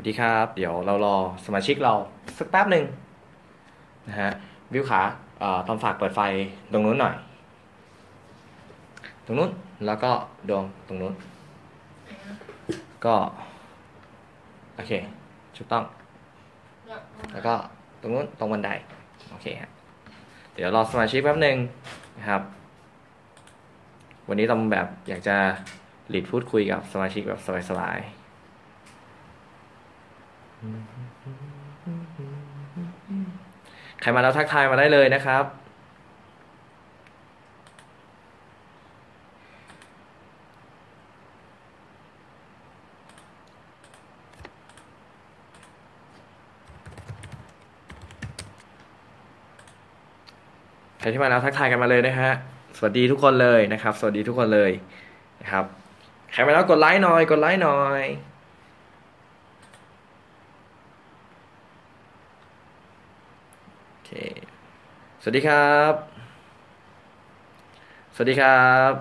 วัสดีครับ เดี๋ยวเรารอสมาชิกเราสักแป๊บหนึ่งนะฮะวิวขาเอ่อตอมฝากเปิดไฟตรงนู้นหน่อย ตรงนู้นแล้วก็ดวงตรงนู้น ก็ โอเคถูกต้อง แล้วก็ตรงนู้นตรงบันได โอเคฮะเดี๋ยวรอสมาชิกแป๊บหนึ่งนะครับ วันนี้ต้องแบบอยากจะหลีดพูดคุยกับสมาชิกแบบสบายๆ ใครมาแล้วทักทายมาได้เลยนะครับ ใครที่มาแล้วทักทายกันมาเลยนะฮะ สวัสดีทุกคนเลยนะครับ สวัสดีทุกคนเลยนะครับ ใครมาแล้วกดไลค์หน่อย กดไลค์หน่อย โอเค สวัสดีครับ สวัสดีครับ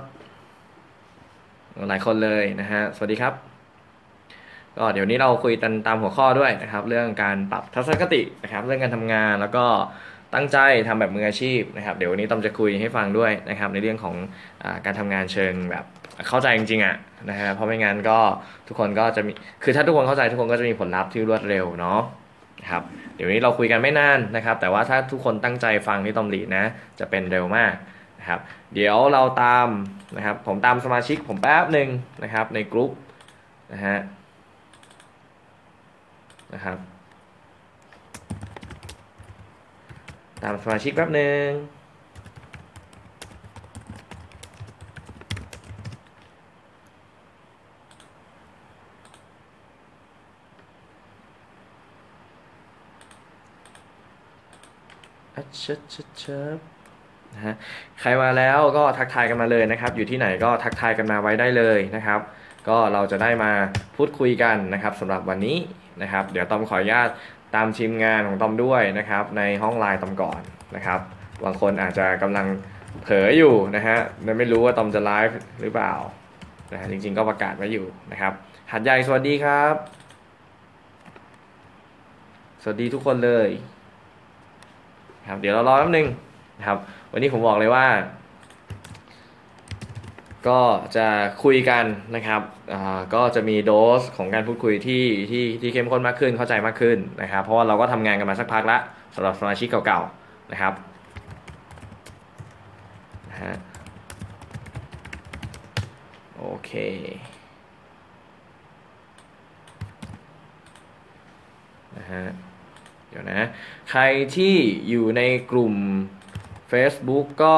หลายคนเลยนะฮะ สวัสดีครับ ก็เดี๋ยวนี้เราคุยกันตามหัวข้อด้วยนะครับ เรื่องการปรับทัศนคตินะครับ เรื่องการทำงานแล้วก็ตั้งใจทำแบบมืออาชีพนะครับ เดี๋ยววันนี้ต้อมจะคุยให้ฟังด้วยนะครับ ในเรื่องของอการทำงานเชิงแบบเข้าใจจริงๆอะนะฮะเพราะไม่งั้นก็ทุกคนก็จะมีคือถ้าทุกคนเข้าใจทุกคนก็จะมีผลลัพธ์ที่รวดเร็วเนาะ นะครับเดี๋ยวนี้เราคุยกันไม่นานนะครับ แต่ว่าถ้าทุกคนตั้งใจฟังที่ตอมลีนะจะเป็นเร็วมากนะครับเดี๋ยวเราตามนะครับผมตามสมาชิกผมแป๊บหนึ่งนะครับในกลุ่มนะฮะนะครับตามสมาชิกแป๊บหนึ่ง อัชชะชะชนะฮะใครมาแล้วก็ทักทายกันมาเลยนะครับ อยู่ที่ไหนก็ทักทายกันมาไว้ได้เลยนะครับ ก็เราจะได้มาพูดคุยกันนะครับสำหรับวันนี้นะครับ เดี๋ยวต้อมขออนุญาตตามทีมงานของต้อมด้วยนะครับ ในห้องไลน์ต้อมก่อนนะครับบางคนอาจจะกำลังเผลออยู่นะฮะไม่รู้ว่าต้อมจะไลฟ์หรือเปล่านะฮะจริงๆก็ประกาศไว้อยู่นะครับหัดใหญ่สวัสดีครับ สวัสดีทุกคนเลย ครับเดี๋ยวเรารอแป๊บนึงนะครับ วันนี้ผมบอกเลยว่า ก็จะคุยกันนะครับก็จะมีโดสของการพูดคุยที่ที่ที่เข้มข้นมากขึ้นเข้าใจมากขึ้นนะครับ เพราะว่าเราก็ทำงานกันมาสักพักละสำหรับสมาชิกเก่าๆนะครับนะฮะโอเคนะฮะ เดี๋ยวนะ ใครที่อยู่ในกลุ่ม Facebook ก็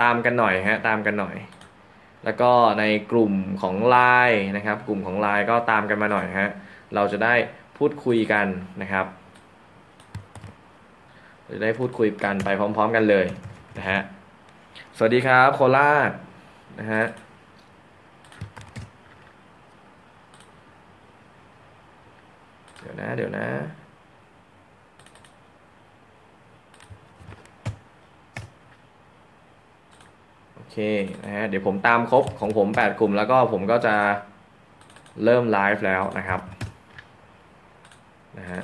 ตามกันหน่อยฮะตามกันหน่อย แล้วก็ในกลุ่มของ Line นะครับ กลุ่มของ Line ก็ตามกันมาหน่อยฮะเราจะได้พูดคุยกันนะครับจะได้พูดคุยกันไปพร้อม ๆ กันเลยนะฮะสวัสดีครับโคราชนะฮะเดี๋ยวนะ เดี๋ยวนะ โอเค นะฮะเดี๋ยวผมตามครบของผม 8 กลุ่มแล้วก็ผมก็จะเริ่มไลฟ์แล้วนะครับนะฮะ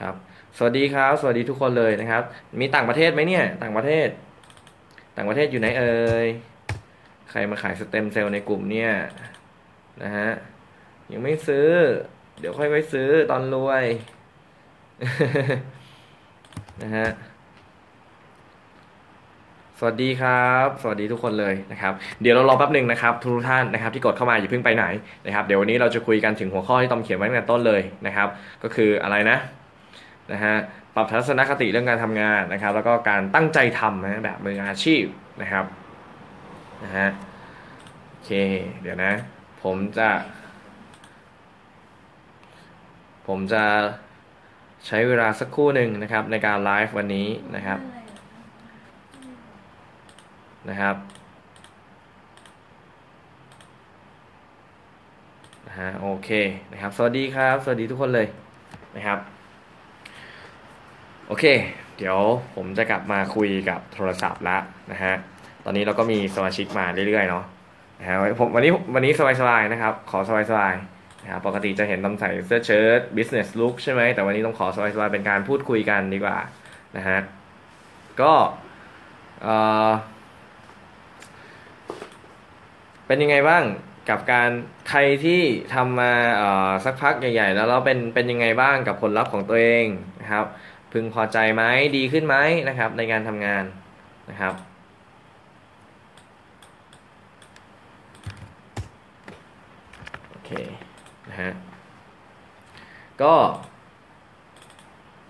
ครับสวัสดีครับ สวัสดีทุกคนเลยนะครับ มีต่างประเทศไหมเนี่ย ต่างประเทศ ต่างประเทศอยู่ไหนเอ่ยใครมาขายสเต็มเซลล์ในกลุ่มเนี่ยนะฮะยังไม่ซื้อ เดี๋ยวค่อยไว้ซื้อตอนรวยนะฮะสวัสดีครับ สวัสดีทุกคนเลยนะครับ เดี๋ยวเรารอแป๊บหนึ่งนะครับทุกท่านนะครับ ที่กดเข้ามาอย่าเพิ่งไปไหนนะครับเดี๋ยววันนี้เราจะคุยกันถึงหัวข้อที่ตอมเขียนไว้ตั้งแต่ต้นเลยนะครับ ก็คืออะไรนะนะฮะปรับทัศนคติเรื่องการทำงานนะครับ แล้วก็การตั้งใจทำนะแบบมืออาชีพนะครับนะฮะโอเค เดี๋ยวนะ ผมจะ ผมจะใช้เวลาสักครู่หนึ่งนะครับ ในการไลฟ์วันนี้นะครับนะครับนะฮะโอเคนะครับ สวัสดีครับ สวัสดีทุกคนเลยนะครับ โอเค เดี๋ยวผมจะกลับมาคุยกับโทรศัพท์ละนะฮะตอนนี้เราก็มีสมาชิกมาเรื่อยๆเนาะนะฮะผมวันนี้วันนี้สบายๆนะครับ ขอสบายๆ นะครับปกติจะเห็นต้องใส่เสื้อเชิ้ต business look ใช่ไหม แต่วันนี้ต้องขอสบายๆเป็นการพูดคุยกันดีกว่านะฮะ ก็เป็นยังไงบ้างกับการใครที่ทำมาสักพักใหญ่ ๆ แล้วเราเป็นเป็นยังไงบ้างกับผลลัพธ์ของตัวเองนะครับ พึงพอใจไหมดีขึ้นไหมนะครับ ในการทำงานนะครับโอเค ฮะ ก็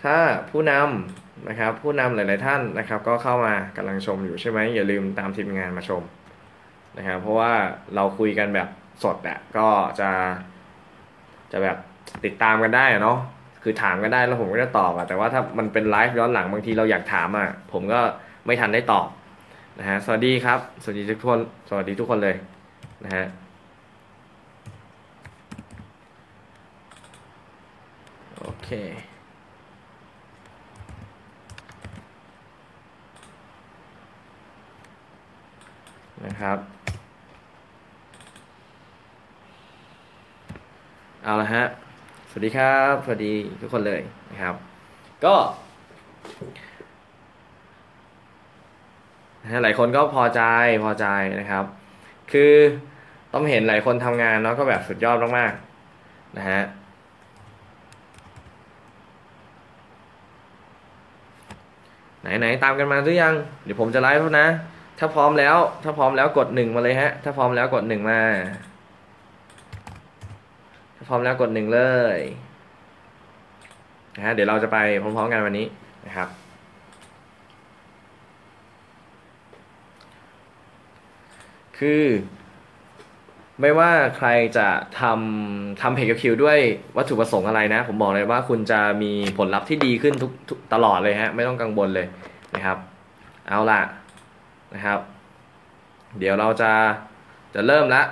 ถ้าผู้นำนะครับผู้นำหลาย ๆ ท่านนะครับ ก็เข้ามากำลังชมอยู่ใช่ไหมอย่าลืมตามทีมงานมาชมนะครับเพราะว่าเราคุยกันแบบสดอะก็จะจะแบบติดตามกันได้เนาะคือถามกันได้แล้วผมก็จะตอบอะแต่ว่าถ้ามันเป็นไลฟ์ย้อนหลังบางทีเราอยากถามอะผมก็ไม่ทันได้ตอบนะฮะสวัสดีครับ สวัสดีทุกคน สวัสดีทุกคนเลยนะฮะโอเค นะครับ เอาละฮะ สวัสดีครับ สวัสดีทุกคนเลยนะครับ ก็นะฮะหลายคนก็พอใจพอใจนะครับ คือต้องเห็นหลายคนทำงานเนาะก็แบบสุดยอดมากๆนะฮะ ไหนไหนตามกันมาหรือยัง เดี๋ยวผมจะไลฟ์แล้วนะ ถ้าพร้อมแล้ว ถ้าพร้อมแล้วกดหนึ่งมาเลยฮะ ถ้าพร้อมแล้วกดหนึ่งมา ถ้าพร้อมแล้วกดหนึ่งเลยนะฮะเดี๋ยวเราจะไปพร้อมๆกันวันนี้นะครับ คือ ไม่ว่าใครจะทำทำเพจคิวด้วยวัตถุประสงค์อะไรนะ ผมบอกเลยว่าคุณจะมีผลลัพธ์ที่ดีขึ้นทุกตลอดเลยฮะ ไม่ต้องกังวลเลยนะครับ เอาล่ะนะครับ เดี๋ยวเราจะจะเริ่มละ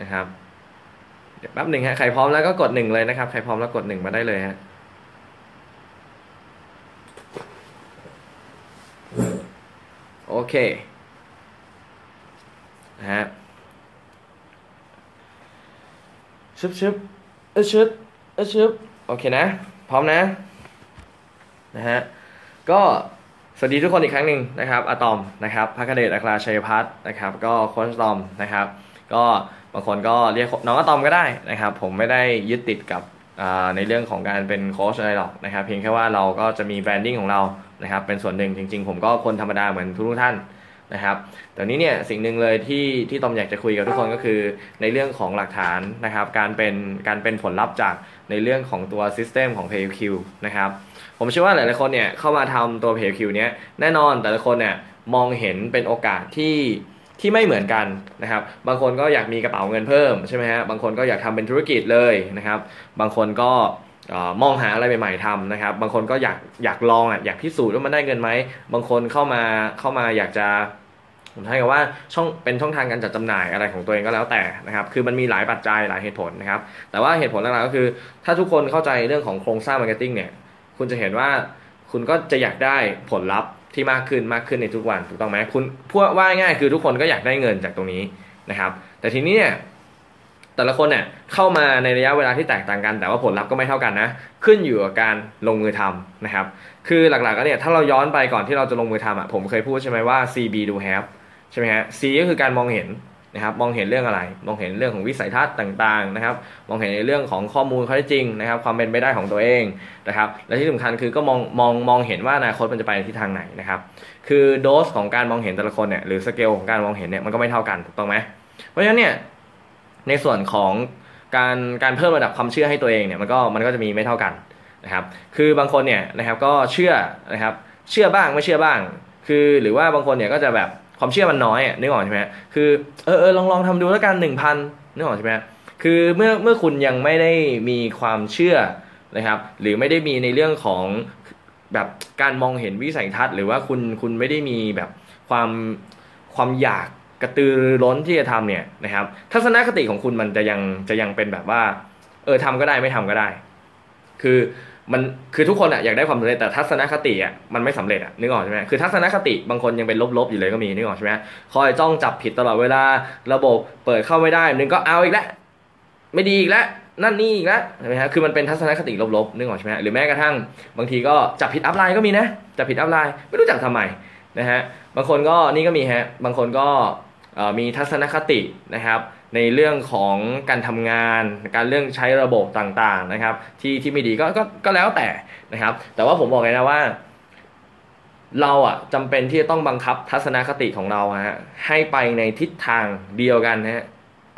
นะครับเดี๋ยวแป๊บหนึ่งฮะใครพร้อมแล้วก็กดหนึ่งเลยนะครับ ใครพร้อมแล้วกดหนึ่งมาได้เลยฮะโอเค นะฮะชึบชึบเอชึบเอชึบโอเคนะ พร้อมนะ นะฮะ ก็สวัสดีทุกคนอีกครั้งหนึ่งนะครับอะตอมนะครับพักเดชอัคราชัยพัฒน์นะครับ ก็โค้ชตอมนะครับ ก็บางคนก็เรียกน้องอะตอมก็ได้นะครับ ผมไม่ได้ยึดติดกับในเรื่องของการเป็นโค้ชอะไรหรอกนะครับ เพียงแค่ว่าเราก็จะมีแบรนดิ้งของเรานะครับ เป็นส่วนหนึ่งจริง ๆ ผมก็คนธรรมดาเหมือนทุกท่าน นะครับแต่นี้เนี่ยสิ่งหนึ่งเลยที่ที่ตอมอยากจะคุยกับทุกคนก็คือ ในเรื่องของหลักฐานนะครับการเป็นการเป็นผลลัพธ์จากในเรื่องของตัว System ของ PayQ นะครับผมเชื่อว่าหลายๆคนเนี่ยเข้ามาทำตัว PayQ เนี้ยแน่นอนแต่ละคนเนี่ยมองเห็นเป็นโอกาสที่ที่ไม่เหมือนกันนะครับ บางคนก็อยากมีกระเป๋าเงินเพิ่มใช่ไหมฮะ บางคนก็อยากทำเป็นธุรกิจเลยนะครับ บางคนก็ มองหาอะไรใหม่ๆทำนะครับ บางคนก็อยากอยากลองอะอยากพิสูจน์ว่ามันได้เงินไหม บางคนเข้ามาเข้ามาอยากจะผมใช้คำว่าช่องเป็นช่องทางการจัดจำหน่ายอะไรของตัวเองก็แล้วแต่นะครับ คือมันมีหลายปัจจัยหลายเหตุผลนะครับ แต่ว่าเหตุผลหลักๆก็คือ ถ้าทุกคนเข้าใจเรื่องของโครงสร้าง marketing เนี่ย คุณจะเห็นว่าคุณก็จะอยากได้ผลลัพธ์ที่มากขึ้นมากขึ้นในทุกวันถูกต้องไหมคุณพูดว่าง่ายคือทุกคนก็อยากได้เงินจากตรงนี้นะครับ แต่ทีนี้เนี่ย แต่ละคนเนี่ยเข้ามาในระยะเวลาที่แตกต่างกัน แต่ว่าผลลัพธ์ก็ไม่เท่ากันนะ ขึ้นอยู่กับการลงมือทำนะครับ คือหลักๆก็เนี่ยถ้าเราย้อนไปก่อนที่เราจะลงมือทำอะผมเคยพูดใช่ไหมว่า CB do have ใช่ไหมฮะ C ก็คือการมองเห็นนะครับมองเห็นเรื่องอะไร มองเห็นเรื่องของวิสัยทัศน์ต่างๆนะครับมองเห็นในเรื่องของข้อมูลข้อเท็จจริงนะครับความเป็นไปได้ของตัวเองนะครับและที่สำคัญคือก็มองมองมองเห็นว่าอนาคตมันจะไปในทิศทางไหนนะครับคือโดสของการมองเห็นแต่ละคนเนี่ยหรือสเกลของการมองเห็นเนี่ยมันก็ไม่เท่ากันถูกต้องไหมเพราะฉะนั้นเนี่ย ในส่วนของการการเพิ่มระดับความเชื่อให้ตัวเองเนี่ยมันก็มันก็จะมีไม่เท่ากันนะครับคือบางคนเนี่ยนะครับก็เชื่อนะครับเชื่อบ้างไม่เชื่อบ้าง คือหรือว่าบางคนเนี่ยก็จะแบบความเชื่อมันน้อยนึกออกใช่ไหมคือเออเออลองลองทำดูแล้วกันหนึ่งพันนึกออกใช่ไหมคือเมื่อเมื่อคุณยังไม่ได้มีความเชื่อนะครับ หรือไม่ได้มีในเรื่องของแบบการมองเห็นวิสัยทัศน์ หรือว่าคุณคุณไม่ได้มีแบบความความอยาก กระตือรือร้นที่จะทำเนี่ยนะครับ ทัศนคติของคุณมันจะยังจะยังเป็นแบบว่า เออทำก็ได้ไม่ทำก็ได้ คือมันคือทุกคนอะอยากได้ความสำเร็จแต่ทัศนคติอะมันไม่สำเร็จอะนึกออกใช่ไหมคือทัศนคติบางคนยังเป็นลบๆอยู่เลยก็มีนึกออกใช่ไหมคอยจ้องจับผิดตลอดเวลาระบบเปิดเข้าไม่ได้นึงก็เอาอีกแล้วไม่ดีอีกแล้วนั่นนี่อีกแล้วใช่ไหมฮะคือมันเป็นทัศนคติลบๆนึกออกใช่ไหมหรือแม้กระทั่งบางทีก็จับผิดอัพไลน์ก็มีนะจับผิดอัพไลน์ไม่รู้จักทำไมนะฮะบางคนก็นี่ก็มีฮะบางคนก็ มีทัศนคตินะครับ ในเรื่องของการทำงาน การเรื่องใช้ระบบต่างๆนะครับ ที่ที่ไม่ดีก็ก็ก็แล้วแต่นะครับ แต่ว่าผมบอกเลยนะว่า เราอะจำเป็นที่จะต้องบังคับทัศนคติของเราฮะให้ไปในทิศทางเดียวกันนะฮะ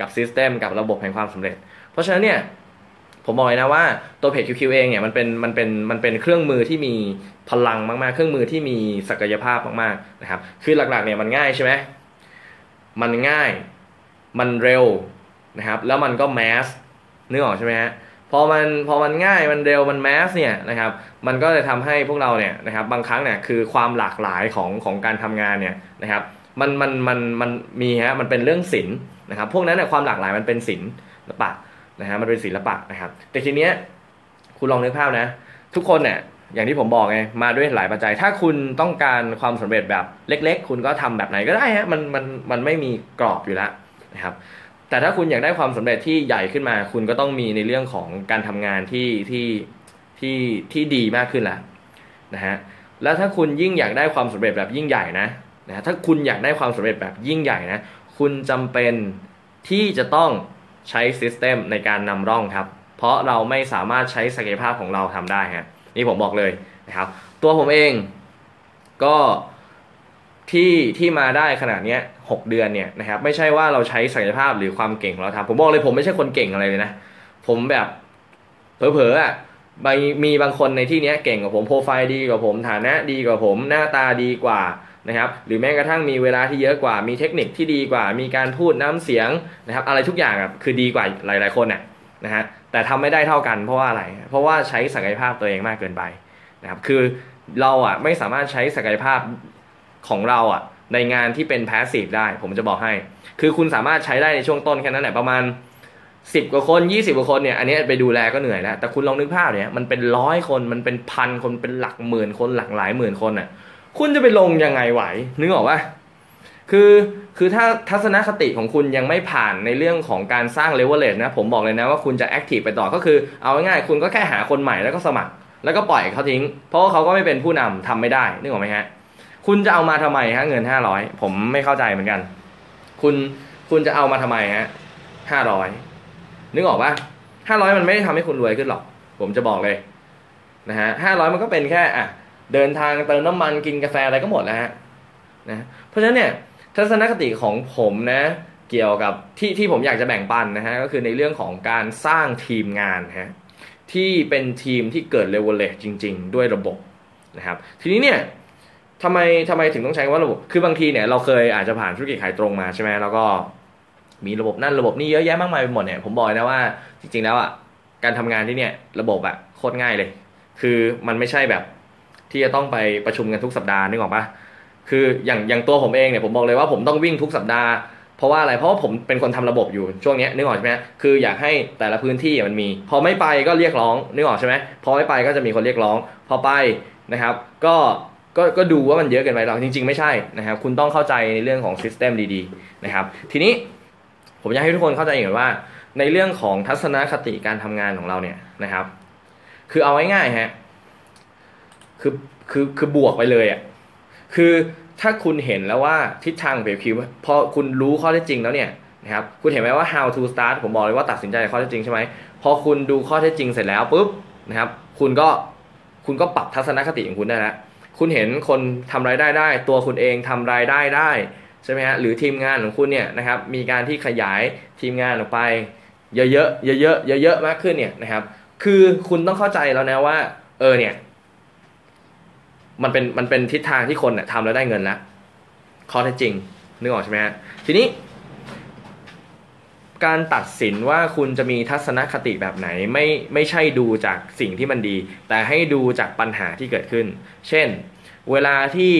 กับซิสเต็มกับระบบแห่งความสำเร็จ เพราะฉะนั้นเนี่ยผมบอกเลยนะว่าตัวเพจ QQ เองเนี่ยมันเป็นมันเป็นมันเป็นเครื่องมือที่มีพลังมากๆ เครื่องมือที่มีศักยภาพมากๆนะครับคือหลักๆเนี่ยมันง่ายใช่ไหม มันง่าย มันเร็วนะครับ แล้วมันก็แมสนึกออกใช่ไหมฮะพอมันพอมันง่ายมันเร็วมันแมสเนี่ยนะครับ มันก็จะทำให้พวกเราเนี่ยนะครับบางครั้งเนี่ยคือความหลากหลายของของการทำงานเนี่ยนะครับมันมันมันมันมีฮะมันเป็นเรื่องศิลป์นะครับพวกนั้นเนี่ยความหลากหลายมันเป็นศิลปะนะฮะมันเป็นศิลปะนะครับ แต่ทีเนี้ยคุณลองนึกภาพนะ ทุกคนเนี่ย อย่างที่ผมบอกไงมาด้วยหลายปัจจัย ถ้าคุณต้องการความสำเร็จแบบเล็ก ๆ คุณก็ทำแบบไหนก็ได้ฮะมันมันมันไม่มีกรอบอยู่แล้วนะครับ แต่ถ้าคุณอยากได้ความสำเร็จที่ใหญ่ขึ้นมา คุณก็ต้องมีในเรื่องของการทำงานที่ที่ที่ที่ดีมากขึ้นแล้วนะฮะแล้วถ้าคุณยิ่งอยากได้ความสำเร็จแบบยิ่งใหญ่นะนะถ้าคุณอยากได้ความสำเร็จแบบยิ่งใหญ่นะคุณจำเป็นที่จะต้องใช้ซิสเต็มในการนำร่องครับ เพราะเราไม่สามารถใช้ศักยภาพของเราทำได้ฮะ นี่ผมบอกเลยนะครับตัวผมเองก็ที่ที่มาได้ขนาดนี้หกเดือนเนี่ยนะครับไม่ใช่ว่าเราใช้ศักยภาพหรือความเก่งเราทำผมบอกเลยผมไม่ใช่คนเก่งอะไรเลยนะ ผมแบบเผลอๆอะมีบางคนในที่นี้เก่งกว่าผมโปรไฟล์ดีกว่าผมฐานะดีกว่าผม หน้าตาดีกว่านะครับหรือแม้กระทั่งมีเวลาที่เยอะกว่า มีเทคนิคที่ดีกว่า มีการพูดน้ำเสียงนะครับอะไรทุกอย่างอะคือดีกว่าหลาย ๆคนน่ะนะฮะ แต่ทำไม่ได้เท่ากันเพราะว่าอะไร เพราะว่าใช้ศักยภาพตัวเองมากเกินไปนะครับคือเราอะไม่สามารถใช้ศักยภาพของเราอะในงานที่เป็นพาสซีฟได้ ผมจะบอกให้ คือคุณสามารถใช้ได้ในช่วงต้นแค่นั้นแหละประมาณ10กว่าคน20กว่าคนเนี่ยอันนี้ไปดูแลก็เหนื่อยแล้ว แต่คุณลองนึกภาพเนี่ยมันเป็นร้อยคนมันเป็นพันคนเป็นหลักหมื่นคนหลักหลายหมื่นคนอะคุณจะไปลงยังไงไหว นึกออกปะ คือคือถ้าทัศนคติของคุณยังไม่ผ่านในเรื่องของการสร้างเลเวลเลตนะผมบอกเลยนะว่าคุณจะ active ไปต่อก็คือเอาง่ายๆคุณก็แค่หาคนใหม่แล้วก็สมัคร แล้วก็ปล่อยเขาทิ้ง เพราะว่าเขาก็ไม่เป็นผู้นำทำไม่ได้นึกออกไหมฮะคุณจะเอามาทำไมฮะเงินห้าร้อยผมไม่เข้าใจเหมือนกัน คุณคุณจะเอามาทำไมฮะห้าร้อยนึกออกปะห้าร้อยมันไม่ได้ทำให้คุณรวยขึ้นหรอก ผมจะบอกเลยนะฮะห้าร้อยมันก็เป็นแค่อะเดินทางเติมน้ำมันกินกาแฟอะไรก็หมดแล้วฮะนะเพราะฉะนั้นเนี่ย ทัศนคติของผมนะเกี่ยวกับที่ที่ผมอยากจะแบ่งปันนะฮะก็คือในเรื่องของการสร้างทีมงานฮะที่เป็นทีมที่เกิดเลเวลเลจริง ๆ ด้วยระบบนะครับทีนี้เนี่ยทำไมทำไมถึงต้องใช้ว่าระบบ คือบางทีเนี่ยเราเคยอาจจะผ่านธุรกิจขายตรงมาใช่ไหมแล้วก็มีระบบนั่นระบบนี่เยอะแยะมากมายไปหมดเนี่ยผมบอกนะว่าจริง ๆ แล้วอะการทำงานที่เนี่ยระบบอะโคตรง่ายเลย คือมันไม่ใช่แบบที่จะต้องไปประชุมกันทุกสัปดาห์นึกออกปะ คืออย่างอย่างตัวผมเองเนี่ยผมบอกเลยว่าผมต้องวิ่งทุกสัปดาห์เพราะว่าอะไรเพราะว่าผมเป็นคนทำระบบอยู่ช่วงนี้นึกออกใช่ไหมคืออยากให้แต่ละพื้นที่มันมี พอไม่ไปก็เรียกร้องนึกออกใช่ไหมพอไม่ไปก็จะมีคนเรียกร้อง พอไปนะครับ ก็ก็ก็ดูว่ามันเยอะเกินไปหรอกจริง ๆ ไม่ใช่นะครับ คุณต้องเข้าใจในเรื่องของ system ดีๆนะครับ ทีนี้ผมอยากให้ทุกคนเข้าใจอย่างว่า ในเรื่องของทัศนคติการทำงานของเราเนี่ยนะครับ คือเอาง่ายๆฮะคือคือคือบวกไปเลยอะ คือถ้าคุณเห็นแล้วว่าทิศทางเบลคิวพอคุณรู้ข้อเท็จจริงแล้วเนี่ยนะครับคุณเห็นไหมว่า how to start ผมบอกเลยว่าตัดสินใจข้อเท็จจริงใช่ไหมพอคุณดูข้อเท็จจริงเสร็จแล้วปุ๊บนะครับคุณก็คุณก็ปรับทัศนคติของคุณได้แล้วคุณเห็นคนทำรายได้ได้ ตัวคุณเองทำรายได้ได้ใช่ไหมฮะหรือทีมงานของคุณเนี่ยนะครับมีการที่ขยายทีมงานออกไป เยอะๆเยอะๆเยอะๆมากขึ้นเนี่ยนะครับคือคุณต้องเข้าใจแล้วนะว่าเออเนี่ย มันเป็นมันเป็นทิศทางที่คนเนี่ยทำแล้วได้เงินแล้วข้อเท็จจริงนึกออกใช่ไหมฮะทีนี้ การตัดสินว่าคุณจะมีทัศนคติแบบไหนไม่ไม่ใช่ดูจากสิ่งที่มันดี แต่ให้ดูจากปัญหาที่เกิดขึ้น เช่น เวลาที่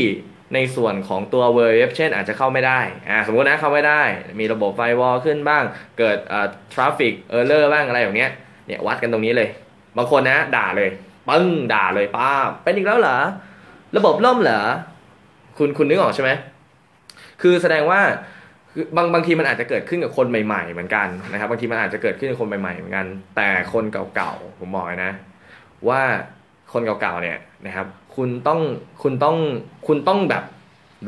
ในส่วนของตัวเว็บเช่นอาจจะเข้าไม่ได้อ่าสมมตินะเข้าไม่ได้ มีระบบ firewall ขึ้นบ้าง เกิดอ่า traffic error บ้างอะไรอย่างเงี้ยเนี่ยวัดกันตรงนี้เลย บางคนนะ ด่าเลย ปึ้งด่าเลยป้าเป็นอีกแล้วเหรอ ระบบล่มเหรอคุณคุณนึกออกใช่ไหมคือแสดงว่าบางบางทีมันอาจจะเกิดขึ้นกับคนใหม่ ๆ เหมือนกันนะครับ บางทีมันอาจจะเกิดขึ้นกับคนใหม่ๆเหมือนกัน แต่คนเก่าๆผมบอกนะ ว่าคนเก่าๆเนี่ยนะครับ คุณต้องคุณต้องคุณต้องแบบ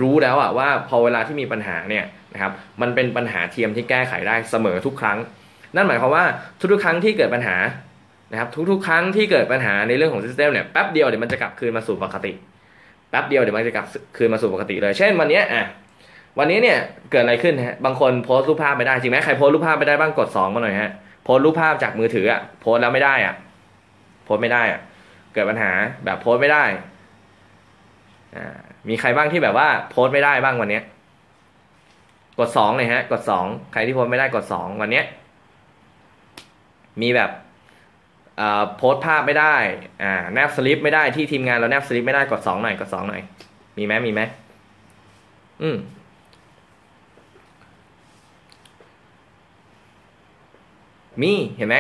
รู้แล้วอะว่าพอเวลาที่มีปัญหาเนี่ยนะครับ มันเป็นปัญหาเทียมที่แก้ไขได้เสมอทุกครั้ง นั่นหมายความว่าทุกๆครั้งที่เกิดปัญหานะครับ ทุกๆ ครั้งที่เกิดปัญหาในเรื่องของซิสเต็มเนี่ยแป๊บเดียวเดี๋ยวมันจะกลับคืนมาสู่ปกติ แป๊บเดียวเดี๋ยวมันจะกลับคืนมาสู่ปกติเลย เช่นวันนี้อะวันนี้เนี่ยเกิดอะไรขึ้นฮะบางคนโพสต์รูปภาพไม่ได้จริงไหมใครโพสต์รูปภาพไม่ได้บ้างกดสองมาหน่อยฮะโพสต์รูปภาพจากมือถืออะโพสต์แล้วไม่ได้อะโพสต์ไม่ได้อะเกิดปัญหาแบบโพสต์ไม่ได้อ่ามีใครบ้างที่แบบว่าโพสต์ไม่ได้บ้างวันนี้กดสองเลยฮะกดสองใครที่โพสต์ไม่ได้กดสองวันนี้มีแบบ โพสภาพไม่ได้อ่าแนบสลิปไม่ได้ที่ทีมงานเราแนบสลิปไม่ได้กดสองหน่อยกดสองหน่อย มีไหมมีไหมอืมมีเห็นไหม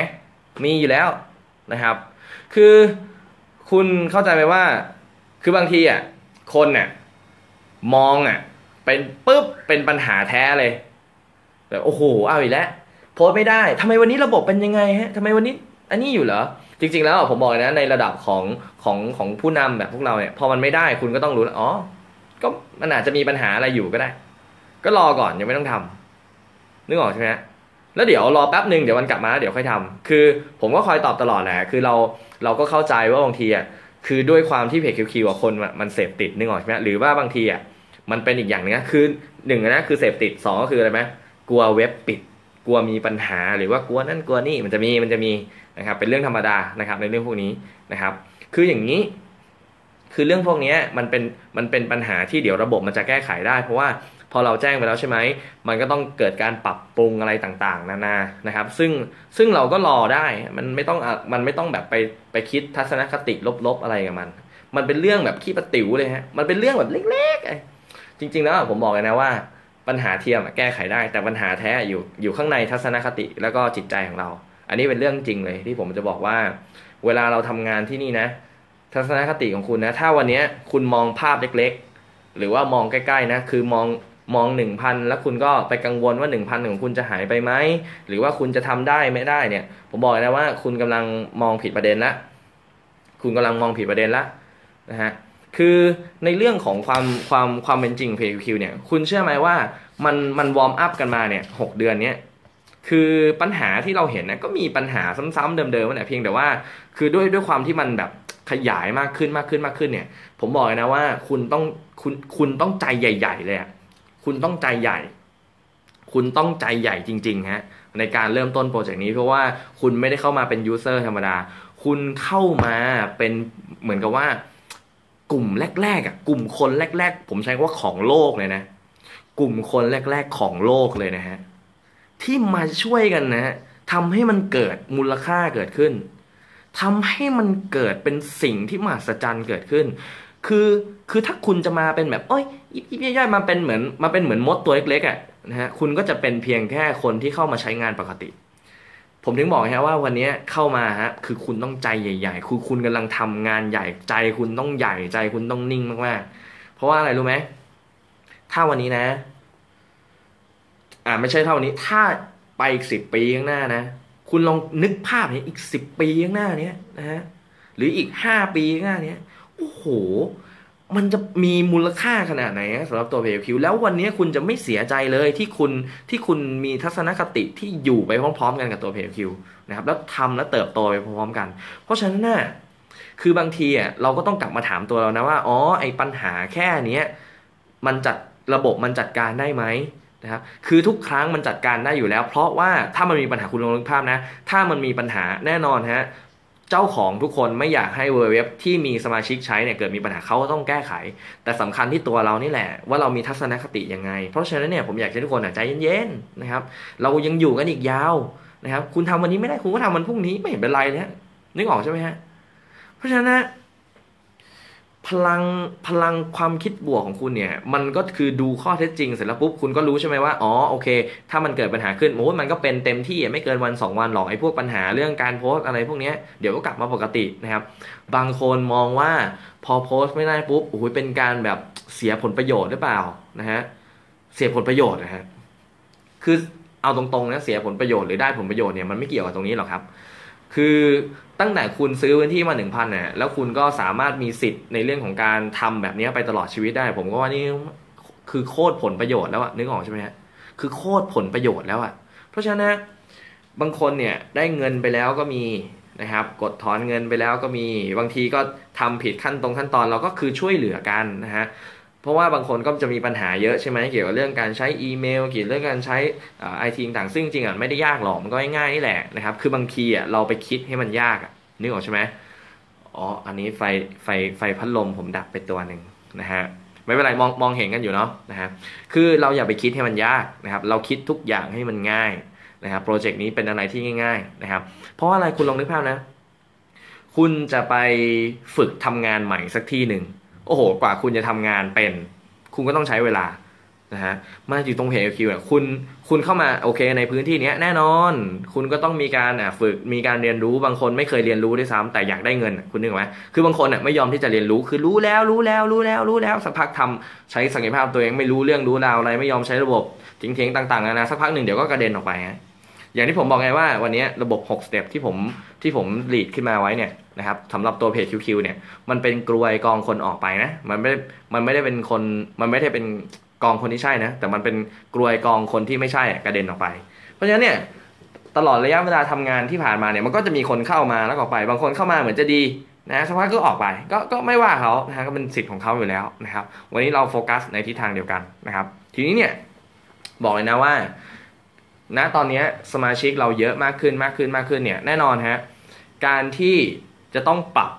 มีอยู่แล้วนะครับ คือคุณเข้าใจไหมว่า คือบางทีอะคนน่ะมองอะ เป็นปุ๊บเป็นปัญหาแท้เลยแบบโอ้โหเอาอีกแล้วโพสไม่ได้ทำไมวันนี้ระบบเป็นยังไงฮะทำไมวันนี้ อันนี้อยู่เหรอจริง ๆ แล้วผมบอกนะในระดับของของของผู้นำแบบพวกเราเนี่ยพอมันไม่ได้คุณก็ต้องรู้อ๋อก็มันอาจจะมีปัญหาอะไรอยู่ก็ได้ ก็รอก่อนยังไม่ต้องทำนึกออกใช่ไหมแล้วเดี๋ยวรอแป๊บหนึ่งเดี๋ยวมันกลับมาเดี๋ยวค่อยทำคือ ผมก็คอยตอบตลอดแหละคือเราเราก็เข้าใจว่าบางทีอะคือด้วยความที่เพจคิวๆคนมันเสพติดนึกออกใช่ไหมหรือว่าบางทีอะมันเป็นอีกอย่างนึงนะคือหนึ่งนะคือเสพติดสองก็คืออะไรไหมกลัวเว็บปิด กลัวมีปัญหาหรือว่ากลัวนั่นกลัวนี่มันจะมีมันจะมี นะครับเป็นเรื่องธรรมดานะครับในเรื่องพวกนี้นะครับ คืออย่างนี้คือเรื่องพวกนี้มันเป็นมันเป็นปัญหาที่เดี๋ยวระบบมันจะแก้ไขได้ เพราะว่าพอเราแจ้งไปแล้วใช่ไหมมันก็ต้องเกิดการปรับปรุงอะไรต่างๆ นานานะครับ ซึ่งซึ่งเราก็รอได้มันไม่ต้องมันไม่ต้องแบบไปไปคิดทัศนคติลบๆอะไรกับมัน มันเป็นเรื่องแบบขี้ประติ๋วเลยฮะมันเป็นเรื่องแบบเล็กๆจริง ๆ แล้วผมบอกเลยนะว่าปัญหาเทียมแก้ไขได้ แต่ปัญหาแท้อยู่อยู่ข้างในทัศนคติแล้วก็จิตใจของเรา อันนี้เป็นเรื่องจริงเลยที่ผมจะบอกว่า เวลาเราทำงานที่นี่นะ ทัศนคติของคุณนะ ถ้าวันนี้คุณมองภาพเล็กๆ หรือว่ามองใกล้ๆนะ คือมองมองหนึ่งพันแล้วคุณก็ไปกังวลว่าหนึ่งพันของคุณจะหายไปไหม หรือว่าคุณจะทำได้ไม่ได้เนี่ย ผมบอกนะว่าคุณกำลังมองผิดประเด็นละคุณกำลังมองผิดประเด็นละนะฮะคือในเรื่องของความความความเป็นจริง PQQ เนี่ย คุณเชื่อไหมว่ามันมันวอร์มอัพกันมาเนี่ยหกเดือนเนี้ย คือปัญหาที่เราเห็นนะก็มีปัญหาซ้ำๆเดิมๆนั่นแหละเพียงแต่ว่า คือด้วยด้วยความที่มันแบบขยายมากขึ้นมากขึ้นมากขึ้นเนี่ย ผมบอกเลยนะว่าคุณต้องคุณคุณต้องใจใหญ่ ๆ เลยคุณต้องใจใหญ่ คุณต้องใจใหญ่จริงๆฮะในการเริ่มต้นโปรเจกต์นี้เพราะว่าคุณไม่ได้เข้ามาเป็นยูเซอร์ธรรมดา คุณเข้ามาเป็นเหมือนกับว่า กลุ่มแรกๆอะกลุ่มคนแรก ๆ ผมใช้ว่าของโลกเลยนะ กลุ่มคนแรก ๆ ของโลกเลยนะฮะ ที่มาช่วยกันนะทำให้มันเกิดมูลค่าเกิดขึ้นทำให้มันเกิดเป็นสิ่งที่มหัศจรรย์เกิดขึ้น คือคือถ้าคุณจะมาเป็นแบบเอ้ยยิบยิบย่อยมาเป็นเหมือนมาเป็นเหมือนมดตัวเล็กๆอะนะฮะคุณก็จะเป็นเพียงแค่คนที่เข้ามาใช้งานปกติ ผมถึงบอกฮะว่าวันนี้เข้ามาฮะคือคุณต้องใจใหญ่ ๆ คือคุณกำลังทำงานใหญ่ใจคุณต้องใหญ่ใจคุณต้องนิ่งมากๆเพราะว่าอะไรรู้ไหมถ้าวันนี้นะ อ่าไม่ใช่เท่านี้ ถ้าไปอีกสิบปีข้างหน้านะ คุณลองนึกภาพเนี่ยอีกสิบปีข้างหน้าเนี้ยนะฮะหรืออีกห้าปีข้างหน้าเนี้ยโอ้โห มันจะมีมูลค่าขนาดไหนสำหรับตัวเพลคิวแล้ววันนี้คุณจะไม่เสียใจเลยที่คุณที่คุณมีทัศนคติที่อยู่ไปพร้อม ๆ กันกับตัวเพลคิวนะครับแล้วทำแล้วเติบโตไปพร้อมๆกัน เพราะฉะนั้นน่ะคือบางทีอะเราก็ต้องกลับมาถามตัวเรานะว่าอ๋อไอ้ปัญหาแค่เนี้ยมันจัดระบบมันจัดการได้ไหม นะครับคือทุกครั้งมันจัดการได้อยู่แล้ว เพราะว่าถ้ามันมีปัญหาคุณลองนึกภาพนะ ถ้ามันมีปัญหาแน่นอนฮะเจ้าของทุกคนไม่อยากให้เว็บที่มีสมาชิกใช้เนี่ยเกิดมีปัญหาเขาก็ต้องแก้ไข แต่สำคัญที่ตัวเรานี่แหละ ว่าเรามีทัศนคติยังไง เพราะฉะนั้นเนี่ยผมอยากให้ทุกคนใจเย็นๆนะครับ เรายังอยู่กันอีกยาวนะครับ คุณทำวันนี้ไม่ได้คุณก็ทำวันพรุ่งนี้ไม่เห็นเป็นไรเลยนึกออกใช่ไหมฮะเพราะฉะนั้น พลังพลังความคิดบวกของคุณเนี่ย มันก็คือดูข้อเท็จจริงเสร็จแล้วปุ๊บคุณก็รู้ใช่ไหมว่าอ๋อโอเค ถ้ามันเกิดปัญหาขึ้นโอ้มันก็เป็นเต็มที่ไม่เกินวัน 2 วันหรอกไอ้พวกปัญหาเรื่องการโพสอะไรพวกนี้เดี๋ยวก็กลับมาปกตินะครับ บางคนมองว่าพอโพสไม่ได้ปุ๊บโอ้ยเป็นการแบบเสียผลประโยชน์หรือเปล่านะฮะเสียผลประโยชน์นะฮะคือเอาตรงๆนะเสียผลประโยชน์หรือได้ผลประโยชน์เนี่ยมันไม่เกี่ยวกับตรงนี้หรอกครับ คือตั้งแต่คุณซื้อพื้นที่มาหนึ่งพันเนี่ยแล้วคุณก็สามารถมีสิทธิ์ในเรื่องของการทำแบบนี้ไปตลอดชีวิตได้ ผมก็ว่านี่คือโคตรผลประโยชน์แล้วอะนึกออกใช่ไหมฮะคือโคตรผลประโยชน์แล้วอะเพราะฉะนั้นบางคนเนี่ยได้เงินไปแล้วก็มีนะครับ กดถอนเงินไปแล้วก็มีบางทีก็ทำผิดขั้นตรงขั้นตอนเราก็คือช่วยเหลือกันนะฮะ ราะว่าบางคนก็จะมีปัญหาเยอะใช่ไหมเกี่ยวกับเรื่องการใช้อีเมล เกี่ยวกับเรื่องการใช้ไอทีต่างซึ่งจริงอะไม่ได้ยากหรอกมันก็ง่ายๆนี่แหละนะครับ คือบางทีอะเราไปคิดให้มันยากนึกออกใช่ไหมอ๋ออันนี้ไฟไฟไฟพัดลมผมดับไปตัวหนึ่งนะฮะไม่เป็นไรมองมองเห็นกันอยู่เนาะนะฮะคือเราอย่าไปคิดให้มันยากนะครับ เราคิดทุกอย่างให้มันง่ายนะครับโปรเจกต์นี้เป็นอะไรที่ง่าย ๆนะครับ เพราะอะไรคุณลองนึกภาพนะ คุณจะไปฝึกทำงานใหม่สักที่หนึ่ง โอ้โห กว่าคุณจะทำงานเป็น คุณก็ต้องใช้เวลานะฮะมาอยู่ตรงเพจคิวเนี่ยคุณคุณเข้ามาโอเคในพื้นที่นี้แน่นอน คุณก็ต้องมีการอะฝึกมีการเรียนรู้บางคนไม่เคยเรียนรู้ด้วยซ้ำแต่อยากได้เงินคุณนึกไหมคือบางคนอะไม่ยอมที่จะเรียนรู้คือรู้แล้วรู้แล้วรู้แล้วรู้แล้วสักพักทำใช้ศักยภาพตัวเองไม่รู้เรื่องรู้ราวอะไรไม่ยอมใช้ระบบทิ้งๆต่างๆนานาสักพักหนึ่งเดี๋ยวก็กระเด็นออกไปฮะ อย่างที่ผมบอกไงว่าวันนี้ระบบ 6 step ที่ผมที่ผมลีดขึ้นมาไว้เนี่ยนะครับสำหรับตัวเพจ QQ เนี่ยมันเป็นกลวยกองคนออกไปนะมันไม่มันไม่ได้เป็นคนมันไม่ได้เป็นกองคนที่ใช่นะแต่มันเป็นกลวยกองคนที่ไม่ใช่กระเด็นออกไป เพราะฉะนั้นเนี่ยตลอดระยะเวลาทำงานที่ผ่านมาเนี่ยมันก็จะมีคนเข้ามาแล้วออกไป บางคนเข้ามาเหมือนจะดีนะสักพักก็ออกไปก็ก็ไม่ว่าเขานะฮะก็เป็นสิทธิ์ของเขาอยู่แล้วนะครับ วันนี้เราโฟกัสในทิศทางเดียวกันนะครับ ทีนี้เนี่ยบอกเลยนะว่า ณตอนนี้สมาชิกเราเยอะมากขึ้นมากขึ้นมากขึ้นเนี่ยแน่นอนฮะการที่จะต้องปรับ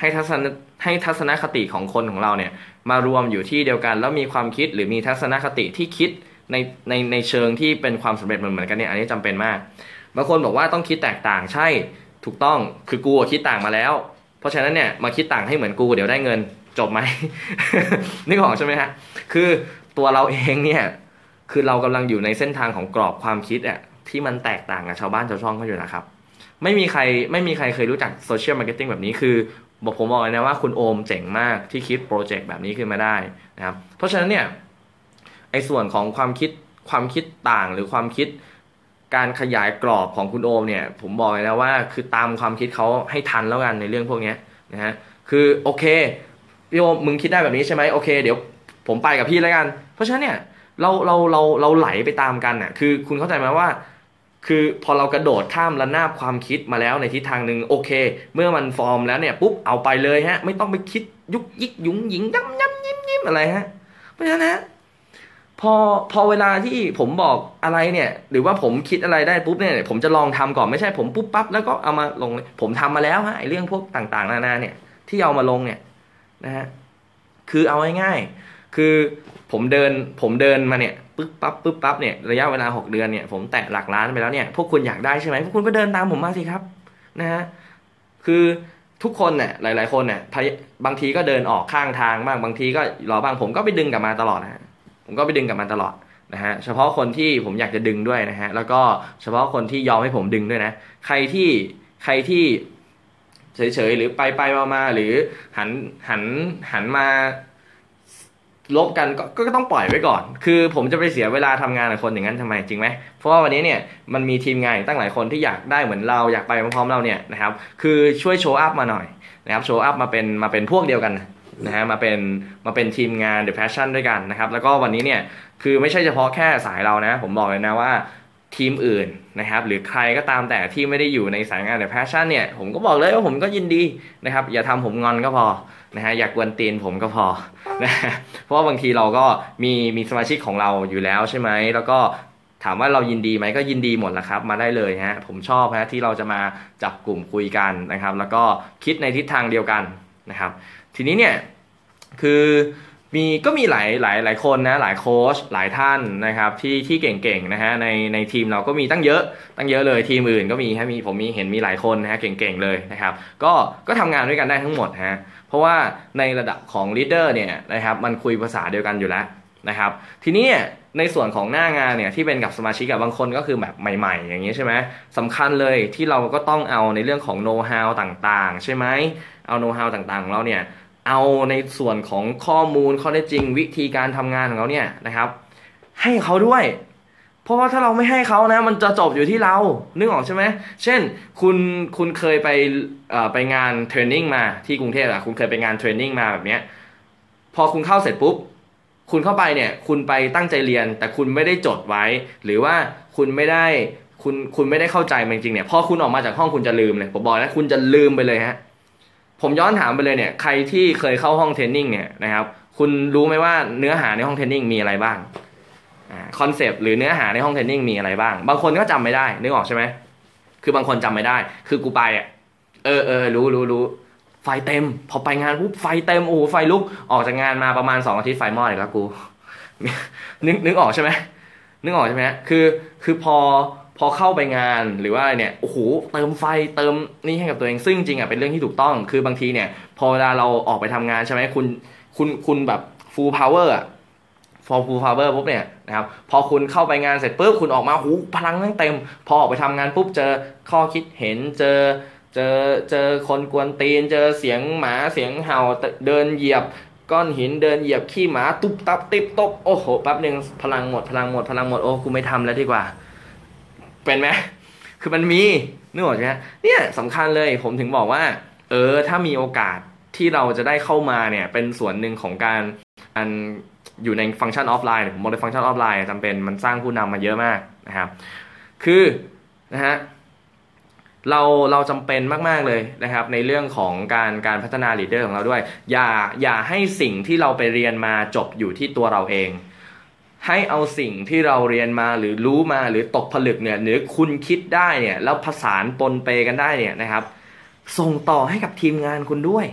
ให้ทัศนให้ทัศนคติของคนของเราเนี่ยมารวมอยู่ที่เดียวกัน แล้วมีความคิดหรือมีทัศนคติที่คิดในในในเชิงที่เป็นความสำเร็จเหมือนเหมือนกันเนี่ยอันนี้จำเป็นมากบางคนบอกว่าต้องคิดแตกต่างใช่ถูกต้องคือกูคิดต่างมาแล้ว เพราะฉะนั้นเนี่ยมาคิดต่างให้เหมือนกูเดี๋ยวได้เงินจบไหมนึกออกใช่ไหมฮะคือตัวเราเองเนี่ย คือเรากำลังอยู่ในเส้นทางของกรอบความคิดอะที่มันแตกต่างกับชาวบ้านชาวช่องเขาอยู่นะครับ ไม่มีใครไม่มีใครเคยรู้จัก social marketing แบบนี้คือ บอกผมบอกเลยนะว่าคุณโอมเจ๋งมากที่คิดโปรเจกต์แบบนี้ขึ้นมาได้นะครับเพราะฉะนั้นเนี่ยไอ้ส่วนของความคิดความคิดต่างหรือความคิดการขยายกรอบของคุณโอมเนี่ย ผมบอกเลยนะว่าคือตามความคิดเขาให้ทันแล้วกันในเรื่องพวกนี้นะฮะคือโอเคพี่โอมมึงคิดได้แบบนี้ใช่ไหมโอเค เดี๋ยวผมไปกับพี่แล้วกัน เพราะฉะนั้นเนี่ย เราเราเราเราไหลไปตามกันอะคือคุณเข้าใจไหมว่า คือพอเรากระโดดข้ามระนาบความคิดมาแล้วในทิศทางหนึ่งโอเค เมื่อมันฟอร์มแล้วเนี่ยปุ๊บเอาไปเลยฮะ ไม่ต้องไปคิดยุกยิกยุงหยิงย้ำย้ำยิ้มยิ้มอะไรฮะเพราะฉะนั้นนะพอพอเวลาที่ผมบอกอะไรเนี่ย หรือว่าผมคิดอะไรได้ปุ๊บเนี่ย ผมจะลองทำก่อนไม่ใช่ผมปุ๊บปั๊บแล้วก็เอามาลงผมทำมาแล้วฮะไอเรื่องพวกต่างๆ นานาเนี่ย ที่เอามาลงเนี่ยนะฮะคือเอาง่ายๆคือ ผมเดินผมเดินมาเนี่ยปึ๊บปั๊บปึ๊บปั๊บเนี่ยระยะเวลา 6 เดือนเนี่ยผมแตะหลักล้านไปแล้วเนี่ยพวกคุณอยากได้ใช่ไหมพวกคุณก็เดินตามผมมาสิครับนะฮะคือทุกคนเนี่ยหลาย ๆ คนเนี่ยบางทีก็เดินออกข้างทางบ้างบางทีก็รอบ้างผมก็ไปดึงกลับมาตลอดนะผมก็ไปดึงกลับมาตลอดนะฮะเฉพาะคนที่ผมอยากจะดึงด้วยนะฮะแล้วก็เฉพาะคนที่ยอมให้ผมดึงด้วยนะ ใครที่ใครที่เฉยๆหรือไปไปมาๆหรือหันหันหันมา ลบกันก็ก็ต้องปล่อยไว้ก่อน คือผมจะไปเสียเวลาทำงานกับคนอย่างนั้นทำไมจริงไหม เพราะว่าวันนี้เนี่ยมันมีทีมงานตั้งหลายคนที่อยากได้เหมือนเราอยากไปพร้อมๆเราเนี่ยนะครับ คือช่วยโชว์อัพมาหน่อยนะครับ โชว์อัพมาเป็นมาเป็นพวกเดียวกันนะฮะมาเป็นมาเป็นทีมงาน The Passion ด้วยกันนะครับ แล้วก็วันนี้เนี่ยคือไม่ใช่เฉพาะแค่สายเรานะ ผมบอกเลยนะว่า ทีมอื่นนะครับ หรือใครก็ตามแต่ที่ไม่ได้อยู่ในสายงาน The Passion เนี่ยผมก็บอกเลยว่าผมก็ยินดีนะครับ อย่าทำผมงอนก็พอนะฮะอย่ากกวนตีนผมก็พอนะเพราะว่าบางทีเราก็มีมีสมาชิกของเราอยู่แล้วใช่ไหมแล้วก็ถามว่าเรายินดีไหมก็ยินดีหมดละครับ มาได้เลยฮะผมชอบฮะที่เราจะมาจับกลุ่มคุยกันนะครับ แล้วก็คิดในทิศทางเดียวกันนะครับ ทีนี้เนี่ยคือ มีก็มีหลายหลายหลายคนนะหลายโค้ชหลายท่านนะครับที่ที่เก่งๆนะฮะในในทีมเราก็มีตั้งเยอะตั้งเยอะเลยทีมอื่นก็มีฮะมีผมมีเห็นมีหลายคนนะฮะเก่งๆเลยนะครับก็ก็ทำงานด้วยกันได้ทั้งหมดฮะเพราะว่าในระดับของ leader เนี่ยนะครับมันคุยภาษาเดียวกันอยู่แล้วนะครับทีนี้ในส่วนของหน้างานเนี่ยที่เป็นกับสมาชิกกับบางคนก็คือแบบใหม่ ๆ อย่างนี้ใช่ไหมสำคัญเลยที่เราก็ต้องเอาในเรื่องของโน้ตฮาวต่างๆ ใช่ไหมเอาโน้ตฮาวต่างๆของเราเนี่ย เอาในส่วนของข้อมูลข้อเท็จจริง วิธีการทำงานของเราเนี่ยนะครับ ให้เขาด้วย เพราะว่าถ้าเราไม่ให้เขานะ มันจะจบอยู่ที่เรานึกออกใช่ไหมเช่น คุณคุณเคยไปไปงานเทรนนิ่งมาที่กรุงเทพอะคุณเคยไปงานเทรนนิ่งมาแบบเนี้ยพอคุณเข้าเสร็จปุ๊บคุณเข้าไปเนี่ย คุณไปตั้งใจเรียน แต่คุณไม่ได้จดไว้ หรือว่าคุณไม่ได้คุณคุณไม่ได้เข้าใจมันจริงๆเนี่ยพอคุณออกมาจากห้องคุณจะลืมเลยผมบอกนะคุณจะลืมไปเลยฮะ ผมย้อนถามไปเลยเนี่ย ใครที่เคยเข้าห้องเทรนนิ่งเนี่ยนะครับ คุณรู้ไหมว่าเนื้อหาในห้องเทรนนิ่งมีอะไรบ้างconcept หรือเนื้อหาในห้อง training มีอะไรบ้าง บางคนก็จำไม่ได้นึกออกใช่ไหมคือบางคนจำไม่ได้ คือกูไปอะเออเออรู้รู้รู้ไฟเต็ม พอไปงานปุ๊บไฟเต็มโอ้โหไฟลุกออกจากงานมาประมาณสองอาทิตย์ไฟมอดอีกแล้วกูนึกนึกออกใช่ไหมนึกออกใช่ไหมคือคือพอ พอเข้าไปงานหรือว่าอะไรเนี่ยโอ้โหเติมไฟเติมนี่ให้กับตัวเองซึ่งจริงอะเป็นเรื่องที่ถูกต้อง คือบางทีเนี่ย พอเวลาเราออกไปทำงานใช่ไหมคุณคุณคุณแบบ full power อะ for full power ปุ๊บเนี่ยนะครับพอคุณเข้าไปงานเสร็จปุ๊บคุณออกมาหูพลังทั้งเต็ม พอออกไปทำงานปุ๊บเจอข้อคิดเห็นเจอเจอเจอคนกวนตีน เจอเสียงหมาเสียงเห่าเดินเหยียบก้อนหินเดินเหยียบขี้หมา ตุ๊บตับติบตบโอ้โหแป๊บหนึ่งพลังหมดพลังหมดพลังหมดโอ้กูไม่ทำแล้วดีกว่า เป็นไหมคือมันมีนึกออกไหมเนี่ยสำคัญเลยผมถึงบอกว่า เออถ้ามีโอกาสที่เราจะได้เข้ามาเนี่ยเป็นส่วนหนึ่งของการการอยู่ในฟังก์ชันออฟไลน์ผมมองในฟังก์ชันออฟไลน์จำเป็นมันสร้างผู้นำมาเยอะมากนะครับ คือนะฮะเราเราจำเป็นมาก ๆ เลยนะครับ ในเรื่องของการการพัฒนา leader ของเราด้วย อย่าอย่าให้สิ่งที่เราไปเรียนมาจบอยู่ที่ตัวเราเอง ให้เอาสิ่งที่เราเรียนมาหรือรู้มาหรือตกผลึกเนี่ยหรือคุณคิดได้เนี่ยแล้วผสานปนเปกันได้เนี่ยนะครับ ส่งต่อให้กับทีมงานคุณด้วย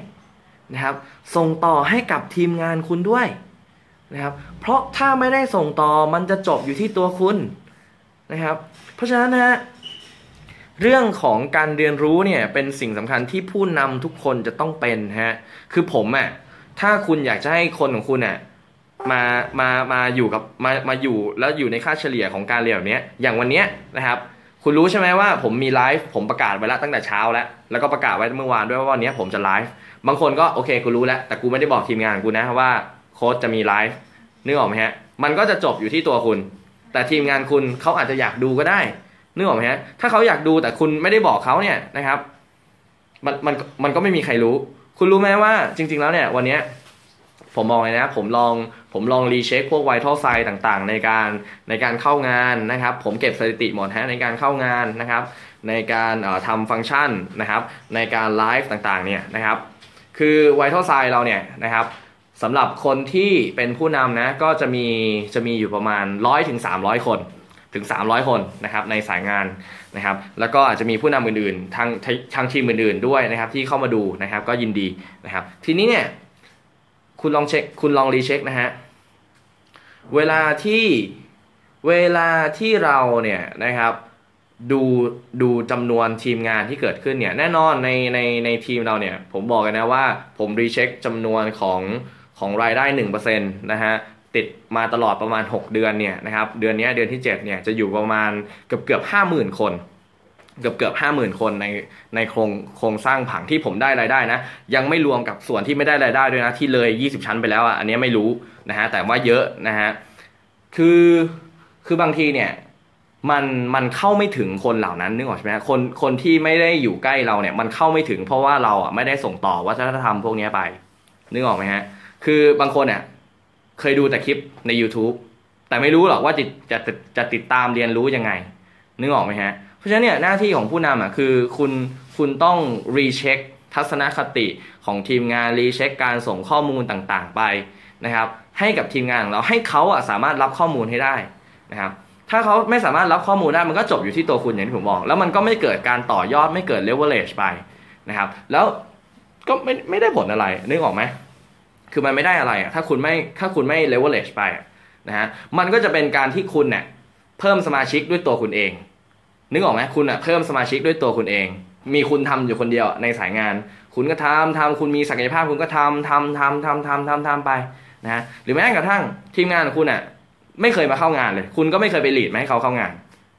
นะครับ ส่งต่อให้กับทีมงานคุณด้วยนะครับเพราะถ้าไม่ได้ส่งต่อมันจะจบอยู่ที่ตัวคุณนะครับ เพราะฉะนั้นนะฮะเรื่องของการเรียนรู้เนี่ยเป็นสิ่งสำคัญที่ผู้นำทุกคนจะต้องเป็นฮะคือผมอะ่ะถ้าคุณอยากจะให้คนของคุณอะ มามามาอยู่กับมามาอยู่แล้วอยู่ในค่าเฉลี่ยของการเรียนแบบนี้อย่างวันนี้นะครับ คุณรู้ใช่ไหมว่าผมมีไลฟ์ผมประกาศไว้แล้วตั้งแต่เช้าแล้ว แล้วก็ประกาศไว้เมื่อวานด้วยว่าวันนี้ผมจะไลฟ์บางคนก็โอเคกูรู้แล้ว แต่กูไม่ได้บอกทีมงานกูนะว่าโค้ชจะมีไลฟ์นึกออกไหมฮะมันก็จะจบอยู่ที่ตัวคุณ แต่ทีมงานคุณเขาอาจจะอยากดูก็ได้นึกออกไหมฮะถ้าเขาอยากดูแต่คุณไม่ได้บอกเขาเนี่ยนะครับ มันมันมันก็ไม่มีใครรู้ คุณรู้ไหมว่าจริง ๆ แล้วเนี่ย วันนี้ ผมมองเลยนะผมลองผมลอง recheck พวกไวท์ทอไซต่างๆ ในการในการเข้างานนะครับ ผมเก็บสถิติหมดฮะในการเข้างานนะครับ ในการทำฟังก์ชันนะครับ ในการไลฟ์ต่างๆเนี่ยนะครับ คือไวท์ทอไซเราเนี่ยนะครับสำหรับคนที่เป็นผู้นำนะก็จะมีจะมีอยู่ประมาณร้อยถึงสามร้อยคนถึง 300 คนนะครับในสายงานนะครับ แล้วก็อาจจะมีผู้นำอื่นๆทางทางทีมอื่นๆด้วยนะครับ ที่เข้ามาดูนะครับ ก็ยินดีนะครับ ทีนี้เนี่ย คุณลองเช็คคุณลองรีเช็คนะฮะ เวลาที่เวลาที่เราเนี่ยนะครับดูดูจำนวนทีมงานที่เกิดขึ้นเนี่ยแน่นอนในในในทีมเราเนี่ยผมบอกกันนะว่าผมรีเช็คจำนวนของของรายได้1%นะฮะติดมาตลอดประมาณ 6 เดือนเนี่ยนะครับเดือนนี้เดือนที่7เนี่ยจะอยู่ประมาณเกือบเกือบห้าหมื่นคน เกือบเกือบห้าหมื่นคนในในโครงโครงสร้างผังที่ผมได้รายได้นะ ยังไม่รวมกับส่วนที่ไม่ได้รายได้ด้วยนะ ที่เลย 20 ชั้นไปแล้วอะอันนี้ไม่รู้นะฮะแต่ว่าเยอะนะฮะคือคือบางทีเนี่ยมันมันเข้าไม่ถึงคนเหล่านั้นนึกออกใช่ไหมคนคนที่ไม่ได้อยู่ใกล้เราเนี่ยมันเข้าไม่ถึงเพราะว่าเราอะไม่ได้ส่งต่อวัฒนธรรมพวกนี้ไป นึกออกไหมฮะ คือบางคนเนี่ยเคยดูแต่คลิปใน YouTube แต่ไม่รู้หรอกว่าจะจะจะติดตามเรียนรู้ยังไง นึกออกไหมฮะ ราะฉะนั้นเนี่ยหน้าที่ของผู้นำอะคือคุณคุณต้องรีเช็คทัศนคติของทีมงานรีเช็คการส่งข้อมูลต่างๆไปนะครับ ให้กับทีมงานของเราให้เขาอะสามารถรับข้อมูลให้ได้นะครับถ้าเขาไม่สามารถรับข้อมูลได้มันก็จบอยู่ที่ตัวคุณอย่างที่ผมบอก แล้วมันก็ไม่เกิดการต่อยอดไม่เกิดเลเวลเลชไปนะครับ แล้วก็ไม่ไม่ได้ผลอะไรนึกออกไหมคือมันไม่ได้อะไรอะถ้าคุณไม่ถ้าคุณไม่ leverage ไปนะฮะมันก็จะเป็นการที่คุณเนี่ยเพิ่มสมาชิกด้วยตัวคุณเอง นึกออกไหมคุณอะเพิ่มสมาชิกด้วยตัวคุณเอง มีคุณทำอยู่คนเดียวในสายงาน คุณก็ทำทำคุณมีศักยภาพคุณก็ทำทำทำทำทำทำทำไปนะฮะหรือแม้กระทั่งทีมงานของคุณอะไม่เคยมาเข้างานเลย คุณก็ไม่เคยไปลีดมาให้เขาเข้างาน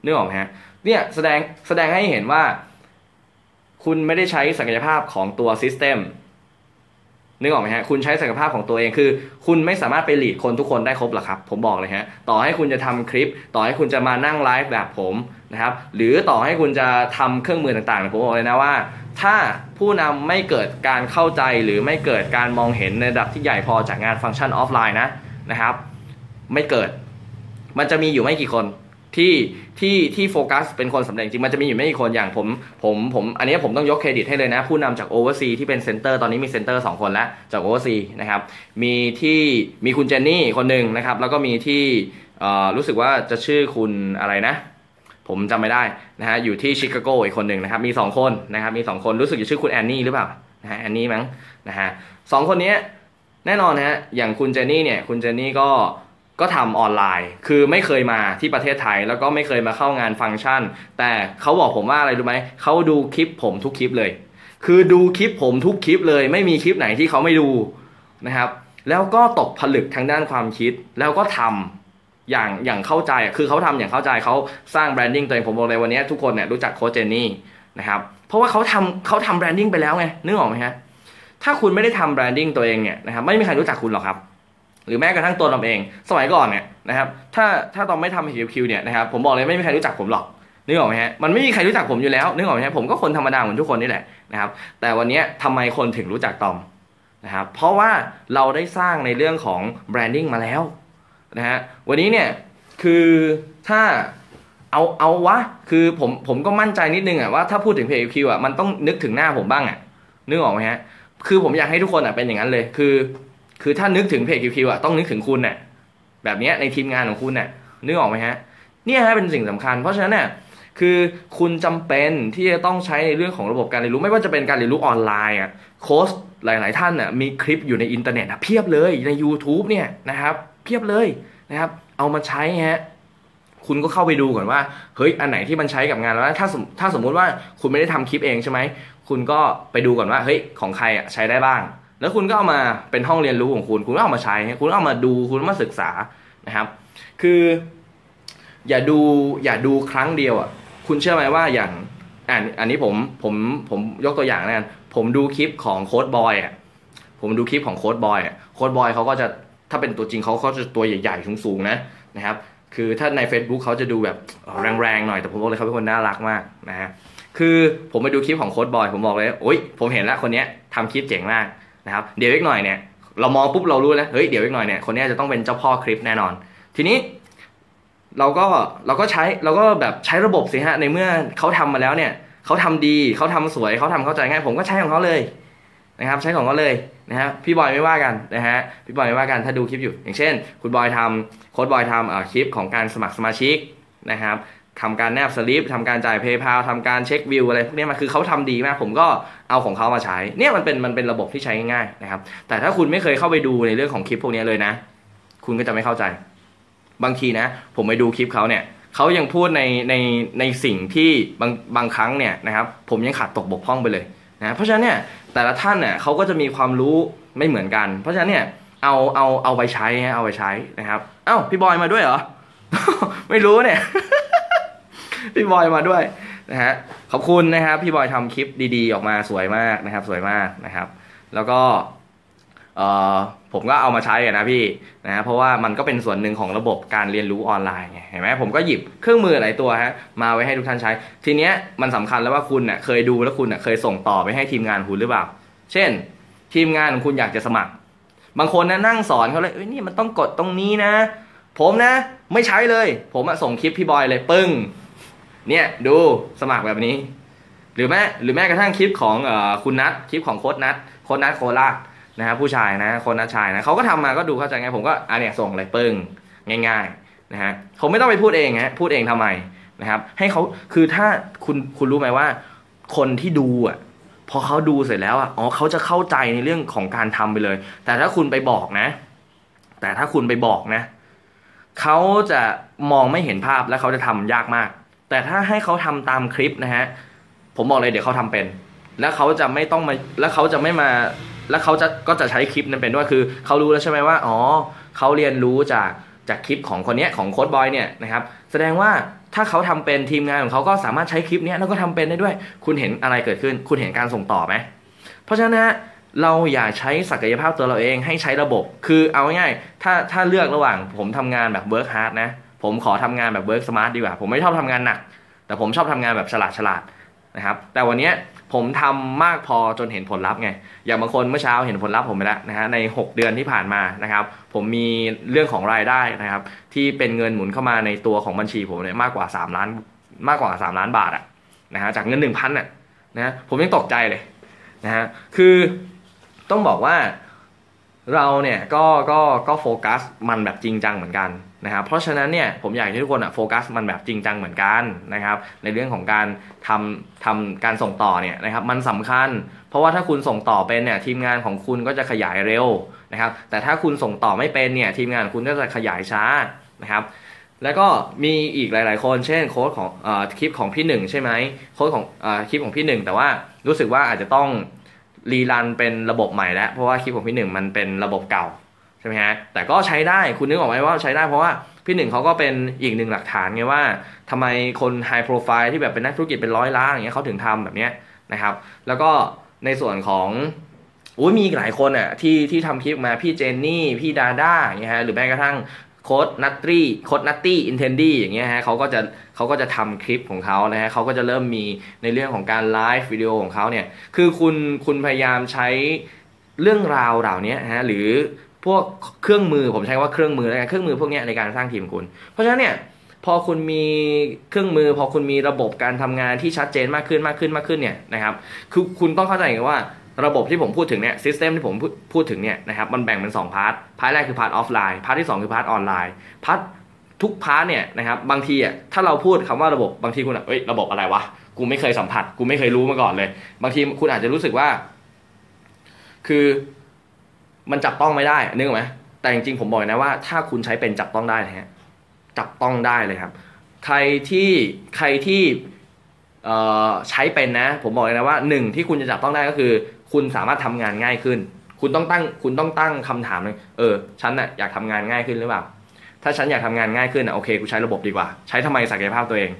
นึกออกไหมฮะเนี่ยแสดงแสดงให้เห็นว่า คุณไม่ได้ใช้ศักยภาพของตัวซิสเต็ม นึกออกไหมฮะ คุณใช้ศักยภาพของตัวเองคือ คุณไม่สามารถไปหลีดคนทุกคนได้ครบหรอกครับ ผมบอกเลยฮะ ต่อให้คุณจะทำคลิป ต่อให้คุณจะมานั่งไลฟ์แบบผมนะครับ หรือต่อให้คุณจะทำเครื่องมือต่างๆ ผมบอกเลยนะว่า ถ้าผู้นำไม่เกิดการเข้าใจหรือไม่เกิดการมองเห็นในระดับที่ใหญ่พอจากงานฟังก์ชันออฟไลน์นะนะครับ ไม่เกิด มันจะมีอยู่ไม่กี่คน ที่ที่ที่โฟกัสเป็นคนสำเร็จจริงมันจะมีอยู่ไม่กี่คนอย่างผมผมผมอันนี้ผมต้องยกเครดิตให้เลยนะ ผู้นำจาก oversea ที่เป็น center ตอนนี้มี center สองคนแล้วจาก oversea นะครับมีที่มีคุณเจนนี่คนหนึ่งนะครับแล้วก็มีที่รู้สึกว่าจะชื่อคุณอะไรนะผมจำไม่ได้นะฮะอยู่ที่ชิคาโกอีกคนหนึ่งนะครับมี 2 คนนะครับมี 2 คนรู้สึกจะชื่อคุณแอนนี่หรือเปล่านะฮะแอนนี่มั้งนะฮะสองคนนี้แน่นอนนะฮะอย่างคุณเจนนี่เนี่ยคุณเจนนี่ก็ ก็ทำออนไลน์ คือไม่เคยมาที่ประเทศไทย แล้วก็ไม่เคยมาเข้างานฟังก์ชัน แต่เขาบอกผมว่าอะไรรู้ไหม เขาดูคลิปผมทุกคลิปเลย คือดูคลิปผมทุกคลิปเลย ไม่มีคลิปไหนที่เขาไม่ดูนะครับ แล้วก็ตกผลึกทางด้านความคิด แล้วก็ทำอย่างอย่างเข้าใจ คือเขาทำอย่างเข้าใจเขาสร้าง branding ตัวเองผมบอกเลยวันนี้ทุกคนเนี่ยรู้จักโค้ชเจนนี่นะครับ เพราะว่าเขาทำเขาทำ branding ไปแล้วไง นึกออกไหมฮะ ถ้าคุณไม่ได้ทำ branding ตัวเองเนี่ยนะครับไม่มีใครรู้จักคุณหรอกครับ หรือแม้กระทั่งตัวเราเอง สมัยก่อนเนี่ยนะครับ ถ้าถ้าตอนไม่ทำ HQ เนี่ยนะครับผมบอกเลยไม่มีใครรู้จักผมหรอกนึกออกไหมฮะมันไม่มีใครรู้จักผมอยู่แล้วนึกออกไหมฮะผมก็คนธรรมดาเหมือนทุกคนนี่แหละนะครับ แต่วันนี้ทำไมคนถึงรู้จักตอมนะครับเพราะว่าเราได้สร้างในเรื่องของแบรนดิ้งมาแล้วนะฮะวันนี้เนี่ยคือถ้าเอาเอาวะคือผมผมก็มั่นใจนิดนึงอะว่าถ้าพูดถึง PQ อะมันต้องนึกถึงหน้าผมบ้างอะนึกออกไหมฮะคือผมอยากให้ทุกคนอะเป็นอย่างนั้นเลยคือ คือถ้านึกถึงเพจคิวอะต้องนึกถึงคุณเนี่ยแบบนี้ในทีมงานของคุณเนี่ยนึกออกไหมฮะเนี่ยฮะเป็นสิ่งสำคัญ เพราะฉะนั้นเนี่ยคือคุณจำเป็นที่จะต้องใช้ในเรื่องของระบบการเรียนรู้ ไม่ว่าจะเป็นการเรียนรู้ออนไลน์อะโค้ชหลาย ๆ ท่านอะมีคลิปอยู่ในอินเทอร์เน็ตอะเพียบเลยใน YouTube เนี่ยนะครับเพียบเลยนะครับ เอามาใช้ฮะคุณก็เข้าไปดูก่อนว่าเฮ้ยอันไหนที่มันใช้กับงานแล้วถ้าสมถ้าสมมุติว่าคุณไม่ได้ทำคลิปเองใช่ไหมคุณก็ไปดูก่อนว่าเฮ้ยของใครอะใช้ได้บ้าง แล้วคุณก็เอามาเป็นห้องเรียนรู้ของคุณ คุณก็เอามาใช้ คุณก็เอามาดูคุณก็มาศึกษานะครับ คือ อย่าดูอย่าดูครั้งเดียวอะคุณเชื่อไหมว่าอย่างอันอันนี้ผมผมผมยกตัวอย่างนะกันผมดูคลิปของโค้ดบอยอะผมดูคลิปของโค้ดบอยอะโค้ดบอยเขาก็จะถ้าเป็นตัวจริงเขาเขาจะตัวใหญ่ๆสูงๆนะนะครับคือถ้าใน Facebook เขาจะดูแบบแรงๆหน่อยแต่ผมบอกเลยเขาเป็นคนน่ารักมากนะฮะคือผมไปดูคลิปของโค้ดบอยผมบอกเลยโอ๊ยผมเห็นแล้วคนนี้ทำคลิปเจ๋งมาก นะครับเดี๋ยวอีกหน่อยเนี่ยเรามองปุ๊บเรารู้แล้วเฮ้ยเดี๋ยวอีกหน่อยเนี่ยคนนี้จะต้องเป็นเจ้าพ่อคลิปแน่นอน ทีนี้เราก็เราก็ใช้เราก็แบบใช้ระบบสิฮะในเมื่อเขาทำมาแล้วเนี่ยเขาทำดีเขาทำสวยเขาทำเข้าใจง่ายผมก็ใช้ของเขาเลยนะครับใช้ของเขาเลยนะฮะพี่บอยไม่ว่ากันนะฮะพี่บอยไม่ว่ากันถ้าดูคลิปอยู่ อย่างเช่น คุณบอยทำโค้ดบอยทำคลิปของการสมัครสมาชิกนะครับ ทำการแนบสลิปทำการจ่ายเพย์พาทำการเช็ควิวอะไรพวกนี้มาคือเขาทำดีมาก ผมก็เอาของเขามาใช้ เนี่ยมันเป็นมันเป็นระบบที่ใช้ง่ายๆนะครับ แต่ถ้าคุณไม่เคยเข้าไปดูในเรื่องของคลิปพวกนี้เลยนะ คุณก็จะไม่เข้าใจ บางทีนะ ผมไปดูคลิปเขาเนี่ยเขายังพูดในในในสิ่งที่บางบางครั้งเนี่ยนะครับผมยังขาดตกบกพร่องไปเลยนะเพราะฉะนั้นเนี่ยแต่ละท่านเนี่ยเขาก็จะมีความรู้ไม่เหมือนกัน เพราะฉะนั้นเนี่ยเอาเอาเอาไปใช้เอาไปใช้นะครับ เอ้าพี่บอยมาด้วยเหรอ ไม่รู้เนี่ย พี่บอยมาด้วยนะฮะขอบคุณนะครับ พี่บอยทำคลิปดีๆ ออกมาสวยมากนะครับ สวยมากนะครับ แล้วก็เออผมก็เอามาใช้อะนะพี่นะเพราะว่ามันก็เป็นส่วนหนึ่งของระบบการเรียนรู้ออนไลน์ไงเห็นไหมผมก็หยิบเครื่องมือหลายตัวฮะมาไว้ให้ทุกท่านใช้ ทีเนี้ยมันสำคัญแล้วว่าคุณเน่ยเคยดูแล้วคุณเน่ยเคยส่งต่อไปให้ทีมงานคุณหรือเปล่า เช่น ทีมงานของคุณอยากจะสมัคร บางคนนะนั่งสอนเขาเลยเอ้ยนี่มันต้องกดตรงนี้นะ ผมนะ ไม่ใช้เลย ผมอะส่งคลิปพี่บอยเลยปึ้ง เนี่ยดูสมัครแบบนี้ หรือแม้หรือแม้กระทั่งคลิปของอคุณนัทคลิปของโค้ดนัทโค้ดนัทโคราชนะครับผู้ชายนะโค้ดนัทชายนะเขาก็ทำมาก็ดูเข้าใจไงผมก็อันเนี้ยส่งเลยปึ้งง่ายๆนะฮะผมไม่ต้องไปพูดเองฮะพูดเองทำไมนะครับ ให้เขาคือถ้าคุณคุณรู้ไหมว่า คนที่ดูอะพอเขาดูเสร็จแล้วอะอ๋อเขาจะเข้าใจในเรื่องของการทำไปเลย แต่ถ้าคุณไปบอกนะ แต่ถ้าคุณไปบอกนะเขาจะมองไม่เห็นภาพและเขาจะทำยากมาก แต่ถ้าให้เขาทำตามคลิปนะฮะผมบอกเลยเดี๋ยวเขาทำเป็น แล้วเขาจะไม่ต้องมาแล้วเขาจะไม่มา แล้วเขาจะก็จะใช้คลิปนั้นเป็นด้วยคือเขารู้แล้วใช่ไหมว่าอ๋อเขาเรียนรู้จากจากคลิปของคนนี้ของโค้ดบอยเนี่ยนะครับแสดงว่าถ้าเขาทำเป็นทีมงานของเขาก็สามารถใช้คลิปนี้แล้วก็ทำเป็นได้ด้วย คุณเห็นอะไรเกิดขึ้น คุณเห็นการส่งต่อไหมเพราะฉะนั้นนะเราอย่าใช้ศักยภาพตัวเราเองให้ใช้ระบบ คือเอาง่ายๆถ้าถ้าเลือกระหว่างผมทำงานแบบ work hard นะ ผมขอทำงานแบบ work smart ดีกว่า ผมไม่ชอบทำงานหนัก แต่ผมชอบทำงานแบบฉลาดฉลาดนะครับ แต่วันนี้ผมทำมากพอจนเห็นผลลัพธ์ไง อย่างบางคนเมื่อเช้าเห็นผลลัพธ์ผมไปแล้วนะฮะ ใน 6 เดือนที่ผ่านมานะครับ ผมมีเรื่องของรายได้นะครับ ที่เป็นเงินหมุนเข้ามาในตัวของบัญชีผมเนี่ยมากกว่า 3 ล้านมากกว่า 3 ล้านบาทอะนะฮะ จากเงิน 1 0 0 0อะนะ ผมยังตกใจเลยนะฮะ คือต้องบอกว่า เราเนี่ยก็ก็ก็โฟกัสมันแบบจริงจังเหมือนกันนะครับเพราะฉะนั้นเนี่ยผมอยากให้ทุกคนอะโฟกัสมันแบบจริงจังเหมือนกันนะครับในเรื่องของการทำทำการส่งต่อเนี่ยนะครับมันสำคัญ เพราะว่าถ้าคุณส่งต่อเป็นเนี่ยทีมงานของคุณก็จะขยายเร็วนะครับแต่ถ้าคุณส่งต่อไม่เป็นเนี่ยทีมงานคุณก็จะขยายช้านะครับแล้วก็มีอีกหลาย ๆ คนเช่นโค้ดของอคลิปของพี่หนึ่งใช่ไหมโค้ดของอคลิปของพี่หนึ่งแต่ว่ารู้สึกว่าอาจจะต้อง รีรันเป็นระบบใหม่แล้ว เพราะว่าคลิปของพี่หนึ่งมันเป็นระบบเก่าใช่ไหมฮะแต่ก็ใช้ได้คุณนึกออกไหมว่าใช้ได้เพราะว่าพี่หนึ่งเขาก็เป็นอีกหนึ่งหลักฐานไงว่าทำไมคน high profile ที่แบบเป็นนักธุรกิจเป็นร้อยล้านอย่างเงี้ยเขาถึงทำแบบเนี้ยนะครับ แล้วก็ในส่วนของอุ้ยมีหลายคนอะที่ที่ทำคลิปมาพี่เจนนี่ พี่ดาด้าอย่างเงี้ยฮะหรือแม้กระทั่ง โค้ชนัตตี้โค้ชนัตตี้อินเทนดี้อย่างเงี้ยฮะเขาก็จะเขาก็จะทำคลิปของเขานะฮะเขาก็จะเริ่มมีในเรื่องของการไลฟ์วิดีโอของเขาเนี่ยคือคุณคุณพยายามใช้เรื่องราวเหล่านี้ฮะหรือพวกเครื่องมือผมใช้ว่าเครื่องมือแล้วกันเครื่องมือพวกนี้ในการสร้างทีมคุณ เพราะฉะนั้นเนี่ยพอคุณมีเครื่องมือ พอคุณมีระบบการทำงานที่ชัดเจนมากขึ้นมากขึ้นมากขึ้นเนี่ยนะครับคือคุณต้องเข้าใจว่า ระบบที่ผมพูดถึงเนี่ย system ที่ผมพูดถึงเนี่ยนะครับมันแบ่งเป็น 2 part part แรกคือ part ออฟไลน์ part ที่ 2 คือ part ออนไลน์ part ทุก part เนี่ยนะครับบางทีอะถ้าเราพูดคำว่าระบบบางทีคุณอะเอ้ยระบบอะไรวะ กูไม่เคยสัมผัส กูไม่เคยรู้มาก่อนเลย บางทีคุณอาจจะรู้สึกว่า คือมันจับต้องไม่ได้นึกออกไหมแต่จริงๆผมบอกนะว่าถ้าคุณใช้เป็นจับต้องได้นะฮะจับต้องได้เลยครับ ใครที่ใครที่ใช้เป็นนะ ผมบอกเลยนะว่าหนึ่งที่คุณจะจับต้องได้ก็คือ คุณสามารถทำงานง่ายขึ้น คุณต้องตั้งคุณต้องตั้งคำถามเลยเออฉันน่ะอยากทำงานง่ายขึ้นหรือเปล่าถ้าฉันอยากทำงานง่ายขึ้นอะโอเคกูใช้ระบบดีกว่า ใช้ทำไมศักยภาพตัวเอง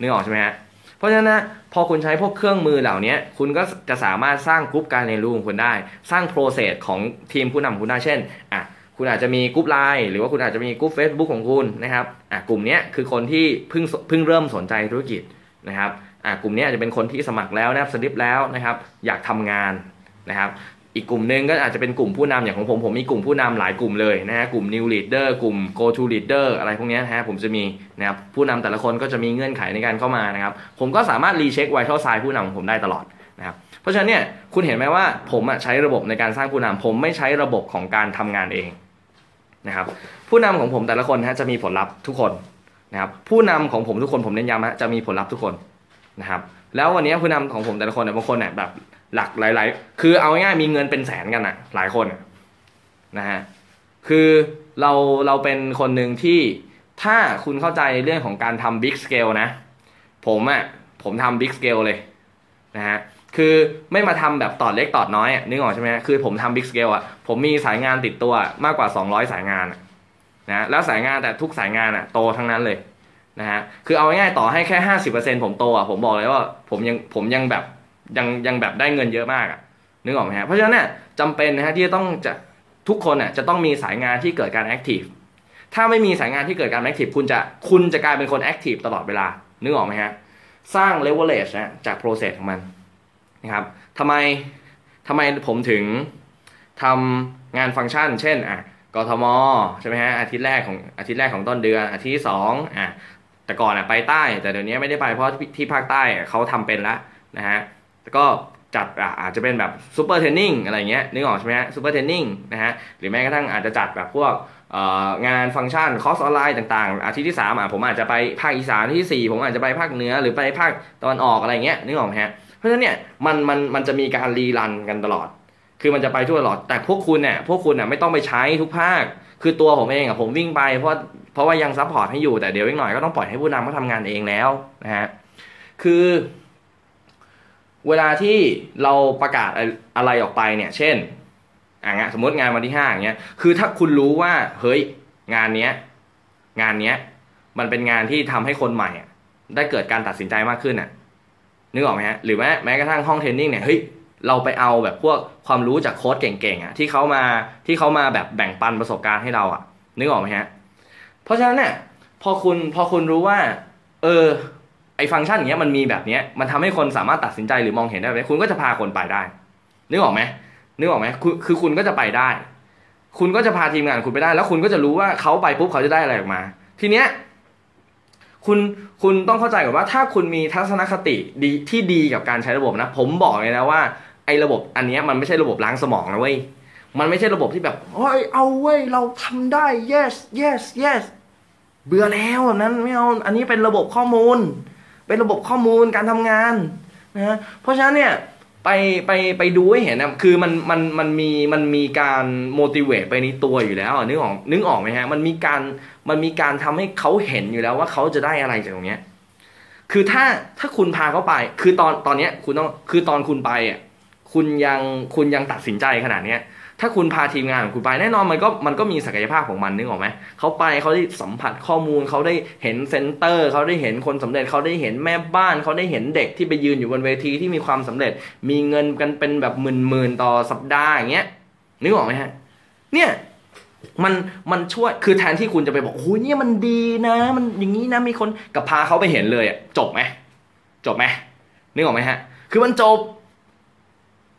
นึกออกใช่ไหมฮะเพราะฉะนั้นนะพอคุณใช้พวกเครื่องมือเหล่านี้คุณก็จะสามารถสร้างกรุ๊ปการเรียนรู้ของคุณได้ สร้าง process ของทีมผู้นำคุณได้เช่นอะคุณอาจจะมีกรุ๊ปไลน์หรือว่าคุณอาจจะมีกรุ๊ป Facebook ของคุณนะครับอะกลุ่มนี้คือคนที่เพิ่งเพิ่งเริ่มสนใจธุรกิจนะครับอะกลุ่มนี้อาจจะเป็นคนที่สมัครแล้วนะครับสลิปแล้วนะครับ อยากทำงาน นะครับอีกกลุ่มหนึ่งก็อาจจะเป็นกลุ่มผู้นำอย่างของผม ผมมีกลุ่มผู้นำหลายกลุ่มเลยนะฮะกลุ่ม new leader กลุ่ม go to leader อะไรพวกนี้นะฮะผมจะมีนะครับผู้นำแต่ละคนก็จะมีเงื่อนไขในการเข้ามานะครับผมก็สามารถรีเช็คไวท์เท่าไซผู้นำของผมได้ตลอดนะครับเพราะฉะนั้นเนี่ยคุณเห็นไหมว่าผมใช้ระบบในการสร้างผู้นำผมไม่ใช้ระบบของการทำงานเองนะครับผู้นำของผมแต่ละคนฮะจะมีผลลัพธ์ทุกคนนะครับผู้นำของผมทุกคนผมเน้นย้ำฮะจะมีผลลัพธ์ทุกคนนะครับแล้ววันนี้ผู้นำของผมแต่ละคนเนี่ยบางคนเนี่ยแบบ หลักหลาย ๆ คือเอาง่ายๆมีเงินเป็นแสนกันอะหลายคนนะฮะคือเราเราเป็นคนหนึ่งที่ถ้าคุณเข้าใจเรื่องของการทำ big scale นะ ผมอะผมทำ big scale เลยนะฮะคือไม่มาทำแบบตอดเล็กตอดน้อยนึกออกใช่ไหมคือผมทำ big scale อะผมมีสายงานติดตัวมากกว่า 200 สายงานนะแล้วสายงานแต่ทุกสายงานอะโตทั้งนั้นเลยนะฮะคือเอาง่ายๆต่อให้แค่ 50%ผมโตอะผมบอกเลยว่าผมยังผมยังแบบ ยังยังแบบได้เงินเยอะมากอะนึกออกไหมฮะเพราะฉะนั้นเนี่ยจำเป็นนะฮะที่จะต้องจะทุกคนอะจะต้องมีสายงานที่เกิดการ active ถ้าไม่มีสายงานที่เกิดการ active คุณจะคุณจะกลายเป็นคน active ตลอดเวลานึกออกไหมฮะสร้าง leverage นะจาก process ของมันนะครับทำไมทำไมผมถึงทำงานฟังก์ชัน เช่นอะกทมใช่ไหมฮะอาทิตย์แรกของอาทิตย์แรกของต้นเดือนอาทิตย์ที่สองอะแต่ก่อนอะไปใต้ แต่เดี๋ยวนี้ไม่ได้ไปเพราะที่ภาคใต้เขาทำเป็นแล้วนะฮะ แล้วก็จัดอาจจะเป็นแบบ super training อะไรเงี้ยนึกออกใช่ไหมฮะ super training นะฮะหรือแม้กระทั่งอาจจะจัดแบบพวกงานฟังก์ชันคอร์สออนไลน์ต่างๆ อาทิตย์ที่3อะผมอาจจะไปภาคอีสานที่ 4 ผมอาจจะไปภาคเหนือหรือไปภาคตะวันออกอะไรเงี้ยนึกออกไหมฮะเพราะฉะนั้นเนี่ยมันมันมันจะมีการ rerun กันตลอด คือมันจะไปทั่วตลอด แต่พวกคุณเนี่ยพวกคุณเนี่ยไม่ต้องไปใช้ทุกภาค คือตัวผมเองอะผมวิ่งไปเพราะเพราะว่ายัง support ให้อยู่แต่เดี๋ยวอีกหน่อยก็ต้องปล่อยให้ผู้นำเขาทำงานเองแล้วนะฮะคือ เวลาที่เราประกาศอะไรออกไปเนี่ย เช่นอะสมมติงานวันที่ห้าอย่างเงี้ย คือถ้าคุณรู้ว่าเฮ้ยงานเนี้ยงานเนี้ยมันเป็นงานที่ทำให้คนใหม่ได้เกิดการตัดสินใจมากขึ้นอะนึกออกไหมฮะหรือแม้แม้กระทั่งห้อง training เนี่ยเฮ้ยเราไปเอาแบบพวกความรู้จากโค้ชเก่งๆอะที่เขามาที่เขามาแบบแบ่งปันประสบการณ์ให้เราอะนึกออกไหมฮะเพราะฉะนั้นเนี่ยพอคุณพอคุณรู้ว่า เออ ไอฟังก์ชันอย่างเงี้ยมันมีแบบเนี้ยมันทำให้คนสามารถตัดสินใจหรือมองเห็นได้ไหมคุณก็จะพาคนไปได้ นึกออกไหมนึกออกไหมคือคือคุณก็จะไปได้ คุณก็จะพาทีมงานคุณไปได้ แล้วคุณก็จะรู้ว่าเขาไปปุ๊บเขาจะได้อะไรออกมา ทีเนี้ยคุณคุณต้องเข้าใจก่อนว่าถ้าคุณมีทัศนคติดีที่ดีกับการใช้ระบบนะ ผมบอกเลยนะว่าไอ้ระบบอันนี้มันไม่ใช่ระบบล้างสมองนะเว้ยมันไม่ใช่ระบบที่แบบเฮ้ยเอาเว้ยเราทำได้ yes yes yes เบื่อแล้วแบบนั้นไม่เอาอันนี้เป็นระบบข้อมูล เป็นระบบข้อมูลการทำงานนะเพราะฉะนั้นเนี่ยไปไปไปดูให้เห็นนะคือมันมันมันมีมันมีการ motivate ไปในตัวอยู่แล้วนึกออกนึกออกไหมฮะมันมีการมันมีการทำให้เขาเห็นอยู่แล้วว่าเขาจะได้อะไรจากตรงเนี้ยคือถ้าถ้าคุณพาเขาไป คือตอนตอนเนี้ยคุณต้องคือตอนคุณไปอะคุณยังคุณยังตัดสินใจขนาดเนี้ย ถ้าคุณพาทีมงานของคุณไปแน่นอนมันก็มันก็มีศักยภาพของมันนึกออกไหมเขาไปเขาได้สัมผัสข้อมูลเขาได้เห็นเซนเตอร์เขาได้เห็นคนสำเร็จเขาได้เห็นแม่บ้านเขาได้เห็นเด็กที่ไปยืนอยู่บนเวทีที่มีความสำเร็จ มีเงินกันเป็นแบบหมื่นๆต่อสัปดาห์อย่างเงี้ยนึกออกไหมฮะ เนี่ยมันมันช่วยคือแทนที่คุณจะไปบอกโอ้ยเนี่ยมันดีนะ มันอย่างนี้นะมีคนกับพาเขาไปเห็นเลยอะจบไหมจบไหมนึกออกไหมฮะ คือมันจบ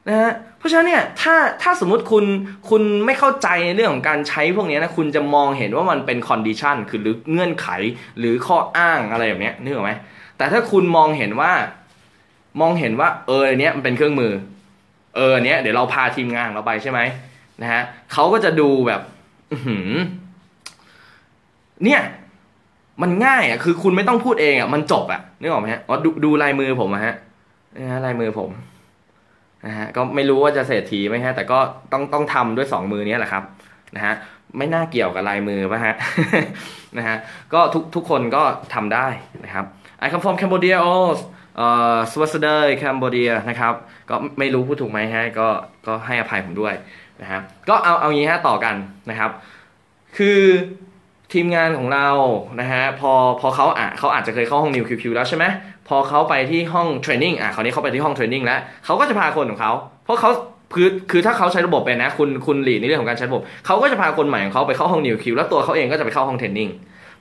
นะฮะเพราะฉะนั้นเนี่ยถ้าถ้าสมมติคุณคุณไม่เข้าใจในเรื่องของการใช้พวกนี้นะคุณจะมองเห็นว่ามันเป็น condition คือหรือเงื่อนไขหรือข้ออ้างอะไรแบบนี้นึกออกไหมแต่ถ้าคุณมองเห็นว่า มองเห็นว่า เออเนี้ยมันเป็นเครื่องมือ เออเนี้ยเดี๋ยวเราพาทีมงานเราไปใช่ไหมนะฮะเขาก็จะดูแบบหืเนี่ย มันง่ายอะคือคุณไม่ต้องพูดเองอะมันจบอะนึกออกไหมฮะอ๋อดูดูลายมือผมอะฮะนะฮะลายมือผม นะฮะก็ไม่รู้ว่าจะเศรษฐีไหมฮะแต่ก็ต้องต้องทำด้วยสองมือนี้แหละครับนะฮะไม่น่าเกี่ยวกับลายมือป่ะฮะนะฮะก็ทุกทุกคนก็ทำได้นะครับ I come from Cambodia also เอ่อสวัสดีแคนเบเดียนะครับ ก็ไม่รู้พูดถูกไหมฮะก็ก็ให้อภัยผมด้วยนะครับก็เอาเอางี้ฮะต่อกันนะครับ คือทีมงานของเรานะฮะพอพอเขาอะเขาอาจจะเคยเข้าห้อง new QQ แล้วใช่ไหม พอเขาไปที่ห้อง training อะคราวนี้เขาไปที่ห้อง training แล้วเขาก็จะพาคนของเขาเพราะเขาคือคือถ้าเขาใช้ระบบเป็นนะ คุณคุณหลีในเรื่องของการใช้ระบบเขาก็จะพาคนใหม่ของเขาไปเข้าห้อง new Q แล้วตัวเขาเองก็จะไปเข้าห้อง training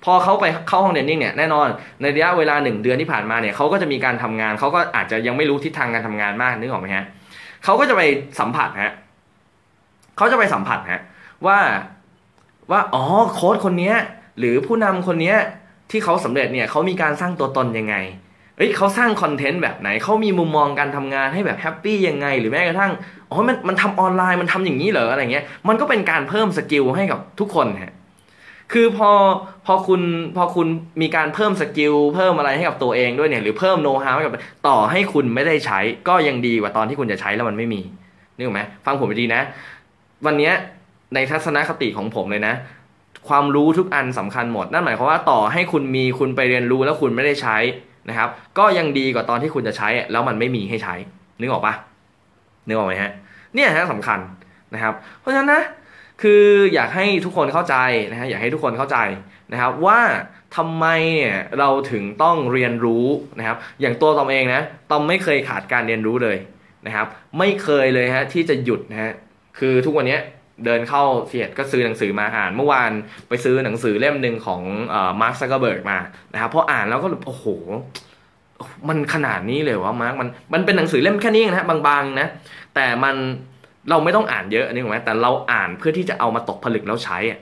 พอเขาไปเข้าห้อง training เนี่ยแน่นอนในระยะเวลาหนึ่งเดือนที่ผ่านมาเนี่ยเขาก็จะมีการทำงานเขาก็อาจจะยังไม่รู้ทิศทางการทำงานมากนึกออกไหมฮะเขาก็จะไปสัมผัสฮะเขาจะไปสัมผัสฮะว่าว่าอ๋อโค้ชคนนี้หรือผู้นำคนนี้ที่เขาสำเร็จเนี่ยเขามีการสร้างตัวตนยังไง เอ้ยเขาสร้างคอนเทนต์แบบไหนเขามีมุมมองการทำงานให้แบบ happy ยังไง หรือแม้กระทั่งอ๋อมันมันทำออนไลน์มันทำอย่างนี้เหรออะไรเงี้ยมันก็เป็นการเพิ่ม skill ให้กับทุกคนฮะคือพอพอคุณพอคุณมีการเพิ่ม skill เพิ่มอะไรให้กับตัวเองด้วยเนี่ยหรือเพิ่มโน้ตฮาวให้กับต่อให้คุณไม่ได้ใช้ ก็ยังดีกว่าตอนที่คุณจะใช้แล้วมันไม่มีนึกไหมฟังผมดีนะ วันนี้ในทัศนคติของผมเลยนะ ความรู้ทุกอันสำคัญหมด นั่นหมายความว่าต่อให้คุณมีคุณไปเรียนรู้แล้วคุณไม่ได้ใช้ นะครับ ก็ยังดีกว่าตอนที่คุณจะใช้ แล้วมันไม่มีให้ใช้ นึกออกปะนึกออกไหมฮะ เนี่ยฮะสำคัญนะครับ เพราะฉะนั้นนะคืออยากให้ทุกคนเข้าใจนะฮะอยากให้ทุกคนเข้าใจนะครับ ว่าทำไมเนี่ยเราถึงต้องเรียนรู้นะครับ อย่างตัวตอมเองนะตอมไม่เคยขาดการเรียนรู้เลยนะครับ ไม่เคยเลยฮะที่จะหยุดนะฮะคือทุกวันนี้ เดินเข้าซีเอ็ดก็ซื้อหนังสือมาอ่าน เมื่อวานไปซื้อหนังสือเล่มหนึ่งของมาร์คซักเกอร์เบิร์กมานะครับพออ่านแล้วก็โอ้โห มันขนาดนี้เลยวะมาร์คมันมันเป็นหนังสือเล่มแค่นี้นะฮะบางๆนะ แต่มันเราไม่ต้องอ่านเยอะนี่ถูกไหมแต่เราอ่านเพื่อที่จะเอามาตกผลึกแล้วใช้อะ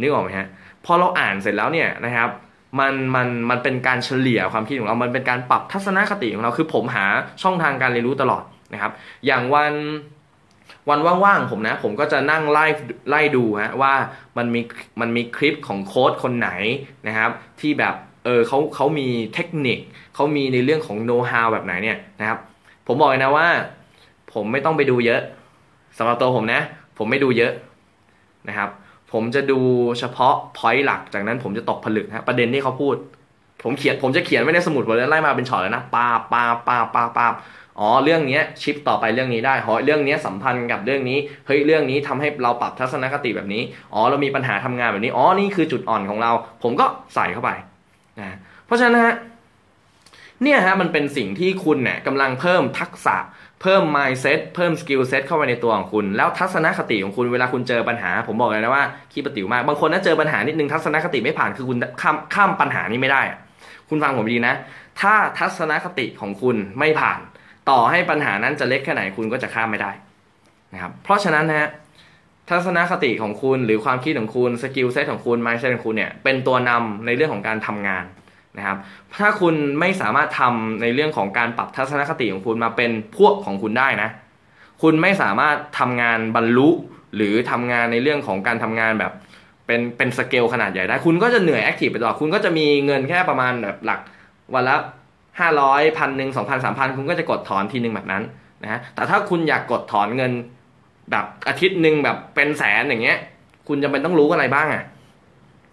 นึกออกไหมฮะพอเราอ่านเสร็จแล้วเนี่ยนะครับมันมันมันเป็นการเฉลี่ยความคิดของเรา มันเป็นการปรับทัศนคติของเรา คือผมหาช่องทางการเรียนรู้ตลอดนะครับ อย่างวัน วันว่างๆผมนะ ผมก็จะนั่งไล่ไล่ดูฮะว่ามันมีมันมีคลิปของโค้ดคนไหนนะครับ ที่แบบเออเขาเขามีเทคนิคเขามีในเรื่องของโน้ตฮาวแบบไหนเนี่ยนะครับ ผมบอกเลยนะว่า ผมไม่ต้องไปดูเยอะสำหรับตัวผมนะ ผมไม่ดูเยอะนะครับ ผมจะดูเฉพาะพอยต์หลักจากนั้นผมจะตกผลึกฮะประเด็นที่เขาพูด ผมเขียนผมจะเขียนไว้ในสมุดผมเลยไล่มาเป็นช็อตเลยนะปาปาปาปาปา อ๋อเรื่องนี้ชิปต่อไปเรื่องนี้ได้หอเรื่องนี้สัมพันธ์กับเรื่องนี้เฮ้ยเรื่องนี้ทำให้เราปรับทัศนคติแบบนี้อ๋อเรามีปัญหาทำงานแบบนี้อ๋อนี่คือจุดอ่อนของเรา ผมก็ใส่เข้าไปนะเพราะฉะนั้นฮะเนี่ยฮะมันเป็นสิ่งที่คุณเนี่ยกำลังเพิ่มทักษะ เพิ่ม mindset เพิ่ม skill set เข้าไปในตัวของคุณ แล้วทัศนคติของคุณเวลาคุณเจอปัญหา ผมบอกเลยนะว่าขี้ปติ๋วมากบางคนนะเจอปัญหานิดนึงทัศนคติไม่ผ่านคือคุณข้ามข้ามปัญหานี้ไม่ได้ คุณฟังผมดีนะ ถ้าทัศนคติของคุณไม่ผ่าน ต่อให้ปัญหานั้นจะเล็กแค่ไหนคุณก็จะข้ามไม่ได้นะครับเพราะฉะนั้นนะฮะทัศนคติของคุณหรือความคิดของคุณ skill set ของคุณ mindset ของคุณเนี่ยเป็นตัวนำในเรื่องของการทำงานนะครับถ้าคุณไม่สามารถทำในเรื่องของการปรับทัศนคติของคุณมาเป็นพวกของคุณได้นะ คุณไม่สามารถทำงานบรรลุ หรือทำงานในเรื่องของการทำงานแบบเป็นเป็นสเกลขนาดใหญ่ได้ คุณก็จะเหนื่อย active ไปตลอดคุณก็จะมีเงินแค่ประมาณแบบหลักวันละ ห้าร้อยพันหนึ่งสองพันสามพันคุณก็จะกดถอนทีหนึ่งแบบนั้นนะฮะแต่ถ้าคุณอยากกดถอนเงินแบบอาทิตย์หนึ่งแบบเป็นแสนอย่างเงี้ย คุณจะเป็นต้องรู้อะไรบ้างอะ่ะ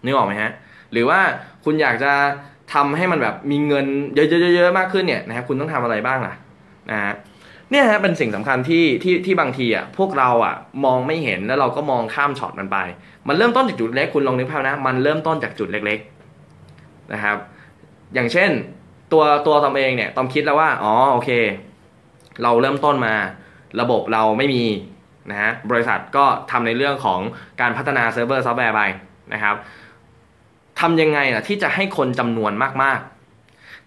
นึกออกไหมฮะ หรือว่าคุณอยากจะทำให้มันแบบมีเงินเยอะๆๆมากขึ้นเนี่ยนะครับคุณต้องทำอะไรบ้างล่ะนะฮะเนี่ยฮะเป็นสิ่งสำคัญที่ที่ที่บางทีอะพวกเราอะมองไม่เห็นแล้วเราก็มองข้ามช็อตมันไป มันเริ่มต้นจากจุดเล็กคุณลองนึกภาพนะ มันเริ่มต้นจากจุดเล็กๆนะครับ อย่างเช่น ตัวตัวตอมเองเนี่ยตอมคิดแล้วว่าอ๋อโอเค เราเริ่มต้นมา ระบบเราไม่มีนะฮะบริษัทก็ทำในเรื่องของการพัฒนาเซิร์ฟเวอร์ซอฟต์แวร์ไปนะครับทำยังไงล่ะที่จะให้คนจำนวนมากๆ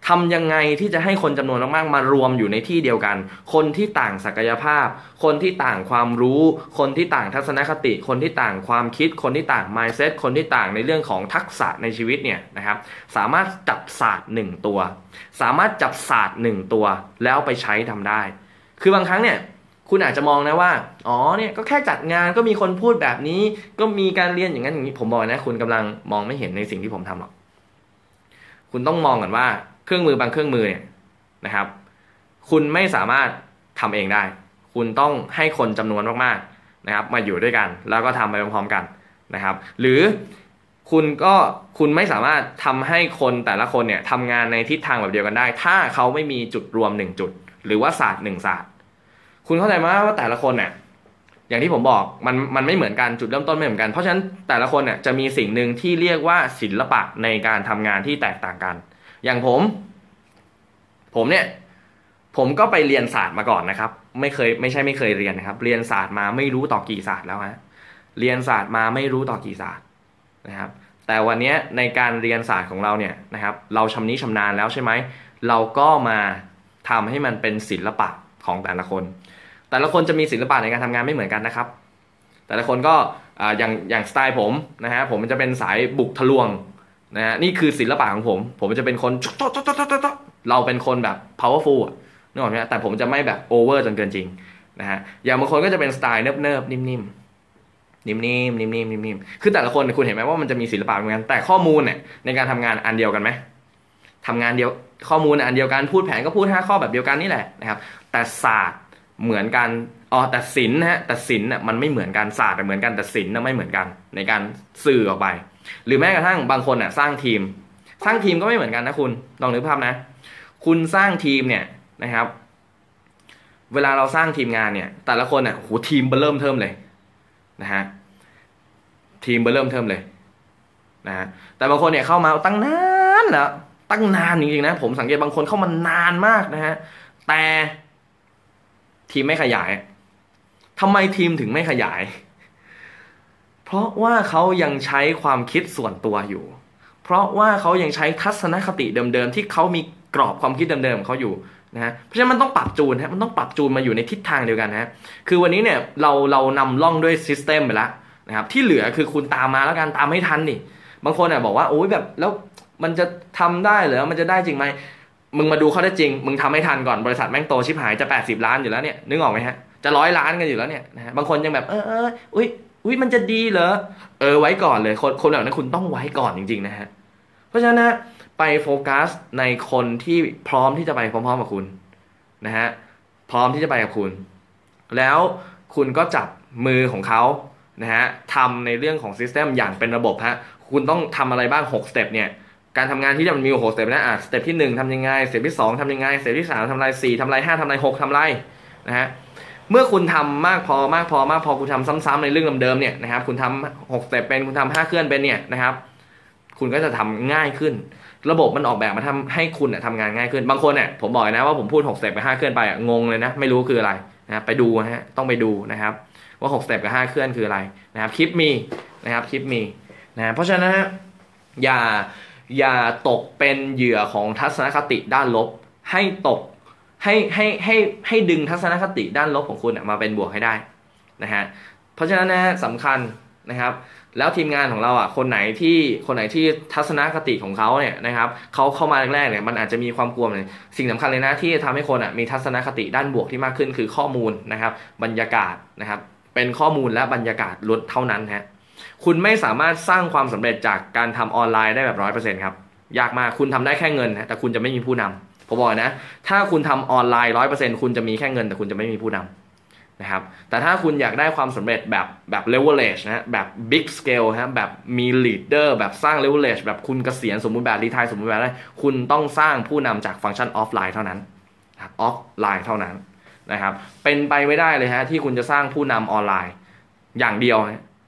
ทำยังไงที่จะให้คนจำนวนมากๆมารวมอยู่ในที่เดียวกัน คนที่ต่างศักยภาพ คนที่ต่างความรู้ คนที่ต่างทัศนคติ คนที่ต่างความคิด คนที่ต่าง mindset คนที่ต่างในเรื่องของทักษะในชีวิตเนี่ยนะครับ สามารถจับศาสตร์หนึ่งตัว สามารถจับศาสตร์หนึ่งตัว แล้วไปใช้ทำได้ คือบางครั้งเนี่ยคุณอาจจะมองนะว่า อ๋อ เนี่ยก็แค่จัดงานก็มีคนพูดแบบนี้ ก็มีการเรียนอย่างนั้นอย่างนี้ ผมบอกนะ คุณกำลังมองไม่เห็นในสิ่งที่ผมทำหรอก คุณต้องมองก่อนว่า เครื่องมือบางเครื่องมือเนี่ยนะครับ คุณไม่สามารถทำเองได้ คุณต้องให้คนจำนวนมากๆนะครับ มาอยู่ด้วยกัน แล้วก็ทำไปพร้อมๆกันนะครับ หรือคุณก็คุณไม่สามารถทำให้คนแต่ละคนเนี่ยทำงานในทิศทางแบบเดียวกันได้ ถ้าเขาไม่มีจุดรวมหนึ่งจุด หรือว่าศาสตร์หนึ่งศาสตร์ คุณเข้าใจไหมว่าแต่ละคนเนี่ยอย่างที่ผมบอกมันมันไม่เหมือนกันจุดเริ่มต้นไม่เหมือนกันเพราะฉะนั้นแต่ละคนเนี่ยจะมีสิ่งหนึ่งที่เรียกว่าศิลปะในการทำงานที่แตกต่างกัน อย่างผม ผมเนี่ย ผมก็ไปเรียนศาสตร์มาก่อนนะครับ ไม่เคยไม่ใช่ไม่เคยเรียนนะครับ เรียนศาสตร์มาไม่รู้ต่อกี่ศาสตร์แล้วฮะเรียนศาสตร์มาไม่รู้ต่อกี่ศาสตร์นะครับ แต่วันนี้ในการเรียนศาสตร์ของเราเนี่ยนะครับ เราชำนิชำนาญแล้วใช่ไหมเราก็มาทำให้มันเป็นศิลปะของแต่ละคน แต่ละคนจะมีศิลปะในการทำงานไม่เหมือนกันนะครับ แต่ละคนก็อย่างอย่างสไตล์ผมนะฮะผมจะเป็นสายบุกทะลวง นะฮะนี่คือศิลปะของผม ผมจะเป็นคนเราเป็นคนแบบ powerful นึกออกไหมแต่ผมจะไม่แบบ over จนเกินจริงนะฮะอย่างบางคนก็จะเป็นสไตล์เนิบๆนิ่มๆนิ่มๆนิ่มๆนิ่มๆคือแต่ละคนคุณเห็นไหมว่ามันจะมีศิลปะเหมือนกันแต่ข้อมูลเนี่ยในการทำงานอันเดียวกันไหมทำงานเดียวข้อมูลอันเดียวกันพูดแผนก็พูด 5 ข้อแบบเดียวกันนี่แหละนะครับ แต่ศาสตร์เหมือนกันอ๋อแต่ศิลป์นะฮะแต่ศิลป์น่ะมันไม่เหมือนกันศาสตร์เหมือนกันแต่ศิลป์น่ะไม่เหมือนกัน ในการสื่อออกไป หรือแม้กระทั่งบางคนน่ะสร้างทีม สร้างทีมก็ไม่เหมือนกันนะคุณลองนึกภาพนะ คุณสร้างทีมเนี่ยนะครับ เวลาเราสร้างทีมงานเนี่ย แต่ละคนอะโหทีมเบเริ่มเทิมเลยนะฮะทีมเบเริ่มเทิมเลยนะฮะแต่บางคนเนี่ยเข้ามาตั้งนานแล้วตั้งนานจริงๆนะ ผมสังเกตบางคนเข้ามานานมากนะฮะแต่ทีมไม่ขยายทำไมทีมถึงไม่ขยาย เพราะว่าเขายังใช้ความคิดส่วนตัวอยู่ เพราะว่าเขายังใช้ทัศนคติเดิมๆที่เขามีกรอบความคิดเดิมๆของเขาอยู่นะฮะเพราะฉะนั้นมันต้องปรับจูนฮะมันต้องปรับจูนมาอยู่ในทิศทางเดียวกันนะคือวันนี้เนี่ยเราเรานำล่องด้วยซิสเต็มไปแล้วนะครับที่เหลือคือคุณตามมาแล้วกันตามไม่ทันนี่บางคนอะบอกว่าโอ้ยแบบแล้วมันจะทำได้หรือมันจะได้จริงไหมมึงมาดูเขาได้จริง มึงทำให้ทันก่อนบริษัทแม่งโตชิบหายจะ 80 ล้านอยู่แล้วเนี่ยนึกออกไหมฮะจะร้อยล้านกันอยู่แล้วเนี่ยนะฮะบางคนยังแบบเออเอออุ้ย อุ้ยมันจะดีเหรอ เออไว้ก่อนเลยคนคนแบบนั้นคุณต้องไว้ก่อนจริง ๆ นะฮะ เพราะฉะนั้นนะไปโฟกัสในคนที่พร้อมที่จะไปพร้อมๆกับคุณนะฮะพร้อมที่จะไปกับคุณ แล้วคุณก็จับมือของเขานะฮะทำในเรื่องของ system อย่างเป็นระบบฮะคุณต้องทำอะไรบ้าง6 step เนี่ยการทำงานที่มันมี6 step นะอะ step ที่ 1ทำยังไง step ที่ 2ทำยังไง step ที่ 3ทำอะไร4ทำอะไร5ทำอะไร6ทำอะไรนะฮะ เมื่อคุณทำมากพอมากพอมากพอคุณทำซ้ำๆในเรื่องเดิมๆเนี่ยนะครับคุณทำ6 step เป็นคุณทำ5เคลื่อนเป็นเนี่ยนะครับ คุณก็จะทำง่ายขึ้น ระบบมันออกแบบมาทำให้คุณทำงานง่ายขึ้นบางคนเนี่ยผมบอกเลยนะว่าผมพูด6 step ไป5เคลื่อนไปอะงงเลยนะไม่รู้คืออะไรนะไปดูนะฮะต้องไปดูนะครับ ว่า6 step กับ5เคลื่อนคืออะไรนะครับคลิปมีนะครับคลิปมีนะเพราะฉะนั้นอย่าอย่าตกเป็นเหยื่อของทัศนคติด้านลบ ให้ตก ให้ให้ให้ให้ดึงทัศนคติด้านลบของคุณมาเป็นบวกให้ได้นะฮะเพราะฉะนั้นนะสำคัญนะครับแล้วทีมงานของเราอะคนไหนที่คนไหนที่ทัศนคติของเขาเนี่ยนะครับเขาเข้ามาแรกๆเนี่ยมันอาจจะมีความกลัวเลยสิ่งสำคัญเลยนะที่ทำให้คนอะมีทัศนคติด้านบวกที่มากขึ้นคือข้อมูลนะครับบรรยากาศนะครับเป็นข้อมูลและบรรยากาศล้วนเท่านั้นฮะคุณไม่สามารถสร้างความสำเร็จจากการทำออนไลน์ได้แบบร้อยเปอร์เซ็นต์ครับยากมากคุณทำได้แค่เงินนะแต่คุณจะไม่มีผู้นำ ผมบอกนะ ถ้าคุณทำออนไลน์ร้อยเปอร์เซ็นต์คุณจะมีแค่เงินแต่คุณจะไม่มีผู้นำนะครับ แต่ถ้าคุณอยากได้ความสำเร็จแบบแบบ leverage นะแบบ big scale ฮะแบบมี leader แบบสร้าง leverage แบบคุณเกษียณสมมุติแบบ retire สมมุติแบบได้คุณต้องสร้างผู้นำจากฟังก์ชันออฟไลน์เท่านั้นออฟไลน์เท่านั้นนะครับ เป็นไปไม่ได้เลยฮะที่คุณจะสร้างผู้นำออนไลน์ อย่างเดียว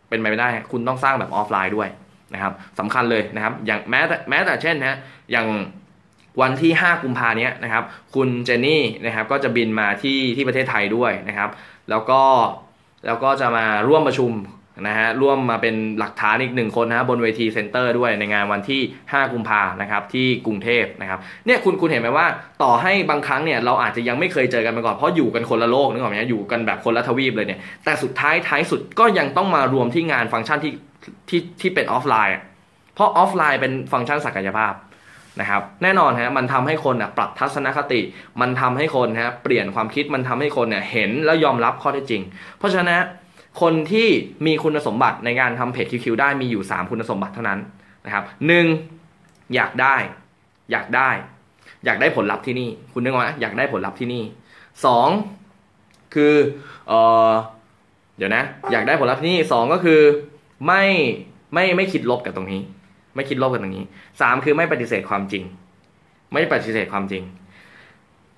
เป็นไปไม่ได้ คุณต้องสร้างแบบออฟไลน์ด้วยนะครับสำคัญเลยนะครับ อย่างแม้แต่แม้แต่เช่นฮะอย่าง วันที่ 5 กุมภาเนี้ยนะครับ คุณเจนนี่นะครับก็จะบินมาที่ที่ประเทศไทยด้วยนะครับ แล้วก็แล้วก็จะมาร่วมประชุมนะฮะร่วมมาเป็นหลักฐานอีกหนึ่งคนนะบนเวที center ด้วยในงานวันที่ 5 กุมภานะครับที่กรุงเทพนะครับเนี่ยคุณคุณเห็นไหมว่าต่อให้บางครั้งเนี่ยเราอาจจะยังไม่เคยเจอกันมาก่อนเพราะอยู่กันคนละโลกนึกออกไหมอยู่กันแบบคนละทวีปเลยเนี่ยแต่สุดท้ายท้ายสุดก็ยังต้องมารวมที่งานฟังก์ชันที่ที่ที่เป็นออฟไลน์ เพราะออฟไลน์เป็นฟังก์ชันศักยภาพ นะครับแน่นอนฮะมันทำให้คนนะปรับทัศนคติ มันทำให้คนฮะเปลี่ยนความคิดมันทำให้คนเนี่ยเห็นแล้วยอมรับข้อเท็จจริง เพราะฉะนั้นคนที่มีคุณสมบัติในการทำเพจคิวได้มีอยู่ 3 คุณสมบัติเท่านั้นนะครับหนึ่งอยากได้ อยากได้ อยากได้ผลลัพธ์ที่นี่ คุณนึกว่าอยากได้ผลลัพธ์ที่นี่สองคือเออเดี๋ยวนะ อยากได้ผลลัพธ์ที่นี่สองก็คือไม่ไม่ไม่คิดลบกับตรงนี้ ไม่คิดลบกับตรงนี้สามคือไม่ปฏิเสธความจริง ไม่ปฏิเสธความจริง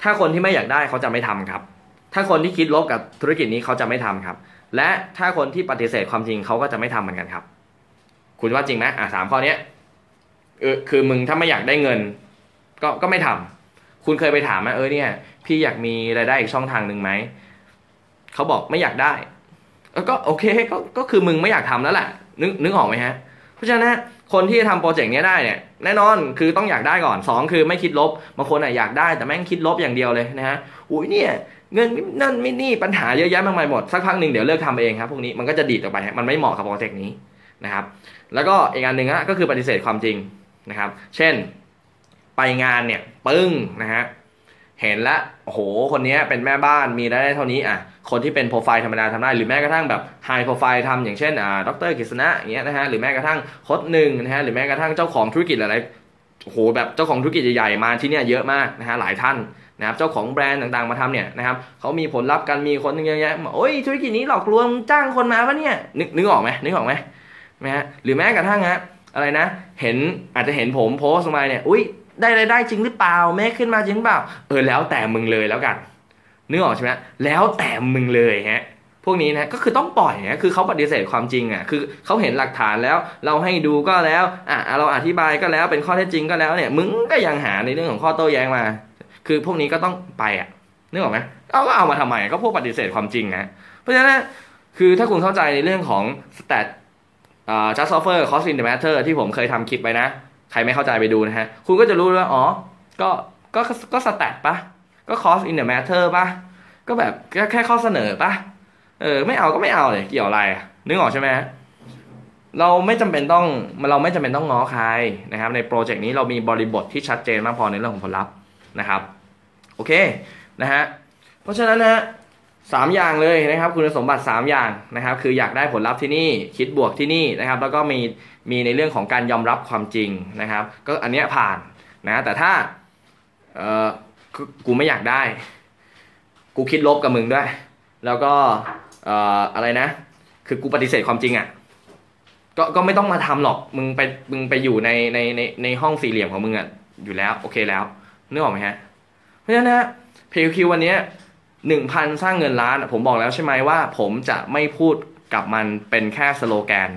ถ้าคนที่ไม่อยากได้เขาจะไม่ทำครับ ถ้าคนที่คิดลบกับธุรกิจนี้เขาจะไม่ทำครับ และถ้าคนที่ปฏิเสธความจริงเขาก็จะไม่ทำเหมือนกันครับ คุณว่าจริงไหมอะสามข้อนี้เออคือมึงถ้าไม่อยากได้เงิน ก็ก็ไม่ทำคุณเคยไปถามไหมเออเนี่ย พี่อยากมีรายได้อีกช่องทางหนึ่งไหมเขาบอกไม่อยากได้ก็โอเคก็ก็คือมึงไม่อยากทำแล้วแหละนึกนึกออกไหมฮะ เพราะฉะนั้น คนที่จะทำโปรเจกต์นี้ได้เนี่ยแน่นอนคือต้องอยากได้ก่อน 2 คือไม่คิดลบบางคนอะอยากได้แต่แม่งคิดลบอย่างเดียวเลยนะฮะอุ้ยเนี่ยเงินนั่นไม่นี่ปัญหาเยอะแยะมากมายหมดสักพักหนึ่งเดี๋ยวเลิกทำเองครับพวกนี้มันก็จะดีดออกไปมันไม่เหมาะกับโปรเจกต์นี้นะครับแล้วก็อีกอันหนึ่งก็คือปฏิเสธความจริงนะครับ เช่น ไปงานเนี่ยปึ้งนะฮะ เห็นละโอ้โห คนนี้เป็นแม่บ้านมีรายได้เท่านี้อะ คนที่เป็นโปรไฟล์ธรรมดาทำได้ หรือแม้กระทั่งแบบไฮโปรไฟล์ทำอย่างเช่นอ่าดรกฤษณะอย่างเงี้ยนะฮะ หรือแม้กระทั่งโค้ดหนึ่งนะฮะ หรือแม้กระทั่งเจ้าของธุรกิจอะไรโหแบบเจ้าของธุรกิจใหญ่ๆมาที่เนี่ยเยอะมากนะฮะหลายท่านนะครับเจ้าของแบรนด์ต่างๆมาทำเนี่ยนะครับเขามีผลลัพธ์กันมีคนเยอะแยะโอ้ยธุรกิจนี้หลอกลวงจ้างคนมาปะเนี่ยนึกนึกออกไหมนึกออกไหมไหมฮะหรือแม้กระทั่งฮะอะไรนะ เห็นอาจจะเห็นผมโพสต์มาเนี่ยอุ้ย ได้รายได้จริงหรือเปล่าแม่ขึ้นมาจริงหรือเปล่า เออแล้วแต่มึงเลยแล้วกันนึกออกใช่ไหมแล้วแต่มึงเลยฮะพวกนี้นะก็คือต้องปล่อยนะคือเขาปฏิเสธความจริงอะคือเขาเห็นหลักฐานแล้วเราให้ดูก็แล้วอะเราอธิบายก็แล้วเป็นข้อเท็จจริงก็แล้วเนี่ยมึงก็ยังหาในเรื่องของข้อโต้แย้งมา คือพวกนี้ก็ต้องไปอะนึกออกไหมเอาก็เอามาทำไมก็พวกปฏิเสธความจริงนะเพราะฉะนั้นคือถ้าคุณเข้าใจในเรื่องของ stat อ่า just offer cost in the matter ที่ผมเคยทำคลิปไปนะ ใครไม่เข้าใจไปดูนะฮะ คุณก็จะรู้ว่าอ๋อ ก็ก็ก็สแตทปะก็ cost in the matter ปะก็แบบแค่แค่ข้อเสนอปะเออไม่เอาก็ไม่เอาเลยเกี่ยวอะไรนึกออกใช่ไหมเราไม่จำเป็นต้องเราไม่จำเป็นต้องง้อใครนะครับ ในโปรเจกต์นี้เรามีบริบทที่ชัดเจนมากพอในเรื่องของผลลัพธ์นะครับ โอเคนะฮะเพราะฉะนั้นนะสามอย่างเลยนะครับ คุณสมบัติ 3 อย่างนะครับ คืออยากได้ผลลัพธ์ที่นี่ คิดบวกที่นี่นะครับ แล้วก็มี มีในเรื่องของการยอมรับความจริงนะครับ ก็อันเนี้ยผ่านนะแต่ถ้าเออกูไม่อยากได้ กูคิดลบกับมึงด้วย แล้วก็เอ่ออะไรนะ คือกูปฏิเสธความจริงอะ่ะก็ก็ไม่ต้องมาทำหรอก มึงไปมึงไปอยู่ในในในในห้องสี่เหลี่ยมของมึงอะ่ะอยู่แล้วโอเคแล้วนึกออกไหมฮะ เพราะฉะนั้นนะเพย์คิววันนี้หนึ่งพันสร้างเงินล้านผมบอกแล้วใช่ไหมว่า ผมจะไม่พูด กับมันเป็นแค่สโลแกน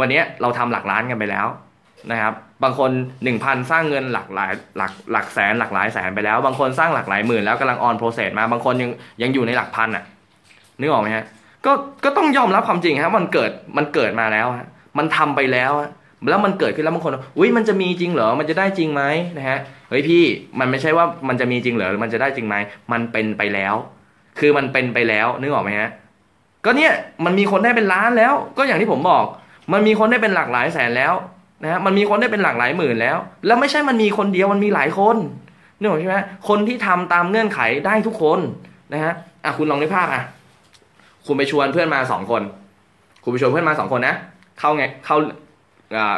วันนี้เราทำหลักล้านกันไปแล้วนะครับ บางคน 1,000 สร้างเงินหลักหลายหลักหลักแสนหลักหลายแสนไปแล้ว บางคนสร้างหลักหลายหมื่นแล้วกำลังออนโปรเซสมา บางคนยังยังอยู่ในหลักพันอะ นึกออกไหมฮะ ก็ก็ต้องยอมรับความจริงฮะมันเกิดมันเกิดมาแล้วฮะมันทำไปแล้วฮะแล้วมันเกิดขึ้นแล้วบางคนอุ้ยมันจะมีจริงเหรอ มันจะได้จริงไหมนะฮะ เฮ้ยพี่มันไม่ใช่ว่ามันจะมีจริงเหรอหรือมันจะได้จริงไหม มันเป็นไปแล้ว คือมันเป็นไปแล้วนึกออกไหมฮะ ก็เนี่ยมันมีคนได้เป็นล้านแล้ว ก็อย่างที่ผมบอก มันมีคนได้เป็นหลักหลายแสนแล้วนะฮะมันมีคนได้เป็นหลักหลายหมื่นแล้ว แล้วไม่ใช่มันมีคนเดียวมันมีหลายคนนึกออกใช่ไหมคนที่ทำตามเงื่อนไขได้ทุกคนนะฮะอะคุณลองนึกภาพอะคุณไปชวนเพื่อนมาสองคน คุณไปชวนเพื่อนมาสองคนนะเข้าไงเข้า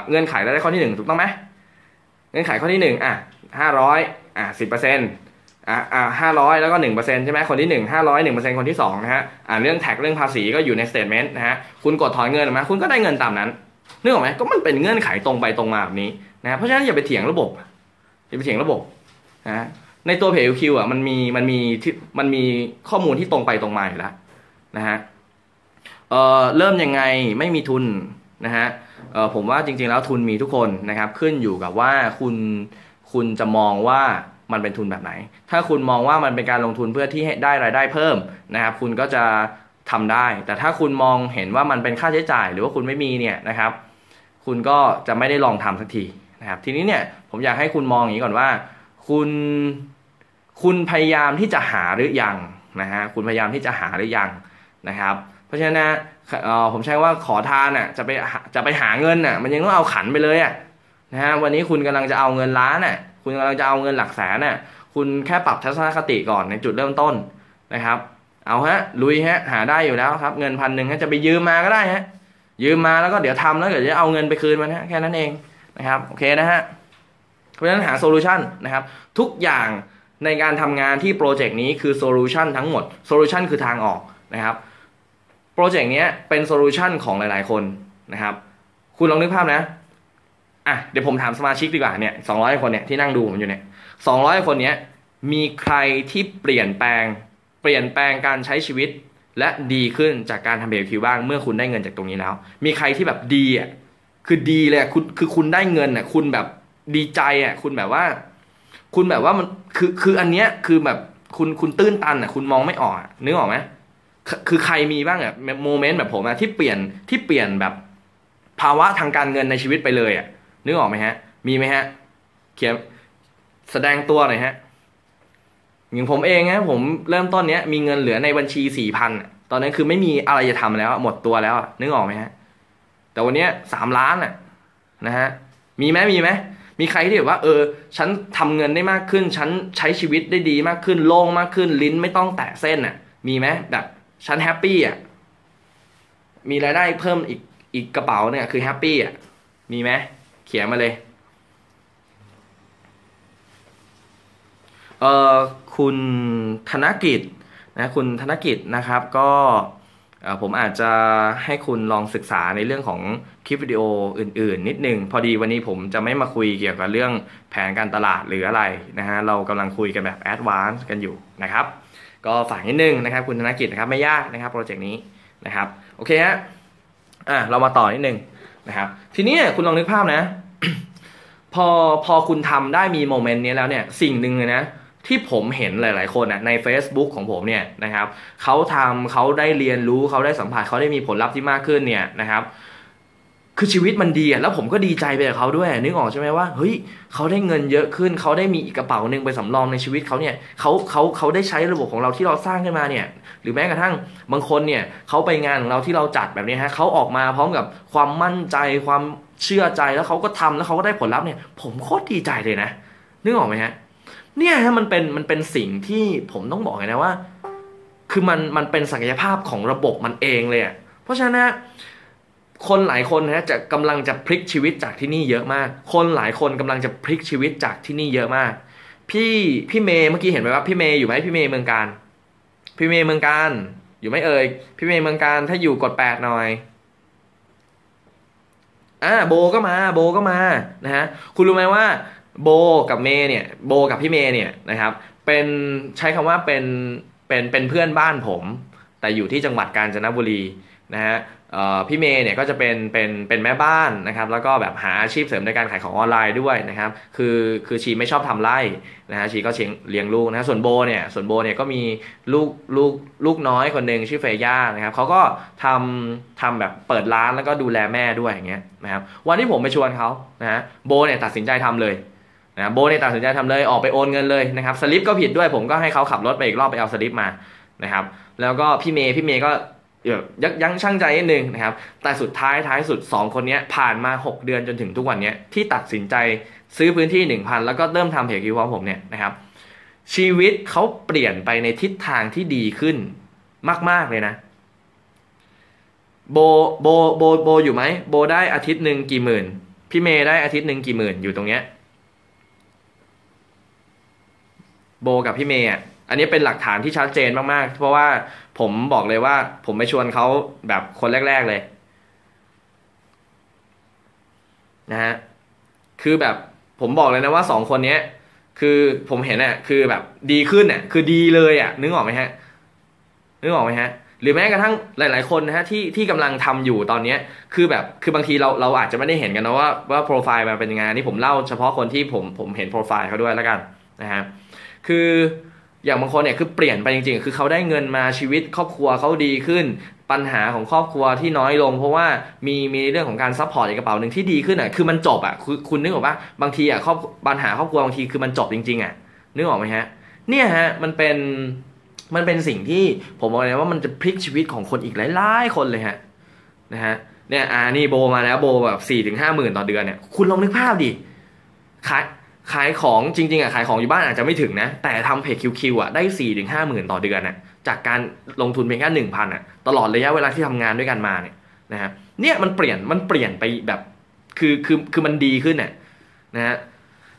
เงื่อนไขแล้วได้ข้อที่หนึ่งถูกต้องไหมเงื่อนไขข้อที่หนึ่งอะห้าร้อยอะสิบเปอร์เซ็นต์ อะอะห้าร้อยแล้วก็หนึ่งเปอร์เซ็นต์ใช่ไหมคนที่หนึ่งห้าร้อยหนึ่งเปอร์เซ็นต์คนที่สองนะฮะอะเรื่อง tax เรื่องภาษีก็อยู่ใน statement นะฮะคุณกดถอนเงินออกมาคุณก็ได้เงินตามนั้นนึกออกไหมก็มันเป็นเงื่อนไขตรงไปตรงมาแบบนี้นะเพราะฉะนั้นอย่าไปเถียงระบบอย่าไปเถียงระบบนะในตัว Page Q อะมันมีมันมีที่มันมีข้อมูลที่ตรงไปตรงมาอยู่แล้วนะฮะเอ่อเริ่มยังไงไม่มีทุนนะฮะเอ่อผมว่าจริงๆแล้วทุนมีทุกคนนะครับขึ้นอยู่กับว่าคุณคุณจะมองว่า มันเป็นทุนแบบไหน ถ้าคุณมองว่ามันเป็นการลงทุนเพื่อที่ให้ได้รายได้เพิ่มนะครับคุณก็จะทำได้ แต่ถ้าคุณมองเห็นว่ามันเป็นค่าใช้จ่าย หรือว่าคุณไม่มีเนี่ยนะครับ คุณก็จะไม่ได้ลองทำสักทีนะครับ ทีนี้เนี่ยผมอยากให้คุณมองอย่างนี้ก่อนว่า คุณคุณพยายามที่จะหาหรือยังนะฮะคุณพยายามที่จะหาหรือยังนะครับ เพราะฉะนั้นนะผมใช้ว่าขอทานอะจะไปจะไปหาเงินอะมันยังต้องเอาขันไปเลยอะนะฮะวันนี้คุณกำลังจะเอาเงินล้านอะ คุณกำลังจะเอาเงินหลักแสนน่ะคุณแค่ปรับทัศนคติก่อนในจุดเริ่มต้นนะครับ เอาฮะลุยฮะหาได้อยู่แล้วครับเงินพันหนึ่งฮะจะไปยืมมาก็ได้ฮะยืมมาแล้วก็เดี๋ยวทำแล้วเดี๋ยวจะเอาเงินไปคืนมันฮะแค่นั้นเองนะครับโอเคนะฮะเพราะฉะนั้นหา solution นะครับทุกอย่างในการทำงานที่โปรเจกต์นี้คือ solution ทั้งหมด solution คือทางออกนะครับโปรเจกต์นี้เป็น solution ของหลาย ๆ คนนะครับ คุณลองนึกภาพนะ อะเดี๋ยวผมถามสมาชิกดีกว่าเนี่ยสองร้อยคนเนี่ยที่นั่งดูผมอยู่เนี่ยสองร้อยคนเนี้ยมีใครที่เปลี่ยนแปลง เปลี่ยนแปลงการใช้ชีวิต และดีขึ้นจากการทำเบลคิวบ้างเมื่อคุณได้เงินจากตรงนี้แล้ว มีใครที่แบบดีอะคือดีเลยคุณคือคุณได้เงินอะคุณแบบดีใจอะคุณแบบว่า คุณแบบว่ามันคือคืออันเนี้ยคือแบบคุณคุณตื้นตันอะคุณมองไม่ออกนึกออกไหมคือใครมีบ้างอะโมเมนต์แบบผมอะที่เปลี่ยนที่เปลี่ยนแบบภาวะทางการเงินในชีวิตไปเลยอะ นึกออกไหมฮะ มีไหมฮะ เขียนแสดงตัวหน่อยฮะอย่างผมเองนะผมเริ่มต้นเนี้ยมีเงินเหลือในบัญชีสี่พันตอนนั้นคือไม่มีอะไรจะทำแล้ว หมดตัวแล้วนึกออกไหมฮะ แต่วันนี้สามล้านอะนะฮะมีไหมมีไหมมีใครที่แบบว่า เออ ฉันทำเงินได้มากขึ้น ฉันใช้ชีวิตได้ดีมากขึ้นโล่งมากขึ้น ลิ้นไม่ต้องแตะเส้นอะ มีไหมแบบฉัน happy อะมีรายได้เพิ่มอีกอีกกระเป๋าเนี่ยคือ happy อะมีไหม เขียนมาเลย เอ่อคุณธนกิจนะคุณธนกิจนะครับก็ผมอาจจะให้คุณลองศึกษาในเรื่องของคลิปวิดีโออื่น ๆ นิดนึง พอดีวันนี้ผมจะไม่มาคุยเกี่ยวกับเรื่องแผนการตลาดหรืออะไรนะฮะเรากำลังคุยกันแบบ advance กันอยู่นะครับ ก็ฝากนิดนึงนะครับคุณธนกิจนะครับไม่ยากนะครับโปรเจกต์นี้นะครับโอเคฮะอะเรามาต่อนิดนึงนะครับทีนี้คุณลองนึกภาพนะ พอพอคุณทำได้มีโมเมนต์นี้แล้วเนี่ยสิ่งหนึ่งเลยนะที่ผมเห็นหลาย ๆ คนนะใน Facebook ของผมเนี่ยนะครับเขาทำเขาได้เรียนรู้เขาได้สัมผัสเขาได้มีผลลัพธ์ที่มากขึ้นเนี่ยนะครับคือชีวิตมันดีอะแล้วผมก็ดีใจไปกับเขาด้วย นึกออกใช่ไหมว่าเฮ้ยเขาได้เงินเยอะขึ้น เขาได้มีอีกกระเป๋าหนึ่งไปสำรองในชีวิตเขาเนี่ยเขาเขาเขาได้ใช้ระบบของเราที่เราสร้างขึ้นมาเนี่ย หรือแม้กระทั่งบางคนเนี่ยเขาไปงานของเราที่เราจัดแบบนี้ฮะเขาออกมาพร้อมกับความมั่นใจความ เชื่อใจแล้วเขาก็ทำแล้วเขาก็ได้ผลลัพธ์เนี่ย ผมโคตรดีใจเลยนะนึกออกไหมฮะเนี่ยฮะมันเป็นมันเป็นสิ่งที่ผมต้องบอกเลยนะว่า คือมันมันเป็นศักยภาพของระบบมันเองเลยอะเพราะฉะนั้นคนหลายคนนะจะกำลังจะพลิกชีวิตจากที่นี่เยอะมาก คนหลายคนกำลังจะพลิกชีวิตจากที่นี่เยอะมาก พี่พี่เมย์เมื่อกี้เห็นไหมว่าพี่เมย์อยู่ไหมพี่เมย์เมืองการ พี่เมย์เมืองการ อยู่ไหมเอ่ยพี่เมย์เมืองการถ้าอยู่กดแปดหน่อย อ่าโบก็มาโบก็มานะฮะคุณรู้ไหมว่าโบกับเมย์เนี่ยโบกับพี่เมย์เนี่ยนะครับเป็นใช้คำว่าเป็นเป็นเป็นเพื่อนบ้านผม แต่อยู่ที่จังหวัดกาญจนบุรีนะฮะ พี่เมย์เนี่ยก็จะเป็นเป็นเป็นแม่บ้านนะครับแล้วก็แบบหาอาชีพเสริมในการขายของออนไลน์ด้วยนะครับคือคือชีไม่ชอบทำไร่นะฮะชีก็เชียงเลี้ยงลูกนะส่วนโบเนี่ยส่วนโบเนี่ยก็มีลูกลูกลูกน้อยคนหนึ่งชื่อเฟย่านะครับเขาก็ทำทำแบบเปิดร้านแล้วก็ดูแลแม่ด้วยอย่างเงี้ยนะครับวันที่ผมไปชวนเขานะฮะโบเนี่ยตัดสินใจทำเลยนะโบเนี่ยตัดสินใจทำเลยออกไปโอนเงินเลยนะครับสลิปก็ผิดด้วยผมก็ให้เขาขับรถไปอีกรอบไปเอาสลิปมานะครับแล้วก็พี่เมย์พี่เมย์ก็ ยักยั้งชั่งใจนิดนึงนะครับ แต่สุดท้ายท้ายสุด 2 คนนี้ผ่านมา 6 เดือนจนถึงทุกวันนี้ที่ตัดสินใจซื้อพื้นที่ 1,000 แล้วก็เริ่มทำเพจคิวพร้อมผมเนี่ยนะครับ ชีวิตเขาเปลี่ยนไปในทิศทางที่ดีขึ้นมาก ๆ เลยนะ โบโบโบโบอยู่ไหมโบได้อาทิตย์หนึ่งกี่หมื่น พี่เมย์ได้อาทิตย์หนึ่งกี่หมื่นอยู่ตรงเนี้ยโบกับพี่เมย์ อันนี้เป็นหลักฐานที่ชัดเจนมากๆ เพราะว่าผมบอกเลยว่า ผมไปชวนเขาแบบคนแรก ๆเลยนะฮะคือแบบผมบอกเลยนะว่าสองคนนี้คือผมเห็นอะคือแบบดีขึ้นอะคือดีเลยอะ นึกออกไหมฮะนึกออกไหมฮะหรือแม้กระทั่งหลาย ๆ คนนะฮะที่ที่กำลังทำอยู่ตอนนี้คือแบบคือบางทีเราเราอาจจะไม่ได้เห็นกันนะว่าว่าโปรไฟล์มันเป็นยังไงนี่ผมเล่าเฉพาะคนที่ผมผมเห็นโปรไฟล์เขาด้วยแล้วกันนะฮะคือ อย่างบางคนเนี่ยคือเปลี่ยนไปจริงๆ คือเขาได้เงินมาชีวิตครอบครัวเขาดีขึ้น ปัญหาของครอบครัวที่น้อยลง เพราะว่ามีมีเรื่องของการ support ในกระเป๋าหนึ่งที่ดีขึ้นอะคือมันจบอะคือคุณนึกออกปะบางทีอะครอบปัญหาครอบครัวบางทีคือมันจบจริงๆอะนึกออกไหมฮะเนี่ยฮะมันเป็นมันเป็นสิ่งที่ผมบอกเลยว่ามันจะพลิกชีวิตของคนอีกหลายๆคนเลยฮะนะฮะเนี่ยอ่านี่โบมาแล้วโบแบบสี่ถึงห้าหมื่นต่อเดือนเนี่ยคุณลองนึกภาพดิขาย ขายของจริงๆอะขายของอยู่บ้านอาจจะไม่ถึงนะ แต่ทำ Page QQ อะได้สี่ถึงห้าหมื่นต่อเดือนอะจากการลงทุนเพียงแค่หนึ่งพันอะตลอดระยะเวลาที่ทำงานด้วยกันมาเนี่ยนะฮะเนี่ยมันเปลี่ยนมันเปลี่ยนไปแบบคือคือคือมันดีขึ้นเนี่ยนะฮะ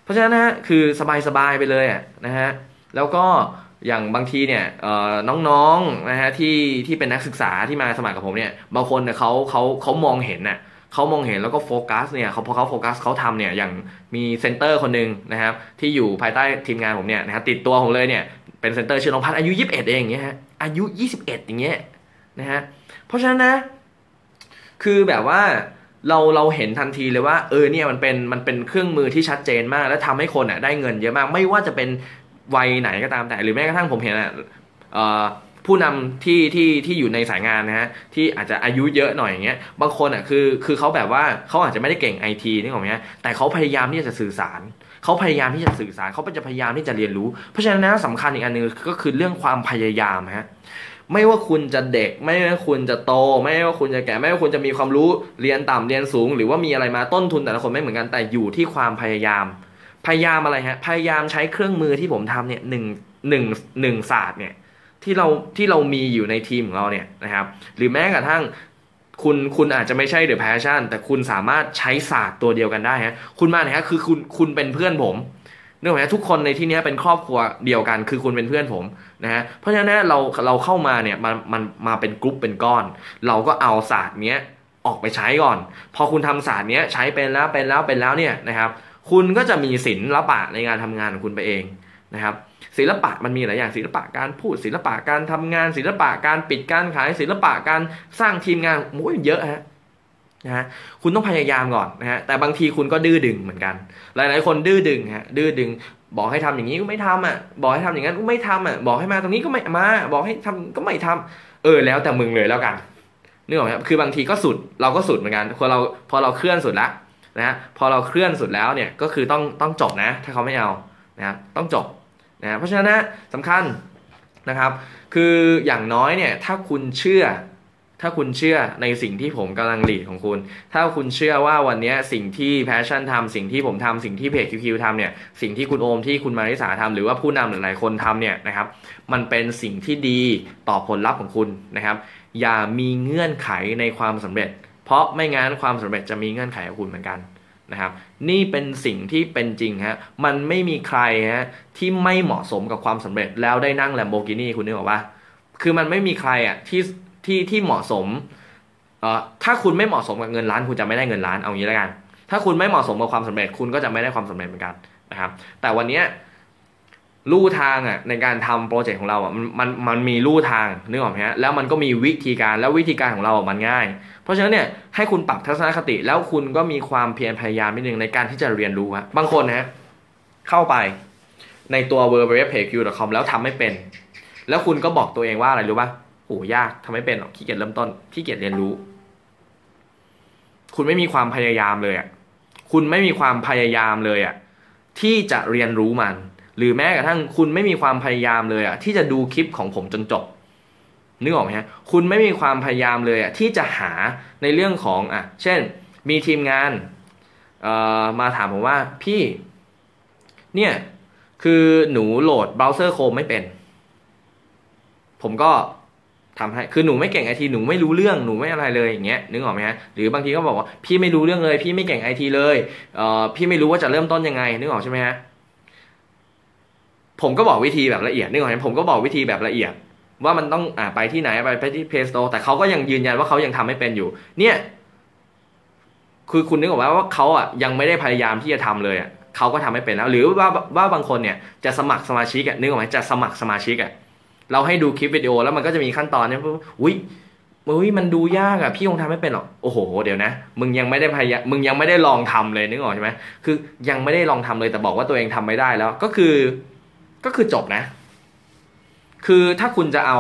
เพราะฉะนั้นนะคือสบายๆไปเลยอะนะฮะแล้วก็อย่างบางทีเนี่ยน้องๆนะฮะที่ที่เป็นนักศึกษาที่มาสมัครกับผมเนี่ยบางคนเนี่ยเขาเขาเขามองเห็นน่ะ เขามองเห็นแล้วก็โฟกัสเนี่ยเขาพอเขาโฟกัสเขาทำเนี่ยอย่างมีเซนเตอร์คนหนึ่งนะครับที่อยู่ภายใต้ทีมงานผมเนี่ยนะครับติดตัวผมเลยเนี่ยเป็นเซนเตอร์ชื่อน้องพัดอายุ 21 เองอย่างเงี้ยฮะอายุ 21 อย่างเงี้ยนะฮะเพราะฉะนั้นนะคือแบบว่าเราเราเห็นทันทีเลยว่าเออเนี่ยมันเป็นมันเป็นเครื่องมือที่ชัดเจนมาก และทำให้คนอะได้เงินเยอะมาก ไม่ว่าจะเป็นวัยไหนก็ตามแต่หรือแม้กระทั่งผมเห็นอะ ผู้นำที่ที่ที่อยู่ในสายงานนะฮะที่อาจจะอายุเยอะหน่อยอย่างเงี้ยบางคนอะคือคือเขาแบบว่าเขาอาจจะไม่ได้เก่งไอทีนี่ของเนี้ยแต่เขาพยายามที่จะสื่อสารเขาพยายามที่จะสื่อสารเขาจะพยายามที่จะเรียนรู้ เพราะฉะนั้นนะสำคัญอีกอันหนึ่งก็คือเรื่องความพยายามฮะไม่ว่าคุณจะเด็ก ไม่ว่าคุณจะโต ไม่ว่าคุณจะแก่ ไม่ว่าคุณจะมีความรู้เรียนต่ำเรียนสูง หรือว่ามีอะไรมาต้นทุนแต่ละคนไม่เหมือนกันแต่อยู่ที่ความพยายาม พยายามอะไรฮะพยายามใช้เครื่องมือที่ผมทำเนี่ยหนึ่งหนึ่งหนึ่งศาสตร์เนี่ย ที่เราที่เรามีอยู่ในทีมของเราเนี่ยนะครับ หรือแม้กระทั่งคุณคุณอาจจะไม่ใช่ The Passion แต่คุณสามารถใช้ศาสตร์ตัวเดียวกันได้ฮะคุณมาเนี่ยคือคุณคุณเป็นเพื่อนผมเนื่องจากทุกคนในที่นี้เป็นครอบครัวเดียวกัน คือคุณเป็นเพื่อนผมนะฮะเพราะฉะนั้นเราเราเข้ามาเนี่ยมันมันมาเป็นกรุ๊ปเป็นก้อน เราก็เอาศาสตร์เนี้ยออกไปใช้ก่อน พอคุณทำศาสตร์เนี้ยใช้เป็นแล้วเป็นแล้วเป็นแล้วเนี่ยนะครับ คุณก็จะมีศิลปะในการทำงานของคุณไปเองนะครับ ศิลปะมันมีหลายอย่างศิลปะการพูดศิลปะการทำงาน ศิลปะการปิดการขายศิลปะการสร้างทีมงานโอ้ยเยอะฮะนะฮะคุณต้องพยายามก่อนนะฮะแต่บางทีคุณก็ดื้อดึงเหมือนกัน หลาย ๆ คนดื้อดึงฮะดื้อดึง บอกให้ทำอย่างนี้ก็ไม่ทำอะบอกให้ทำอย่างนั้นก็ไม่ทำอะบอกให้มาตรงนี้ก็ไม่มา บอกให้ทำก็ไม่ทำเออแล้วแต่มึงเลยแล้วกันนึกออกไหมครับคือบางทีก็สุดเราก็สุดเหมือนกันพอเราพอเราเคลื่อนสุดแล้วนะฮะพอเราเคลื่อนสุดแล้วเนี่ยก็คือต้องต้องจบนะ ถ้าเขาไม่เอานะต้องจบ นะเพราะฉะนั้นนะสำคัญนะครับ คืออย่างน้อยเนี่ยถ้าคุณเชื่อ ถ้าคุณเชื่อในสิ่งที่ผมกำลัง lead ของคุณ ถ้าคุณเชื่อว่าวันนี้สิ่งที่ Passion ทำสิ่งที่ผมทำสิ่งที่ Page QQ ทำเนี่ยสิ่งที่คุณโอมที่คุณมาริสาทำหรือว่าผู้นำหลายๆคนทำเนี่ยนะครับ มันเป็นสิ่งที่ดีต่อผลลัพธ์ของคุณนะครับ อย่ามีเงื่อนไขในความสำเร็จ เพราะไม่งั้นความสำเร็จจะมีเงื่อนไขกับคุณเหมือนกัน นะครับนี่เป็นสิ่งที่เป็นจริงฮะมันไม่มีใครฮะที่ไม่เหมาะสมกับความสำเร็จแล้วได้นั่งแลมโบกินีคุณนึกออกปะคือมันไม่มีใครอะที่ที่ที่เหมาะสมเอ่อถ้าคุณไม่เหมาะสมกับเงินล้าน คุณจะไม่ได้เงินล้านเอางี้แล้วกัน ถ้าคุณไม่เหมาะสมกับความสำเร็จคุณก็จะไม่ได้ความสำเร็จเหมือนกันนะครับ แต่วันเนี้ยลู่ทางอะในการทำโปรเจกต์ของเราอะมันมันมันมีลู่ทางนึกออกไหมฮะแล้วมันก็มีวิธีการแล้ววิธีการของเราอะมันง่าย เพราะฉะนั้นเนี่ยให้คุณปรับทัศนคติแล้วคุณก็มีความเพียรพยายามนิดนึงในการที่จะเรียนรู้ฮะบางคนนะเข้าไปในตัว w w w p a y q c o m แล้วทำไม่เป็น แล้วคุณก็บอกตัวเองว่าอะไรรู้ป่ะโอ้ยากทำไม่เป็นหรอกขี้เกียจเริ่มต้นขี้เกียจเรียนรู้ คุณไม่มีความพยายามเลยอะคุณไม่มีความพยายามเลยอะที่จะเรียนรู้มัน หรือแม้กระทั่งคุณไม่มีความพยายามเลยอะที่จะดูคลิปของผมจนจบ นึกออกไหมฮะคุณไม่มีความพยายามเลยอะที่จะหาในเรื่องของอะเช่นมีทีมงานมาถามผมว่าพี่เนี่ยคือหนูโหลดเบราว์เซอร์โคมไม่เป็น ผมก็ทำให้คือหนูไม่เก่งไอทีหนูไม่รู้เรื่องหนูไม่อะไรเลยอย่างเงี้ยนึกออกไหมฮะหรือบางทีก็บอกว่าพี่ไม่รู้เรื่องเลย พี่ไม่เก่งไอทีเลยเอ่อพี่ไม่รู้ว่าจะเริ่มต้นยังไงนึกออกใช่ไหมฮะผมก็บอกวิธีแบบละเอียดนึกออกไหมผมก็บอกวิธีแบบละเอียด ว่ามันต้องอ่าไปที่ไหนไปไปที่ Play Store แต่เขาก็ยังยืนยันว่าเขายังทำไม่เป็นอยู่ เนี่ยคือคุณนึกออกไหมว่าเขาอะยังไม่ได้พยายามที่จะทำเลยอะเขาก็ทำไม่เป็นแล้ว หรือว่าว่าบางคนเนี่ยจะสมัครสมาชิกอะนึกออกไหมจะสมัครสมาชิกอะเราให้ดูคลิปวิดีโอแล้วมันก็จะมีขั้นตอนเนี่ยอุ้ยอุ้ยมันดูยากอะพี่คงทำไม่เป็นหรอกโอ้โหเดี๋ยวนะ มึงยังไม่ได้พยายามมึงยังไม่ได้ลองทำเลยนึกออกใช่ไหมคือยังไม่ได้ลองทำเลยแต่บอกว่าตัวเองทำไม่ได้แล้ว ก็คือ ก็คือจบนะ คือถ้าคุณจะเอา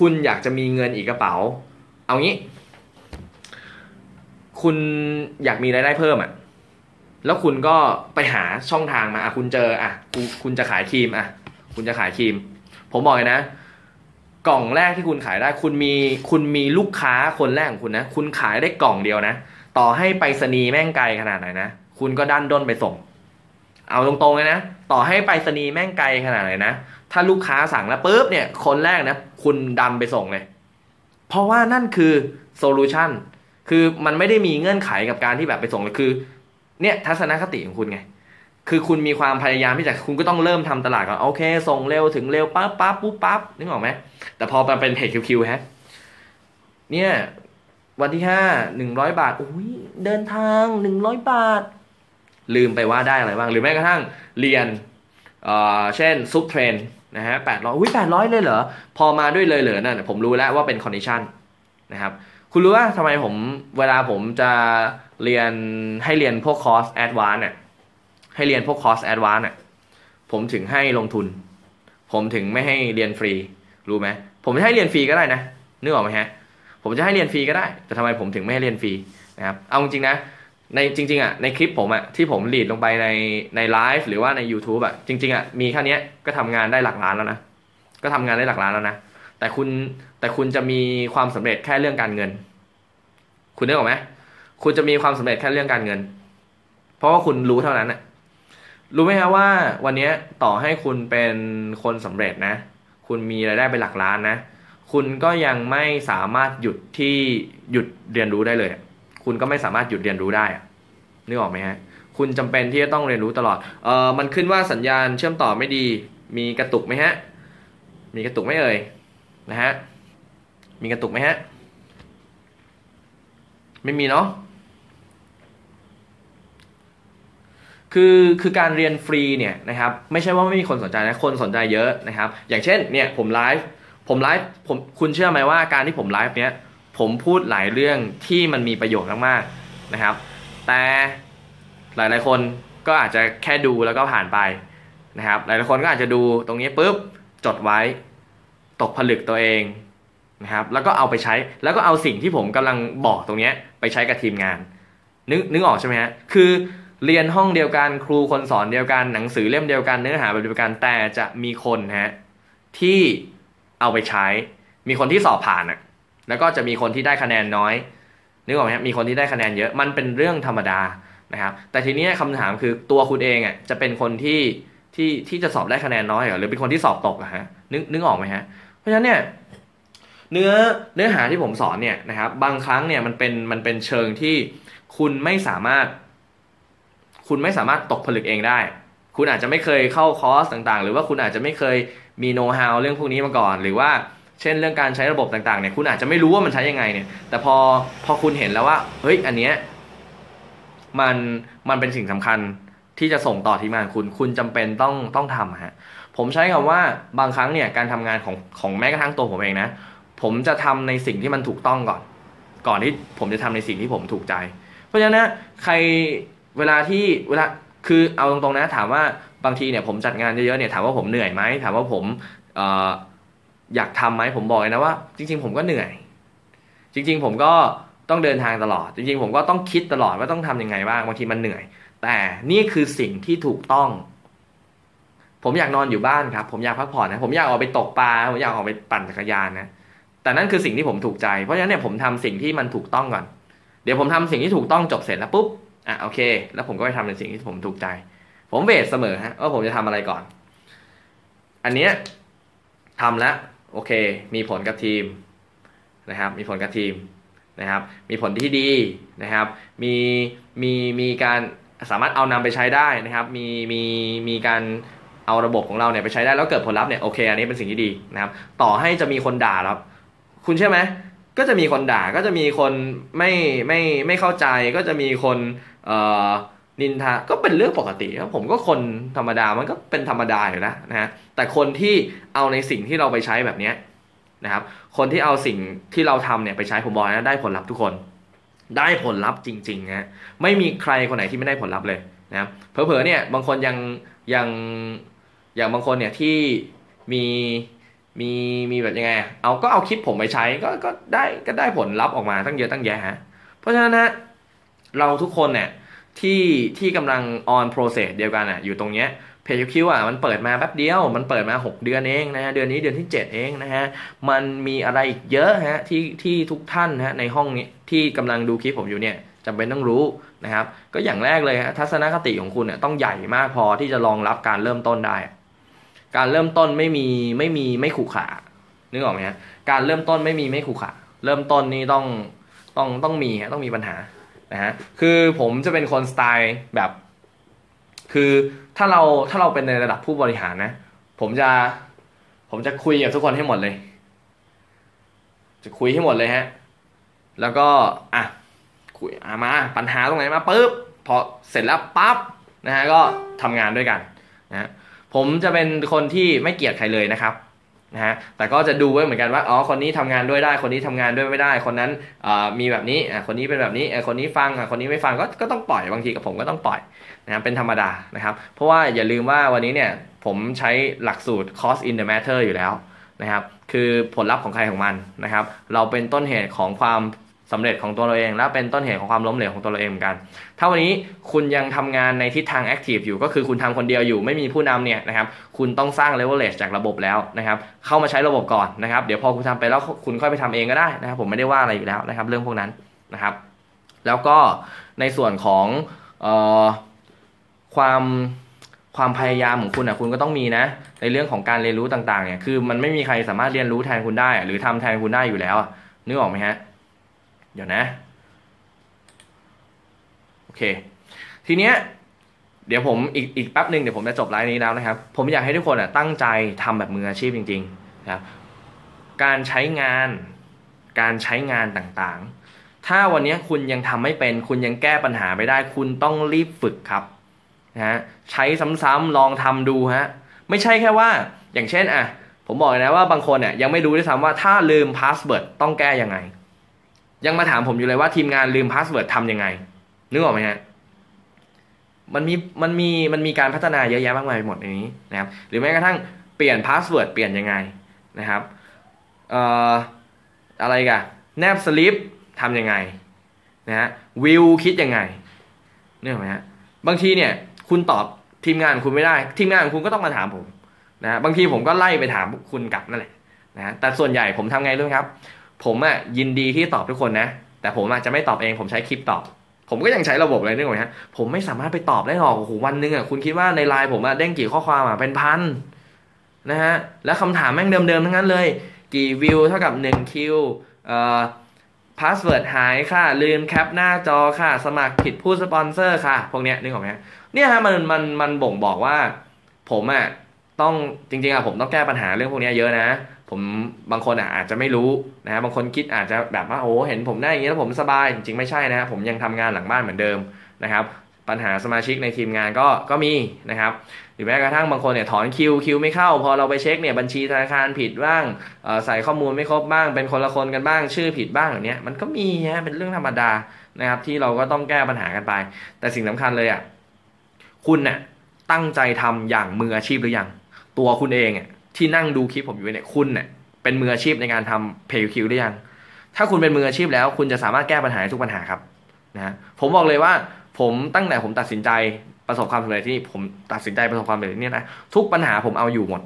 คุณอยากจะมีเงินอีกกระเป๋า เอางี้ คุณอยากมีรายได้เพิ่มอะ แล้วคุณก็ไปหาช่องทางมาอะคุณเจออะคุณจะขายครีมอะ คุณจะขายครีม ผมบอกเลยนะ กล่องแรกที่คุณขายได้ คุณมีคุณมีลูกค้าคนแรกของคุณนะ คุณขายได้กล่องเดียวนะ ต่อให้ไปสนีแม่งไกลขนาดไหนนะ คุณก็ดันด้นไปส่ง เอาตรงๆเลยนะ ต่อให้ไปสนีแม่งไกลขนาดไหนนะ ถ้าลูกค้าสั่งแล้วปุ๊บเนี่ยคนแรกนะคุณดันไปส่งเลย เพราะว่านั่นคือโซลูชันคือมันไม่ได้มีเงื่อนไขกับการที่แบบไปส่งเลยคือ เนี่ยทัศนคติของคุณไง คือคุณมีความพยายามที่จะคุณก็ต้องเริ่มทำตลาดก่อนโอเค ส่งเร็วถึงเร็วปั๊บปั๊บปุ๊บปั๊บนึกออกไหมแต่พอมันเป็นเพจคิวๆฮะเนี่ยวันที่ห้าหนึ่งร้อยบาทอุ้ยเดินทางหนึ่งร้อยบาท ลืมไปว่าได้อะไรบ้าง หรือแม้กระทั่งเรียนเอ่อเช่นซุปเทรน นะฮะแปดร้อยอุ้ยแปดร้อยเลยเหรอ พอมาด้วยเลยเหรอนั่นผมรู้แล้วว่าเป็น condition นะครับคุณรู้ว่าทำไมผมเวลาผมจะเรียนให้เรียนพวกคอร์ส advance เนี่ยให้เรียนพวกคอร์ส advance เนี่ยผมถึงให้ลงทุน ผมถึงไม่ให้เรียนฟรี รู้ไหมผมจะให้เรียนฟรีก็ได้นะนึกออกไหมฮะผมจะให้เรียนฟรีก็ได้ แต่ทำไมผมถึงไม่ให้เรียนฟรีนะครับเอาจริงนะ ในจริงๆอะในคลิปผมอะที่ผมลีดลงไปในในไลฟ์หรือว่าใน YouTube อะจริงๆอะมีแค่นี้ก็ทำงานได้หลักล้านแล้วนะ ก็ทำงานได้หลักล้านแล้วนะ แต่คุณแต่คุณจะมีความสำเร็จแค่เรื่องการเงิน คุณนึกออกไหมคุณจะมีความสำเร็จแค่เรื่องการเงิน เพราะว่าคุณรู้เท่านั้นอะรู้ไหมครับว่าวันนี้ต่อให้คุณเป็นคนสำเร็จนะ คุณมีรายได้เป็นหลักล้านนะ คุณก็ยังไม่สามารถหยุดที่หยุดเรียนรู้ได้เลย คุณก็ไม่สามารถหยุดเรียนรู้ได้นึกออกไหมฮะคุณจำเป็นที่จะต้องเรียนรู้ตลอดเอ่อมันขึ้นว่าสัญญาณเชื่อมต่อไม่ดี มีกระตุกไหมฮะมีกระตุกไหมเอ่ยนะฮะมีกระตุกไหมฮะไม่มีเนาะคือคือการเรียนฟรีเนี่ยนะครับไม่ใช่ว่าไม่มีคนสนใจนะคนสนใจเยอะนะครับ อย่างเช่นเนี่ยผมไลฟ์ผมไลฟ์ผมคุณเชื่อไหมว่าการที่ผมไลฟ์เนี้ย ผมพูดหลายเรื่องที่มันมีประโยชน์มากๆนะครับ แต่หลายๆคนก็อาจจะแค่ดูแล้วก็ผ่านไปนะครับ หลายๆคนก็อาจจะดูตรงนี้ปุ๊บจดไว้ตกผลึกตัวเองนะครับ แล้วก็เอาไปใช้แล้วก็เอาสิ่งที่ผมกำลังบอกตรงนี้ไปใช้กับทีมงาน นึกนึกออกใช่ไหมฮะคือเรียนห้องเดียวกันครูคนสอนเดียวกันหนังสือเล่มเดียวกันเนื้อหาแบบเดียวกันแต่จะมีคนฮะที่เอาไปใช้มีคนที่สอบผ่านอะ แล้วก็จะมีคนที่ได้คะแนนน้อยนึกออกไหมมีคนที่ได้คะแนนเยอะมันเป็นเรื่องธรรมดานะครับแต่ทีนี้คำถามคือตัวคุณเองอะจะเป็นคนที่ที่ที่จะสอบได้คะแนนน้อยหรอหรือเป็นคนที่สอบตกอะฮะนึกนึกออกไหมฮะเพราะฉะนั้นเนี่ยเนื้อเนื้อหาที่ผมสอนเนี่ยนะครับบางครั้งเนี่ยมันเป็นมันเป็นเชิงที่คุณไม่สามารถ คุณไม่สามารถตกผลึกเองได้ คุณอาจจะไม่เคยเข้าคอร์สต่างๆ หรือว่าคุณอาจจะไม่เคยมีโน้ตฮาวเรื่องพวกนี้มาก่อน หรือว่า เช่นเรื่องการใช้ระบบต่างๆเนี่ยคุณอาจจะไม่รู้ว่ามันใช้ยังไงเนี่ย แต่พอพอคุณเห็นแล้วว่าเฮ้ยอันเนี้ยมันมันเป็นสิ่งสำคัญที่จะส่งต่อทีมงานคุณคุณจำเป็นต้องต้องทำฮะผมใช้คำว่าบางครั้งเนี่ยการทำงานของของแม้กระทั่งตัวผมเองนะ ผมจะทำในสิ่งที่มันถูกต้องก่อน ก่อนที่ผมจะทำในสิ่งที่ผมถูกใจ เพราะฉะนั้นนะใครเวลาที่เวลาคือเอาตรงๆนะ ถามว่าบางทีเนี่ยผมจัดงานเยอะๆเนี่ยถามว่าผมเหนื่อยไหมถามว่าผมเอยากทำไหมผมบอกเลยนะว่า จริง ๆ ผมก็เหนื่อย จริง ๆ ผมก็ต้องเดินทางตลอด จริง ๆ ผมก็ต้องคิดตลอดว่าต้องทำยังไงบ้างบางทีมันเหนื่อย แต่นี่คือสิ่งที่ถูกต้อง ผมอยากนอนอยู่บ้านครับ ผมอยากพักผ่อนนะ ผมอยากออกไปตกปลาผมอยากออกไปปั่นจักรยานนะแต่นั่นคือสิ่งที่ผมถูกใจ เพราะฉะนั้นเนี่ยผมทำสิ่งที่มันถูกต้องก่อน เดี๋ยวผมทำสิ่งที่ถูกต้องจบเสร็จแล้วปุ๊บอะโอเค แล้วผมก็ไปทำในสิ่งที่ผมถูกใจ ผมเวทเสมอฮะว่าผมจะทำอะไรก่อน อันเนี้ยทำแล้ว โอเค มีผลกับทีมนะครับ มีผลกับทีมนะครับ มีผลที่ดีนะครับ มีมีมีการสามารถเอานำไปใช้ได้นะครับ มีมีมีการเอาระบบของเราเนี่ยไปใช้ได้แล้วเกิดผลลัพธ์เนี่ยโอเคอันนี้เป็นสิ่งที่ดีนะครับ ต่อให้จะมีคนด่าแล้วคุณเชื่อไหมก็จะมีคนด่าก็จะมีคนไม่ไม่ไม่เข้าใจก็จะมีคนเอ่อนินทาก็เป็นเรื่องปกติครับผมก็คนธรรมดามันก็เป็นธรรมดาอยู่แล้วนะฮะ แต่คนที่เอาในสิ่งที่เราไปใช้แบบเนี้ยนะครับ คนที่เอาสิ่งที่เราทำเนี่ยไปใช้ผมบอกนะได้ผลลัพธ์ทุกคนได้ผลลัพธ์จริงๆนะไม่มีใครคนไหนที่ไม่ได้ผลลัพธ์เลยนะครับเผลอๆเนี่ยบางคนยังยังอย่างบางคนเนี่ยที่มีมีมีแบบยังไง เอาก็เอาคลิปผมไปใช้ก็ก็ได้ก็ได้ผลลัพธ์ออกมาตั้งเยอะตั้งแยะฮะเพราะฉะนั้นนะเราทุกคนเนี่ยที่ที่กำลัง on process เดียวกันอะอยู่ตรงเนี้ย เพจคิวอะมันเปิดมาแป๊บเดียว มันเปิดมา 6 เดือนเองนะฮะเดือนนี้เดือนที่ 7 เองนะฮะมันมีอะไรอีกเยอะฮะที่ที่ทุกท่านฮะในห้องนี้ที่กำลังดูคลิปผมอยู่เนี่ยจำเป็นต้องรู้นะครับ ก็อย่างแรกเลยฮะทัศนคติของคุณเนี่ยต้องใหญ่มากพอที่จะรองรับการเริ่มต้นได้ การเริ่มต้นไม่มีไม่มีไม่ขู่ขานึกออกไหมฮะการเริ่มต้นไม่มีไม่ขู่ขาเริ่มต้นนี่ต้องต้องต้องมีฮะต้องมีปัญหานะฮะคือผมจะเป็นคนสไตล์แบบ คือ ถ้าเราถ้าเราเป็นในระดับผู้บริหารนะ ผมจะผมจะคุยกับทุกคนให้หมดเลย จะคุยให้หมดเลยฮะ แล้วก็อะคุยอะมาปัญหาตรงไหนมาปุ๊บพอเสร็จแล้วปั๊บนะฮะก็ทำงานด้วยกันนะฮะผมจะเป็นคนที่ไม่เกลียดใครเลยนะครับนะฮะแต่ก็จะดูไว้เหมือนกันว่าอ๋อคนนี้ทำงานด้วยได้คนนี้ทำงานด้วยไม่ได้ คนนั้นมีแบบนี้อะคนนี้เป็นแบบนี้อะคนนี้ฟังอะคนนี้ไม่ฟังก็ก็ต้องปล่อยบางทีกับผมก็ต้องปล่อย นะครับเป็นธรรมดานะครับ เพราะว่าอย่าลืมว่าวันนี้เนี่ยผมใช้หลักสูตร cost in the matter อยู่แล้วนะครับคือผลลัพธ์ของใครของมันนะครับ เราเป็นต้นเหตุของความสำเร็จของตัวเราเอง และเป็นต้นเหตุของความล้มเหลวของตัวเราเองเหมือนกัน ถ้าวันนี้คุณยังทำงานในทิศทาง active อยู่ ก็คือคุณทำคนเดียวอยู่ไม่มีผู้นำเนี่ยนะครับ คุณต้องสร้างเลเวลเลชจากระบบแล้วนะครับ เข้ามาใช้ระบบก่อนนะครับ เดี๋ยวพอคุณทำไปแล้วคุณค่อยไปทำเองก็ได้นะครับ ผมไม่ได้ว่าอะไรอยู่แล้วนะครับ เรื่องพวกนั้นนะครับ แล้วก็ในส่วนของเอ่อ ความความพยายามของคุณอะคุณก็ต้องมีนะ ในเรื่องของการเรียนรู้ต่างๆเนี่ยคือมันไม่มีใครสามารถเรียนรู้แทนคุณได้ หรือทำแทนคุณได้อยู่แล้วนึกออกไหมฮะเดี๋ยวนะโอเค ทีเนี้ยเดี๋ยวผมอีกอีกแป๊บหนึ่งเดี๋ยวผมจะจบไลน์นี้แล้วนะครับ ผมอยากให้ทุกคนอะตั้งใจทำแบบมืออาชีพจริงๆนะครับการใช้งาน การใช้งานต่างๆ ถ้าวันนี้คุณยังทำไม่เป็น คุณยังแก้ปัญหาไม่ได้ คุณต้องรีบฝึกครับ นะฮะใช้ซ้ำๆลองทำดูฮะไม่ใช่แค่ว่า อย่างเช่นอะผมบอกเลยนะว่าบางคนเนี่ยยังไม่รู้ด้วยซ้ำว่าถ้าลืม password ต้องแก้ยังไง ยังมาถามผมอยู่เลยว่าทีมงานลืม password ทำยังไง นึกออกไหมฮะมันมีมันมีมันมีการพัฒนาเยอะแยะมากมายไปหมดในนี้นะครับหรือแม้กระทั่งเปลี่ยน password เปลี่ยนยังไงนะครับเอ่ออะไรกันแนบสลิปทำยังไงนะฮะวิวคิดยังไงนึกออกไหมฮะบางทีเนี่ย คุณตอบทีมงานคุณไม่ได้ ทีมงานคุณก็ต้องมาถามผมนะบางทีผมก็ไล่ไปถามคุณกลับนั่นแหละนะแต่ส่วนใหญ่ผมทำไงรู้ไหมครับ ผมอะยินดีที่ตอบทุกคนนะ แต่ผมอาจจะไม่ตอบเองผมใช้คลิปตอบ ผมก็ยังใช้ระบบเลยนึกออกไหมฮะผมไม่สามารถไปตอบได้หรอกโอ้โหวันหนึ่งอะคุณคิดว่าในไลน์ผมอะเด้งกี่ข้อความอะเป็นพันนะฮะแล้วคำถามแม่งเดิมๆทั้งนั้นเลย กี่วิวเท่ากับ1คิวเอ่อ password หายค่ะลืมแคปหน้าจอค่ะ สมัครผิดผู้สปอนเซอร์ค่ะ พวกเนี้ยนึกออกไหม เนี่ยฮะมันมันมันบ่งบอกว่า ผมอะต้องจริงๆอะผมต้องแก้ปัญหาเรื่องพวกนี้เยอะนะ ผมบางคนอะอาจจะไม่รู้นะฮะบางคนคิดอาจจะแบบว่าโอ้เห็นผมได้อย่างนี้แล้วผมสบายจริงๆไม่ใช่นะฮะผมยังทำงานหลังบ้านเหมือนเดิมนะครับปัญหาสมาชิกในทีมงานก็ก็มีนะครับหรือแม้กระทั่งบางคนเนี่ยถอนคิวคิวไม่เข้า พอเราไปเช็คเนี่ยบัญชีธนาคารผิดบ้างใส่ข้อมูลไม่ครบบ้าง เป็นคนละคนกันบ้างชื่อผิดบ้างอย่างเนี้ยมันก็มีฮะเป็นเรื่องธรรมดานะครับที่เราก็ต้องแก้ปัญหากันไป แต่สิ่งสำคัญเลยอะ คุณเนี่ยตั้งใจทำอย่างมืออาชีพหรือยัง ตัวคุณเองอะที่นั่งดูคลิปผมอยู่เนี่ยคุณเนี่ยเป็นมืออาชีพในการทำเพย์คิวหรือยัง ถ้าคุณเป็นมืออาชีพแล้ว คุณจะสามารถแก้ปัญหาทุกปัญหาครับนะผมบอกเลยว่าผมตั้งแต่ผมตัดสินใจประสบความสำเร็จที่ผมตัดสินใจประสบความสำเร็จนี่นะทุกปัญหาผมเอาอยู่หมด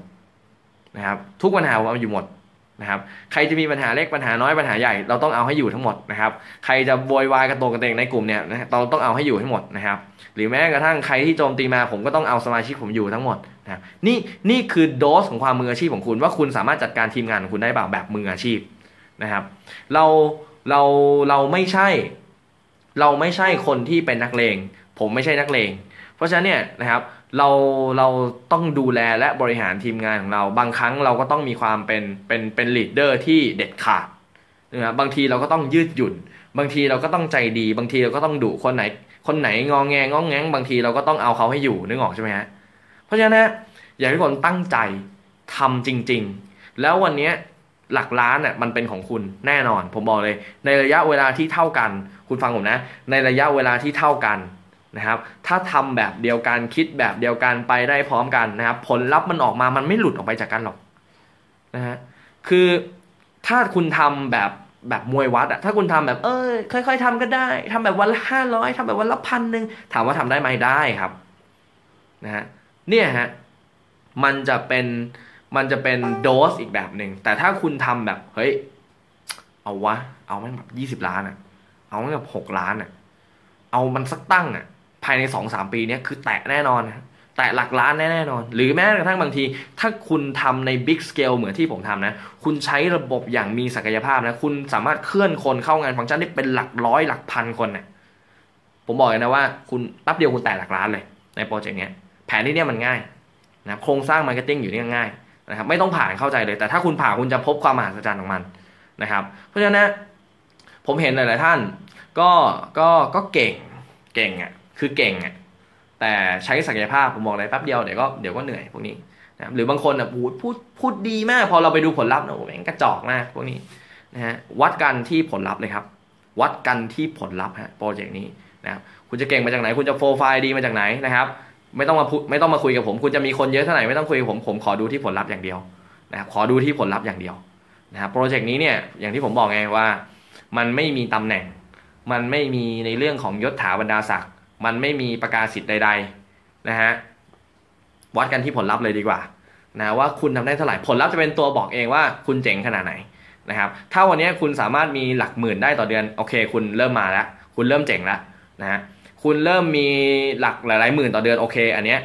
นะครับทุกปัญหาผมเอาอยู่หมด นะครับใครจะมีปัญหาเล็กปัญหาน้อยปัญหาใหญ่เราต้องเอาให้อยู่ทั้งหมดนะครับใครจะโวยวายกระโตกกระเตงในกลุ่มเนี่ยเราต้องเอาให้อยู่ให้หมดนะครับหรือแม้กระทั่งใครที่โจมตีมาผมก็ต้องเอาสมาชิกผมอยู่ทั้งหมดนะนี่นี่คือโดสของความมืออาชีพของคุณว่าคุณสามารถจัดการทีมงานของคุณได้แบบแบบมืออาชีพนะครับเราเราเราไม่ใช่ เราไม่ใช่คนที่เป็นนักเลงผมไม่ใช่นักเลง เพราะฉะนั้นเนี่ยนะครับ เราเราต้องดูแลและบริหารทีมงานของเรา บางครั้งเราก็ต้องมีความเป็นเป็นเป็นลีดเดอร์ที่เด็ดขาดนะครับบางทีเราก็ต้องยืดหยุ่น บางทีเราก็ต้องใจดี บางทีเราก็ต้องดุคนไหน คนไหนงองแงงองแงงบางทีเราก็ต้องเอาเขาให้อยู่นึกออกใช่ไหมฮะเพราะฉะนั้นนะอยากให้คนตั้งใจทำจริง ๆ แล้ววันนี้หลักล้านอะมันเป็นของคุณแน่นอน ผมบอกเลย ในระยะเวลาที่เท่ากัน คุณฟังผมนะ ในระยะเวลาที่เท่ากัน นะครับ ถ้าทำแบบเดียวกันคิดแบบเดียวกันไปได้พร้อมกันนะครับ ผลลัพธ์มันออกมามันไม่หลุดออกไปจากกันหรอกนะฮะคือถ้าคุณทำแบบแบบมวยวัดอะถ้าคุณทำแบบเออค่อยๆทำก็ได้ทำแบบวันละห้าร้อยทำแบบวันละพันหนึ่งถามว่าทำได้ไหมได้ครับนะฮะเนี่ยฮะมันจะเป็นมันจะเป็นโดสอีกแบบหนึ่งแต่ถ้าคุณทำแบบเฮ้ยเอาวะ เอาไม่แบบยี่สิบล้านอะเอาไม่แบบหกล้านอะเอามันสักตั้งอะ ภายในสองสามปีนี้คือแตะแน่นอน แตะหลักล้านแน่นอน หรือแม้กระทั่งบางที ถ้าคุณทำใน big scale เหมือนที่ผมทำนะ คุณใช้ระบบอย่างมีศักยภาพนะ คุณสามารถเคลื่อนคนเข้างานฟังก์ชันได้เป็นหลักร้อยหลักพันคนนะผมบอกเลยนะว่าคุณแป๊บเดียวคุณแตะหลักล้านเลย ในโปรเจกต์นี้แผนที่นี่มันง่ายนะโครงสร้าง marketing อยู่นี่ง่ายนะครับไม่ต้องผ่านเข้าใจเลย แต่ถ้าคุณผ่านคุณจะพบความมหัศจรรย์ของมันนะครับ เพราะฉะนั้นผมเห็นหลาย ๆ ท่านก็ก็ก็เก่งเก่งอะ คือเก่งอะแต่ใช้ศักยภาพผมบอกเลยแป๊บเดียวเดี๋ยวก็เดี๋ยวก็เหนื่อยพวกนี้นะหรือบางคนอะพูดพูดพูดดีมาก พอเราไปดูผลลัพธ์นะโอ้แม่งกระจอกมากพวกนี้นะฮะวัดกันที่ผลลัพธ์เลยครับ วัดกันที่ผลลัพธ์ฮะโปรเจกต์นี้นะครับคุณจะเก่งมาจากไหน คุณจะโปรไฟล์ดีมาจากไหนนะครับไม่ต้องมาพูดไม่ต้องมาคุยกับผม คุณจะมีคนเยอะเท่าไหร่ไม่ต้องคุยกับผมผมขอดูที่ผลลัพธ์อย่างเดียวนะครับขอดูที่ผลลัพธ์อย่างเดียวนะครับโปรเจกต์นี้เนี่ยอย่างที่ผมบอกไงว่า มันไม่มีตำแหน่ง มันไม่มีในเรื่องของยศถาบรรดาศักดิ มันไม่มีประกาศสิทธิ์ใด ๆนะฮะวัดกันที่ผลลัพธ์เลยดีกว่านะว่าคุณทำได้เท่าไหร่ผลลัพธ์จะเป็นตัวบอกเองว่าคุณเจ๋งขนาดไหนนะครับถ้าวันนี้คุณสามารถมีหลักหมื่นได้ต่อเดือนโอเค คุณเริ่มมาแล้วคุณเริ่มเจ๋งแล้วนะฮะคุณเริ่มมีหลักหลายๆหมื่นต่อเดือนโอเค อันเนี้ย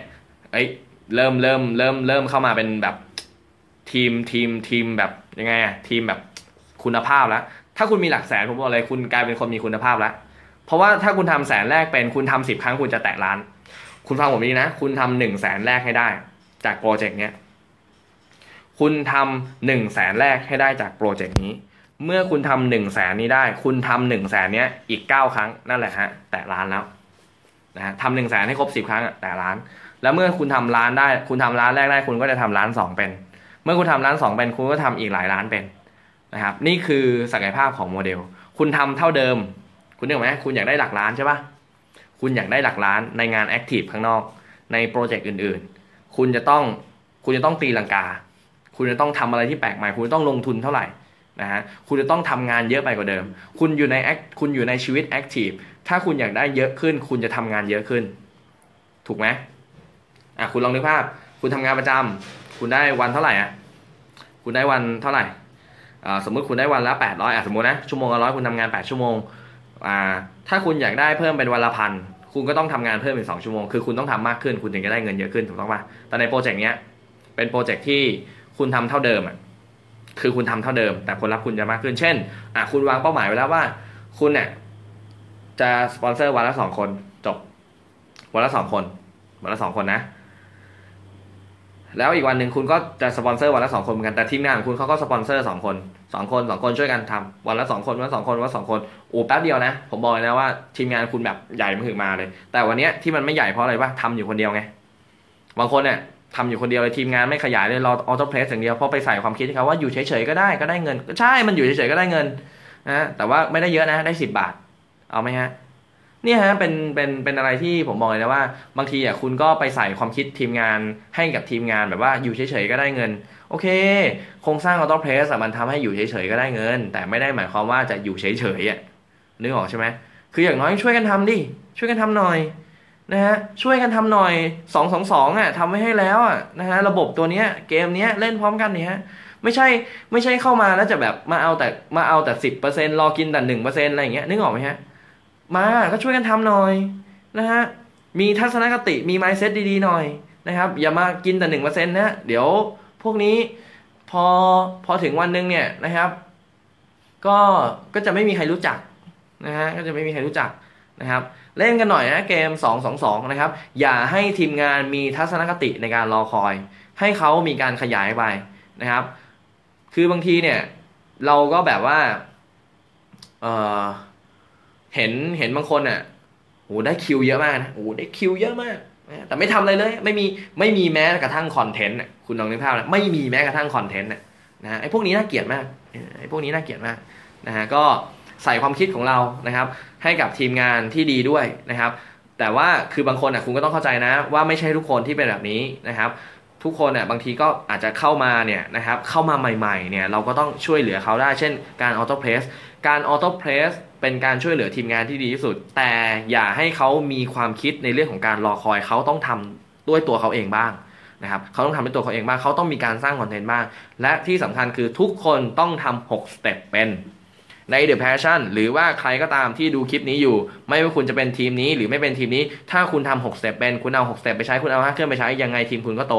เอ้ยเริ่มเริ่มเริ่มเริ่มเข้ามาเป็นแบบทีมทีมทีมแบบยังไงอะทีมแบบคุณภาพแล้ว ถ้าคุณมีหลักแสนผมบอกเลยคุณกลายเป็นคนมีคุณภาพแล้ว เพราะว่าถ้าคุณทำแสนแรกเป็นคุณทำสิบครั้งคุณจะแตะล้าน คุณฟังผมดีนะ คุณทำหนึ่งแสนแรกให้ได้ จากโปรเจกต์เนี้ยคุณทำหนึ่งแสนแรกให้ได้จากโปรเจกต์นี้ เมื่อคุณทำหนึ่งแสนนี้ได้ คุณทำหนึ่งแสนเนี้ยอีกเก้าครั้งนั่นแหละฮะแตะล้านแล้วนะฮะทำหนึ่งแสนให้ครบสิบครั้งแตะล้าน แล้วเมื่อคุณทำล้านได้ คุณทำล้านแรกได้ คุณก็จะทำล้านสองเป็น เมื่อคุณทำล้านสองเป็นคุณก็ทำอีกหลายล้านเป็นนะครับนี่คือศักยภาพของโมเดล คุณทำเท่าเดิม คุณนึกไหมคุณอยากได้หลักล้านใช่ปะคุณอยากได้หลักล้านในงาน active ข้างนอกในโปรเจกต์อื่นๆ คุณจะต้องคุณจะต้องตีลังกา คุณจะต้องทำอะไรที่แปลกใหม่ คุณจะต้องลงทุนเท่าไหร่นะฮะคุณจะต้องทำงานเยอะไปกว่าเดิม คุณอยู่ใน act คุณอยู่ในชีวิต active ถ้าคุณอยากได้เยอะขึ้น คุณจะทำงานเยอะขึ้น ถูกไหมอะคุณลองนึกภาพ คุณทำงานประจำคุณได้วันเท่าไหร่อะคุณได้วันเท่าไหร่สมมติคุณได้วันละแปดร้อยอะสมมตินะชั่วโมงละร้อยคุณทำงานแปดชั่วโมง อ่าถ้าคุณอยากได้เพิ่มเป็นวันละพันคุณก็ต้องทำงานเพิ่มอีกสองชั่วโมง คือคุณต้องทำมากขึ้น คุณถึงจะได้เงินเยอะขึ้นถูกต้องป่ะ แต่ในโปรเจกต์เนี้ย เป็นโปรเจกต์ที่คุณทำเท่าเดิมอะ คือคุณทำเท่าเดิม แต่ผลลัพธ์คุณจะมากขึ้น เช่น อะคุณวางเป้าหมายไว้แล้วว่า คุณเนี่ยจะสปอนเซอร์วันละสองคน จบ วันละสองคน วันละสองคนนะ แล้วอีกวันหนึ่งคุณก็จะสปอนเซอร์วันละสองคนเหมือนกันแต่ทีมงานของคุณเขาก็สปอนเซอร์สองคนสองคนสองคนช่วยกันทำวันละสองคนวันละสองคนวันละสองคนโอ้แป๊บเดียวนะ ผมบอกเลยนะว่าทีมงานคุณแบบใหญ่มาถึงมาเลย แต่วันนี้ที่มันไม่ใหญ่เพราะอะไรวะทำอยู่คนเดียวไงบางคนเนี่ยทำอยู่คนเดียวเลยทีมงานไม่ขยายเลยรอ auto place อย่างเดียวเพราะไปใส่ความคิดเขาว่าอยู่เฉยๆก็ได้ก็ได้เงินใช่มันอยู่เฉยๆก็ได้เงินนะแต่ว่าไม่ได้เยอะนะได้สิบบาท เอาไหมฮะ เนี่ยฮะเป็นเป็นเป็นอะไรที่ผมบอกเลยนะว่า บางทีอะคุณก็ไปใส่ความคิดทีมงานให้กับทีมงานแบบว่าอยู่เฉยๆก็ได้เงิน โอเค โครงสร้างออโต้เพรสมันทำให้อยู่เฉยๆก็ได้เงิน แต่ไม่ได้หมายความว่าจะอยู่เฉยๆอะนึกออกใช่ไหมคืออย่างน้อยช่วยกันทำดิช่วยกันทำหน่อยนะฮะช่วยกันทำหน่อยสองสองสองอะทำไว้ให้แล้วอะนะฮะระบบตัวเนี้ยเกมเนี้ยเล่นพร้อมกันเนี่ยฮะไม่ใช่ไม่ใช่เข้ามาแล้วจะแบบมาเอาแต่มาเอาแต่สิบเปอร์เซ็นต์รอกินแต่หนึ่งเปอร์เซ็นต์อะไรอย่างเงี้ยนึกออกไหมฮะ มาก็ช่วยกันทำหน่อยนะฮะมีทัศนคติมี mindset ดีๆหน่อยนะครับ อย่ามากินแต่หนึ่งเปอร์เซ็นต์นะเดี๋ยวพวกนี้พอพอถึงวันหนึ่งเนี่ยนะครับ ก็ก็จะไม่มีใครรู้จักนะฮะก็จะไม่มีใครรู้จักนะครับเล่นกันหน่อยนะเกม 2 2 2 นะครับ อย่าให้ทีมงานมีทัศนคติในการรอคอย ให้เขามีการขยายไปนะครับ คือบางทีเนี่ย เราก็แบบว่า เออ เห็นเห็นบางคนอะโหได้คิวเยอะมากนะโหได้คิวเยอะมาก แต่ไม่ทำอะไรเลย ไม่มีไม่มีแม้กระทั่งคอนเทนต์คุณลองนึกภาพนะไม่มีแม้กระทั่งคอนเทนต์นะไอ้พวกนี้น่าเกลียดมากไอ้พวกนี้น่าเกลียดมากนะฮะก็ใส่ความคิดของเรานะครับ ให้กับทีมงานที่ดีด้วยนะครับ แต่ว่าคือบางคนอะคุณก็ต้องเข้าใจนะ ว่าไม่ใช่ทุกคนที่เป็นแบบนี้นะครับ ทุกคนอะบางทีก็อาจจะเข้ามาเนี่ยนะครับเข้ามาใหม่ๆเนี่ยเราก็ต้องช่วยเหลือเขาได้ เช่นการ auto place การ auto place เป็นการช่วยเหลือทีมงานที่ดีที่สุด แต่อย่าให้เขามีความคิดในเรื่องของการรอคอยเขาต้องทำด้วยตัวเขาเองบ้างนะครับเขาต้องทำด้วยตัวเขาเองบ้างเขาต้องมีการสร้างคอนเทนต์บ้าง และที่สำคัญคือทุกคนต้องทำ6 step เป็นใน The Passion หรือว่าใครก็ตามที่ดูคลิปนี้อยู่ ไม่ว่าคุณจะเป็นทีมนี้หรือไม่เป็นทีมนี้ ถ้าคุณทำ6 step เป็น คุณเอา6 step ไปใช้ คุณเอา5เครื่องไปใช้ ยังไงทีมคุณก็โต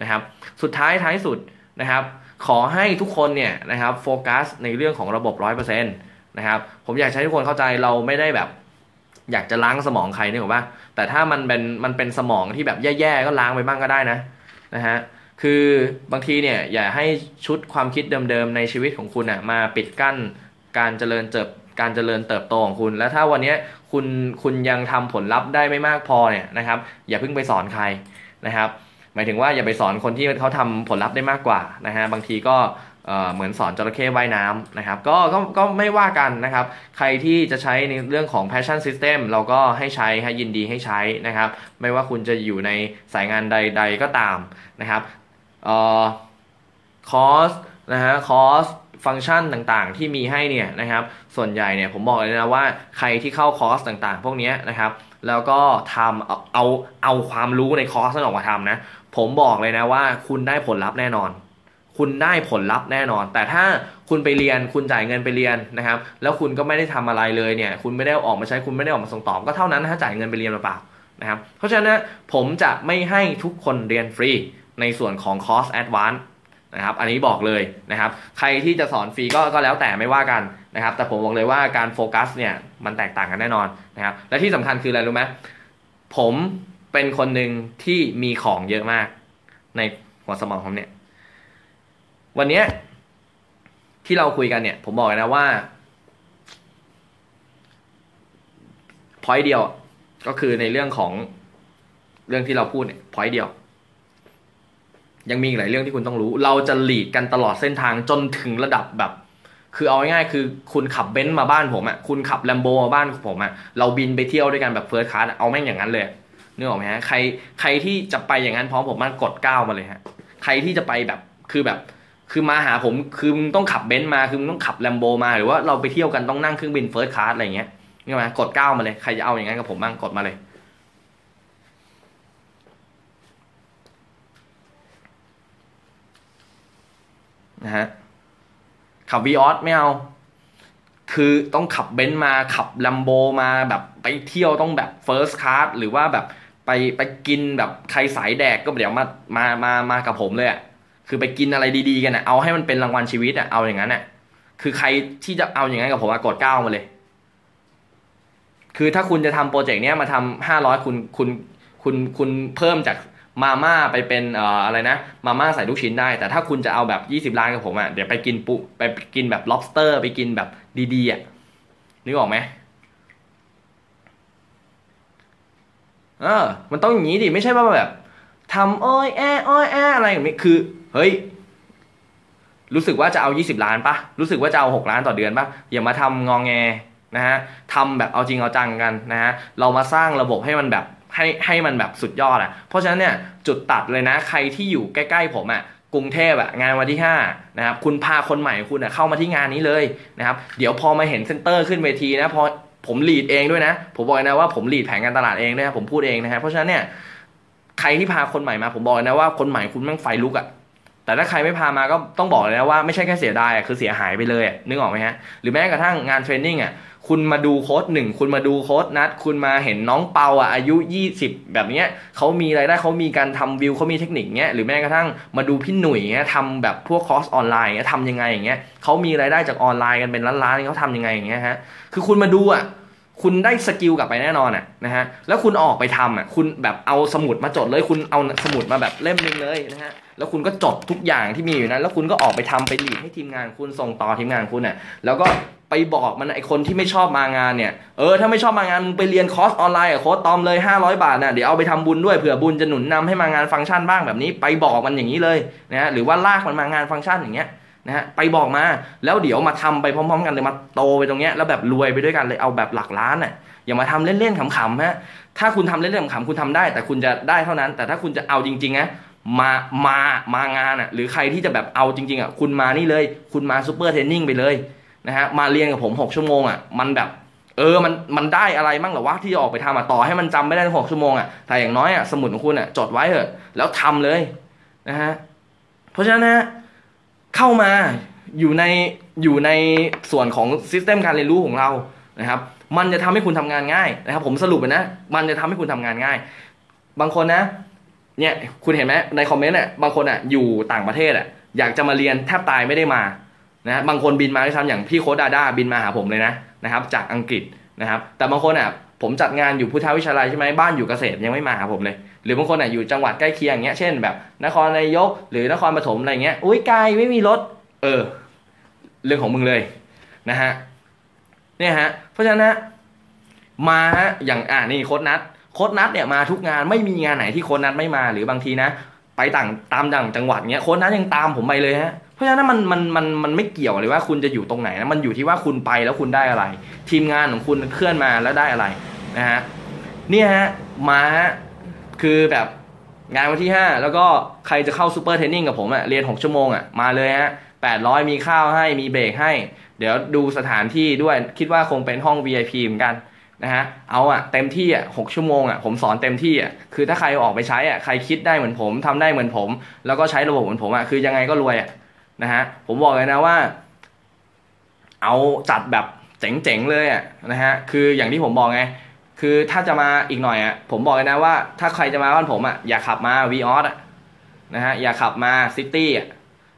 นะครับ สุดท้ายท้ายสุดนะครับ ขอให้ทุกคนเนี่ยนะครับโฟกัสในเรื่องของระบบ 100%นะครับ ผมอยากให้ทุกคนเข้าใจเราไม่ได้แบบ อยากจะล้างสมองใครเนี่หรอว่าแต่ถ้ามันเป็นมันเป็นสมองที่แบบแย่ๆก็ล้างไปบ้างก็ได้นะนะฮะคือบางทีเนี่ยอย่าให้ชุดความคิดเดิมๆในชีวิตของคุณอะมาปิดกั้นการเจริญเติบการเจริญเติบโตของคุณ แล้วถ้าวันนี้คุณคุณยังทำผลลัพธ์ได้ไม่มากพอเนี่ยนะครับ อย่าเพิ่งไปสอนใครนะครับ หมายถึงว่าอย่าไปสอนคนที่เขาทำผลลัพธ์ได้มากกว่านะฮะบางทีก็ เหมือนสอนจระเข้ว่ายน้ำนะครับก็ก็ก็ไม่ว่ากันนะครับ ใครที่จะใช้ในเรื่องของ passion system เราก็ให้ใช้ให้ยินดีให้ใช้นะครับ ไม่ว่าคุณจะอยู่ในสายงานใด ๆ ก็ตามนะครับคอร์สนะฮะคอร์สฟังก์ชันต่างๆ ที่มีให้เนี่ยนะครับ ส่วนใหญ่เนี่ยผมบอกเลยนะว่าใครที่เข้าคอร์สต่างๆ พวกนี้นะครับ แล้วก็ทำเอาเอาเอาความรู้ในคอร์สนั้นออกมาทำนะ ผมบอกเลยนะว่าคุณได้ผลลัพธ์แน่นอน คุณได้ผลลัพธ์แน่นอน แต่ถ้าคุณไปเรียนคุณจ่ายเงินไปเรียนนะครับ แล้วคุณก็ไม่ได้ทำอะไรเลยเนี่ย คุณไม่ได้ออกมาใช้คุณไม่ได้ออกมาส่งต่อก็เท่านั้นถ้าจ่ายเงินไปเรียนเปล่านะครับ เพราะฉะนั้นผมจะไม่ให้ทุกคนเรียนฟรีในส่วนของคอร์ส advance นะครับ อันนี้บอกเลยนะครับ ใครที่จะสอนฟรีก็ก็แล้วแต่ไม่ว่ากันนะครับ แต่ผมบอกเลยว่าการโฟกัสเนี่ยมันแตกต่างกันแน่นอนนะครับ และที่สำคัญคืออะไรรู้ไหมผมเป็นคนหนึ่งที่มีของเยอะมากในหัวสมองผมเนี่ย วันนี้ที่เราคุยกันเนี่ย ผมบอกเลยนะว่าpoint เดียวก็คือในเรื่องของเรื่องที่เราพูดเนี่ย point เดียว ยังมีหลายเรื่องที่คุณต้องรู้ เราจะ lead กันตลอดเส้นทางจนถึงระดับแบบ คือเอาง่ายๆคือคุณขับเบนซ์มาบ้านผมอะคุณขับแลมโบมาบ้านผมอะเราบินไปเที่ยวด้วยกันแบบ first class เอาแม่งอย่างนั้นเลยนึกออกไหมฮะใครใครที่จะไปอย่างนั้นพร้อมผมมันกดเก้ามาเลยฮะใครที่จะไปแบบคือแบบ คือมาหาผมคือมึงต้องขับเบนซ์มาคือมึงต้องขับแลมโบมาหรือว่าเราไปเที่ยวกันต้องนั่งเครื่องบิน first class อะไรเงี้ยนี่ไหมกดก้าวมาเลยใครจะเอาอย่างนั้นกับผมบ้างกดมาเลย นะฮะขับวีออสไม่เอา คือต้องขับเบนซ์มาขับลัมโบมาแบบไปเที่ยวต้องแบบเฟิร์สคลาสหรือว่าแบบไปไปกินแบบใครสายแดกก็เดี๋ยวมามามามากับผมเลยอะ คือไปกินอะไรดีๆกันอะเอาให้มันเป็นรางวัลชีวิตอะเอาอย่างนั้นอะคือใครที่จะเอาอย่างนั้นกับผมกดเก้ามาเลย คือถ้าคุณจะทำโปรเจกต์เนี้ยมาทำห้าร้อยคุณคุณคุณคุณเพิ่มจากมาม่าไปเป็นเอ่ออะไรนะ มาม่าใส่ลูกชิ้นได้ แต่ถ้าคุณจะเอาแบบ20ล้านกับผมอะเดี๋ยวไปกินปุไปกินแบบ lobster ไปกินแบบดีๆอะนึกออกไหมเออ มันต้องอย่างนี้ดิไม่ใช่ว่าแบบทำอ้อยแอ้อ้อยแอ้อะไรอย่างนี้คือ เฮ้ย รู้สึกว่าจะเอา 20 ล้านปะรู้สึกว่าจะเอา 6 ล้านต่อเดือนปะอย่ามาทำงองแงนะฮะทำแบบเอาจริงเอาจังกันนะฮะเรามาสร้างระบบให้มันแบบให้ให้มันแบบสุดยอดอะ เพราะฉะนั้นเนี่ยจุดตัดเลยนะ ใครที่อยู่ใกล้ๆผมอะกรุงเทพอะงานวันที่5นะครับคุณพาคนใหม่คุณอะเข้ามาที่งานนี้เลยนะครับเดี๋ยวพอมาเห็นเซนเตอร์ขึ้นเวทีนะพอผมลีดเองด้วยนะ ผมบอกเลยนะว่าผมลีดแผนการตลาดเองด้วยนะผมพูดเองนะฮะเพราะฉะนั้นเนี่ยใครที่พาคนใหม่มาผมบอกเลยนะว่าคนใหม่คุณแม่งไฟลุกอะ แต่ถ้าใครไม่พามาก็ต้องบอกเลยนะว่าไม่ใช่แค่เสียดายอะคือเสียหายไปเลยนึกออกไหมฮะหรือแม้กระทั่งงาน training อะคุณมาดูโค้ชหนึ่งคุณมาดูโค้ชนัท คุณมาเห็นน้องเปาอะอายุ 20 แบบเนี้ยเขามีรายได้เขามีการทำวิวเขามีเทคนิคเนี้ยหรือแม้กระทั่งมาดูพี่หนุ่ยเงี้ยทำแบบพวกคอร์สออนไลน์เงี้ยทำยังไงอย่างเงี้ยเขามีรายได้จากออนไลน์กันเป็นล้านๆเขาทำยังไงอย่างเงี้ยฮะคือคุณมาดูอะคุณได้ skill กลับไปแน่นอนอะนะฮะแล้วคุณออกไปทำอะคุณแบบเอาสมุดมาจดเลย คุณเอาสมุดมาแบบเล่มหนึ่งเลยนะฮะ แล้วคุณก็จดทุกอย่างที่มีอยู่นั้น แล้วคุณก็ออกไปทำไป lead ให้ทีมงานคุณส่งต่อทีมงานคุณอะแล้วก็ไปบอกมันไอคนที่ไม่ชอบมางานเนี่ย เออถ้าไม่ชอบมางานมึงไปเรียนคอร์สออนไลน์กับโค้ชตอมเลย 500 บาทน่ะเดี๋ยวเอาไปทำบุญด้วยเผื่อบุญจะหนุนนำให้มางานฟังก์ชันบ้างแบบนี้ไปบอกมันอย่างนี้เลยนะฮะหรือว่าลากมันมางานฟังก์ชันอย่างเงี้ยนะฮะไปบอกมาแล้วเดี๋ยวมาทำไปพร้อมๆ กันเลยมาโตไปตรงเนี้ยแล้วแบบรวยไปด้วยกันเลยเอาแบบหลักล้านน่ะอย่ามาทำเล่นๆขำๆฮะถ้าคุณทำเล่นๆขำๆคุณทำได้ แต่คุณจะได้เท่านั้น แต่ถ้าคุณจะเอาจริงๆนะ มา มา มางานอะ หรือใครที่จะแบบเอาจริง ๆอะ คุณมานี่เลย คุณมา super training ไปเลยนะฮะ มาเรียนกับผม 6 ชั่วโมงอะ มันแบบ เออ มัน มันได้อะไรมั่งหรอวะที่ออกไปทำอะ ต่อให้มันจำไม่ได้หกชั่วโมงอะ แต่อย่างน้อยอะ สมุดของคุณอะ จดไว้เถอะ แล้วทำเลยนะฮะ เพราะฉะนั้นนะเข้ามาอยู่ใน อยู่ในส่วนของซิสเต็มการเรียนรู้ของเรา นะครับ มันจะทำให้คุณทำงานง่ายนะครับ ผมสรุปนะ มันจะทำให้คุณทำงานง่าย บางคนนะ เนี่ยคุณเห็นไหมในคอมเมนต์อะบางคนอะอยู่ต่างประเทศอะอยากจะมาเรียนแทบตายไม่ได้มานะบางคนบินมาด้วยซ้ำอย่างพี่โค้ดดาด้าบินมาหาผมเลยนะนะครับจากอังกฤษนะครับแต่บางคนอะผมจัดงานอยู่พุทธวิชาลัยใช่ไหมบ้านอยู่เกษตรยังไม่มาหาผมเลย หรือบางคนอะอยู่จังหวัดใกล้เคียงอย่างเงี้ยเช่นแบบนครนายกหรือนครปฐมอะไรเงี้ยอุ้ยไกลไม่มีรถเออเรื่องของมึงเลยนะฮะเนี่ยฮะเพราะฉะนั้นมาฮะอย่างอ่านี่โค้ดนัด โค้ดนัดเนี่ยมาทุกงานไม่มีงานไหนที่โค้ดนัดไม่มาหรือบางทีนะ ไปต่างตามต่างจังหวัดเงี้ยโค้ดนัดยังตามผมไปเลยฮะเพราะฉะนั้นมันมันมันมันไม่เกี่ยวเลยว่าคุณจะอยู่ตรงไหนนะมันอยู่ที่ว่าคุณไปแล้วคุณได้อะไร ทีมงานของคุณเคลื่อนมาแล้วได้อะไรนะฮะเนี่ยฮะมาฮะคือแบบงานวันที่ 5 แล้วก็ใครจะเข้า super training กับผมอะเรียน 6 ชั่วโมงอะมาเลยฮะ800 มีข้าวให้มีเบรกให้ เดี๋ยวดูสถานที่ด้วยคิดว่าคงเป็นห้อง VIP เหมือนกัน นะฮะเอาอะเต็มที่อะหกชั่วโมงอะผมสอนเต็มที่อะคือถ้าใครออกไปใช้อะใครคิดได้เหมือนผมทำได้เหมือนผม แล้วก็ใช้ระบบเหมือนผมอะคือยังไงก็รวยอะนะฮะผมบอกเลยนะว่า เอาจัดแบบเจ๋งๆเลยอะนะฮะคืออย่างที่ผมบอกไงคือถ้าจะมาอีกหน่อยอะผมบอกเลยนะว่า ถ้าใครจะมาบ้านผมอะอย่าขับมาวีออสอะนะฮะอย่าขับมาซิตี้อะ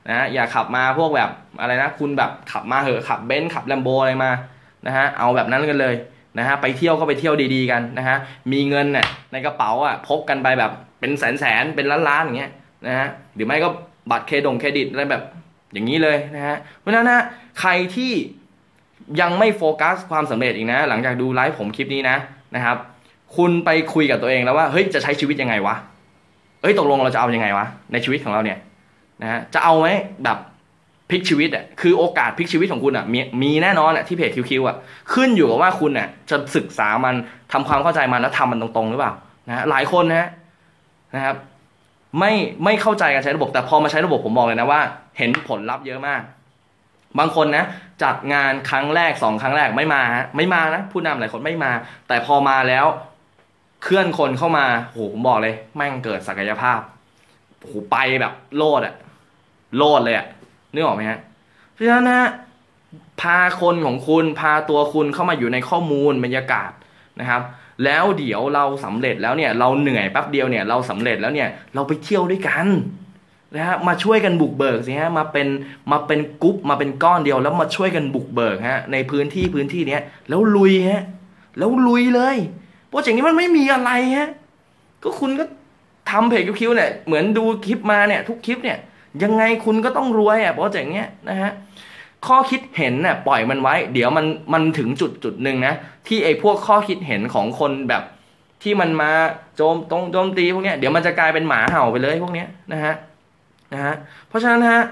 นะฮะอย่าขับมาพวกแบบอะไรนะ คุณแบบขับมาเหอะขับเบนซ์ขับแลมโบอะไรมานะฮะเอาแบบนั้นกันเลย นะฮะไปเที่ยวก็ไปเที่ยวดีๆกันนะฮะมีเงินเนี่ยในกระเป๋าอะพกกันไปแบบเป็นแสนๆเป็นล้านๆอย่างเงี้ยนะฮะหรือไม่ก็บัตรเครดงเครดิตอะไรแบบอย่างนี้เลยนะฮะเพราะฉะนั้นนะใครที่ยังไม่โฟกัสความสำเร็จอีกนะ หลังจากดูไลฟ์ผมคลิปนี้นะนะครับ คุณไปคุยกับตัวเองแล้วว่าเฮ้ยจะใช้ชีวิตยังไงวะเอ้ยตกลงเราจะเอายังไงวะในชีวิตของเราเนี่ยนะฮะจะเอาไหมแบบ พลิกชีวิตอะคือโอกาสพลิกชีวิตของคุณอะมีมีแน่นอนอะที่เพจ QQ อะขึ้นอยู่กับว่าคุณอะจะศึกษามันทำความเข้าใจมันแล้วทำมันตรงๆหรือเปล่านะหลายคนนะนะครับ ไม่ไม่เข้าใจการใช้ระบบ แต่พอมาใช้ระบบผมบอกเลยนะว่า เห็นผลลัพธ์เยอะมาก บางคนนะจัดงานครั้งแรกสองครั้งแรกไม่มาฮะไม่มานะผู้นำหลายคนไม่มา แต่พอมาแล้วเคลื่อนคนเข้ามาโหผมบอกเลย แม่งเกิดศักยภาพโหไปแบบโลดอะโลดเลยอะ นึกออกไหมฮะเพราะฉะนั้นนะพาคนของคุณพาตัวคุณเข้ามาอยู่ในข้อมูลบรรยากาศนะครับ แล้วเดี๋ยวเราสำเร็จแล้วเนี่ยเราเหนื่อยแป๊บเดียวเนี่ยเราสำเร็จแล้วเนี่ยเราไปเที่ยวด้วยกันนะฮะมาช่วยกันบุกเบิกสิฮะมาเป็นมาเป็นกรุ๊ปมาเป็นก้อนเดียวแล้วมาช่วยกันบุกเบิกฮะในพื้นที่พื้นที่เนี้ยแล้วลุยฮะแล้วลุยเลยโปรเจกต์นี้มันไม่มีอะไรฮะก็คุณก็ทำเพจ QQ เนี่ยเหมือนดูคลิปมาเนี่ยทุกคลิปเนี่ย ยังไงคุณก็ต้องรวยอะโปรเจกต์เนี้ยนะฮะข้อคิดเห็นน่ะปล่อยมันไว้ เดี๋ยวมันมันถึงจุดจุดหนึ่งนะที่ไอ้พวกข้อคิดเห็นของคนแบบที่มันมาโจมตรงโจมตีพวกเนี้ยเดี๋ยวมันจะกลายเป็นหมาเห่าไปเลยพวกเนี้ยนะฮะนะฮะเพราะฉะนั้นฮะ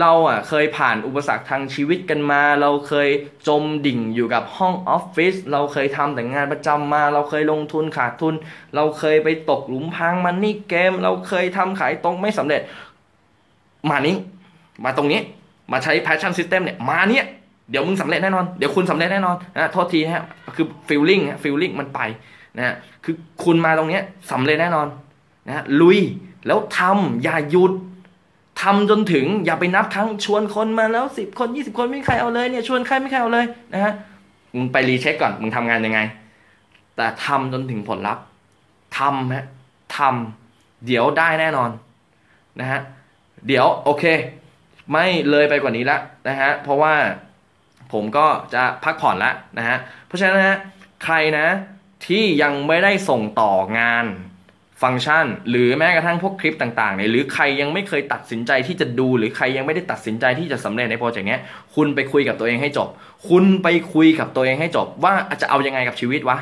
เราอะเคยผ่านอุปสรรคทางชีวิตกันมา เราเคยจมดิ่งอยู่กับห้องออฟฟิศเราเคยทำแต่งานประจำมา เราเคยลงทุนขาดทุน เราเคยไปตกหลุมพรางมันนี่เกม เราเคยทำขายตรงไม่สำเร็จ มานี้มาตรงนี้มาใช้ passion system เนี่ยมาเนี่ยเดี๋ยวมึงสำเร็จแน่นอน เดี๋ยวคุณสำเร็จแน่นอนนะโทษทีนะฮะคือ feeling ฮะ feeling มันไปนะฮะคือคุณมาตรงเนี้ยสำเร็จแน่นอนนะฮะลุยแล้วทำอย่าหยุดทำจนถึงอย่าไปนับครั้งชวนคนมาแล้วสิบคนยี่สิบคนไม่ใครเอาเลยเนี่ยชวนใครไม่ใครเอาเลยนะฮะมึงไปรีเช็คก่อนมึงทำงานยังไง แต่ทำจนถึงผลลัพธ์ทำฮะทำเดี๋ยวได้แน่นอนนะฮะ เดี๋ยวโอเค ไม่เลยไปกว่านี้ละนะฮะเพราะว่าผมก็จะพักผ่อนแล้วนะฮะเพราะฉะนั้นนะใครนะที่ยังไม่ได้ส่งต่องานฟังก์ชัน หรือแม้กระทั่งพวกคลิปต่างๆเนี่ยหรือใครยังไม่เคยตัดสินใจที่จะดู หรือใครยังไม่ได้ตัดสินใจที่จะสำเร็จในโปรเจกต์นี้คุณไปคุยกับตัวเองให้จบ คุณไปคุยกับตัวเองให้จบ ว่าจะเอายังไงกับชีวิตวะ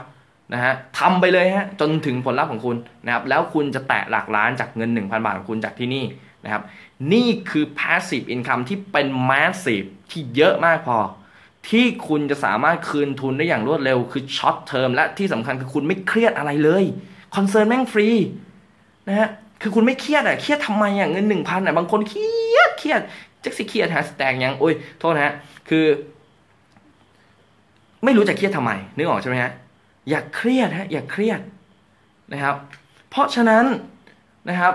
นะฮะทำไปเลยฮะจนถึงผลลัพธ์ของคุณนะครับแล้วคุณจะแตะหลักล้านจากเงิน 1,000 บาทของคุณจากที่นี่นะครับ นี่คือ passive income ที่เป็น massive ที่เยอะมากพอ ที่คุณจะสามารถคืนทุนได้อย่างรวดเร็ว คือ short term และที่สำคัญคือคุณไม่เครียดอะไรเลยคอนเซิร์นแม่งฟรีนะฮะคือคุณไม่เครียดอะเครียดทำไมอะเงินหนึ่งพันอะบางคนเครียดเครียดจักสิเครียดหาสแตกยังโอ้ยโทษนะฮะคือ ไม่รู้จะเครียดทำไมนึกออกใช่ไหมฮะอย่าเครียดฮะอย่าเครียดนะครับ เพราะฉะนั้นนะครับ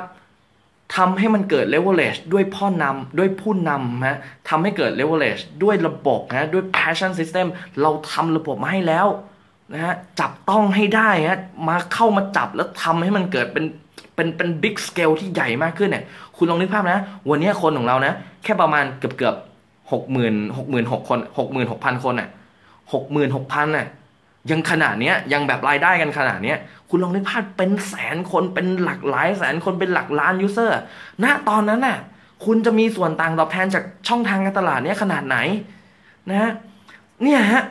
ทำให้มันเกิด leverage ด้วยพ่อนำด้วยผู้นำฮะทำให้เกิด leverage ด้วยระบบนะด้วย passion system เราทำระบบมาให้แล้วนะฮะจับต้องให้ได้ฮะมาเข้ามาจับแล้วทำให้มันเกิดเป็นเป็นเป็น big scale ที่ใหญ่มากขึ้นเนี่ยคุณลองนึกภาพนะ วันนี้คนของเรานะ แค่ประมาณเกือบเกือบหกหมื่นหกหมื่นหกคนหกหมื่นหกพันคนอะหกหมื่นหกพันอะ ยังขนาดเนี้ยยังแบบรายได้กันขนาดเนี้ยคุณลองนึกภาพเป็นแสนคนเป็นหลักหลายแสนคนเป็นหลักล้านยูเซอร์ณตอนนั้นน่ะ คุณจะมีส่วนต่างตอบแทนจากช่องทางการตลาดเนี้ยขนาดไหนนะฮะเนี่ยฮะ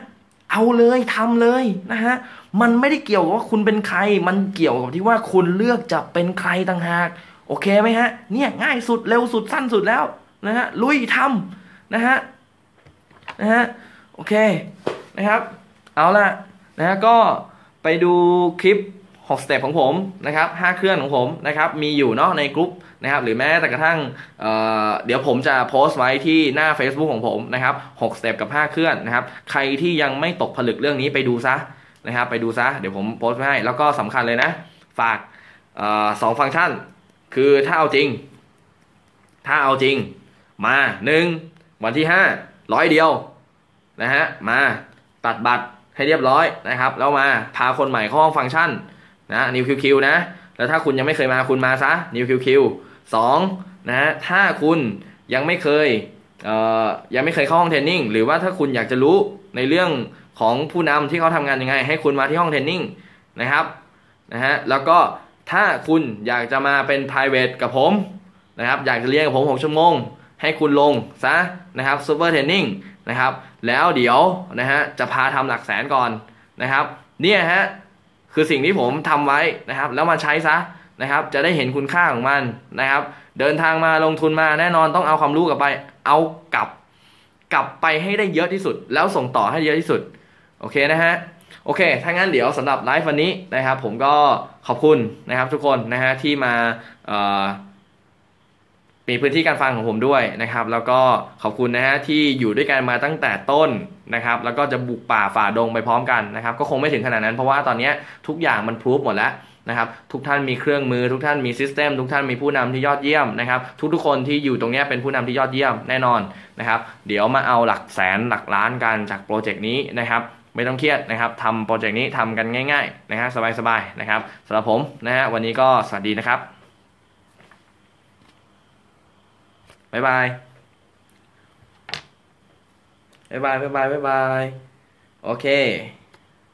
เอาเลยทำเลยนะฮะมันไม่ได้เกี่ยวกับว่าคุณเป็นใคร มันเกี่ยวกับที่ว่าคุณเลือกจะเป็นใครต่างหาก โอเคไหมฮะ เนี่ยง่ายสุดเร็วสุดสั้นสุดแล้วนะฮะลุยทำนะฮะนะฮะโอเคนะครับ เอาละ นะฮะก็ไปดูคลิป6สเต็ปของผมนะครับ5เครื่องของผมนะครับมีอยู่เนาะในกลุ่มนะครับหรือแม้แต่กระทั่งเเดี๋ยวผมจะโพสต์ไว้ที่หน้า Facebook ของผมนะครับ6สเต็ปกับ 5 เครื่องนะครับใครที่ยังไม่ตกผลึกเรื่องนี้ไปดูซะนะครับไปดูซะเดี๋ยวผมโพสต์ไว้ให้แล้วก็สำคัญเลยนะ ฝากสองฟังก์ชัน คือถ้าเอาจริง ถ้าเอาจริงมาหนึ่งวันที่ 5 ร้อยเดียวนะฮะมาตัดบัตร ให้เรียบร้อยนะครับแล้วมาพาคนใหม่เข้าห้องฟังก์ชันนะ New QQ นะแล้วถ้าคุณยังไม่เคยมาคุณมาซะ New QQ สองนะถ้าคุณยังไม่เคยเอ่อยังไม่เคยเข้าห้องเทรนนิ่งหรือว่าถ้าคุณอยากจะรู้ในเรื่องของผู้นำที่เขาทำงานยังไง ให้คุณมาที่ห้องเทรนนิ่งนะครับนะฮะแล้วก็ถ้าคุณอยากจะมาเป็น private กับผมนะครับอยากจะเรียนกับผม6ชั่วโมง ให้คุณลงซะนะครับ super training นะครับ แล้วเดี๋ยวนะฮะจะพาทำหลักแสนก่อนนะครับ เนี่ยฮะคือสิ่งที่ผมทำไว้นะครับ แล้วมาใช้ซะนะครับ จะได้เห็นคุณค่าของมันนะครับ เดินทางมาลงทุนมาแน่นอนต้องเอาความรู้กลับไป เอากลับกลับไปให้ได้เยอะที่สุด แล้วส่งต่อให้เยอะที่สุดโอเคนะฮะโอเค ถ้างั้นเดี๋ยวสำหรับไลฟ์วันนี้นะครับ ผมก็ขอบคุณนะครับทุกคนนะฮะที่มา มีพื้นที่การฟังของผมด้วยนะครับ แล้วก็ขอบคุณนะฮะที่อยู่ด้วยกันมาตั้งแต่ต้นนะครับ แล้วก็จะบุกป่าฝ่าดงไปพร้อมกันนะครับ ก็คงไม่ถึงขนาดนั้นเพราะว่าตอนนี้ทุกอย่างมัน proof หมดแล้วนะครับ ทุกท่านมีเครื่องมือทุกท่านมี system ทุกท่านมีผู้นำที่ยอดเยี่ยมนะครับ ทุกๆคนที่อยู่ตรงนี้เป็นผู้นำที่ยอดเยี่ยมแน่นอนนะครับ เดี๋ยวมาเอาหลักแสนหลักล้านกันจากโปรเจกต์นี้นะครับไม่ต้องเครียดนะครับทำโปรเจกต์นี้ทำกันง่ายๆนะฮะสบายๆนะครับสำหรับผมนะฮะวันนี้ก็สวัสดีนะครับ bye byeบายบายบายบายบายโอเค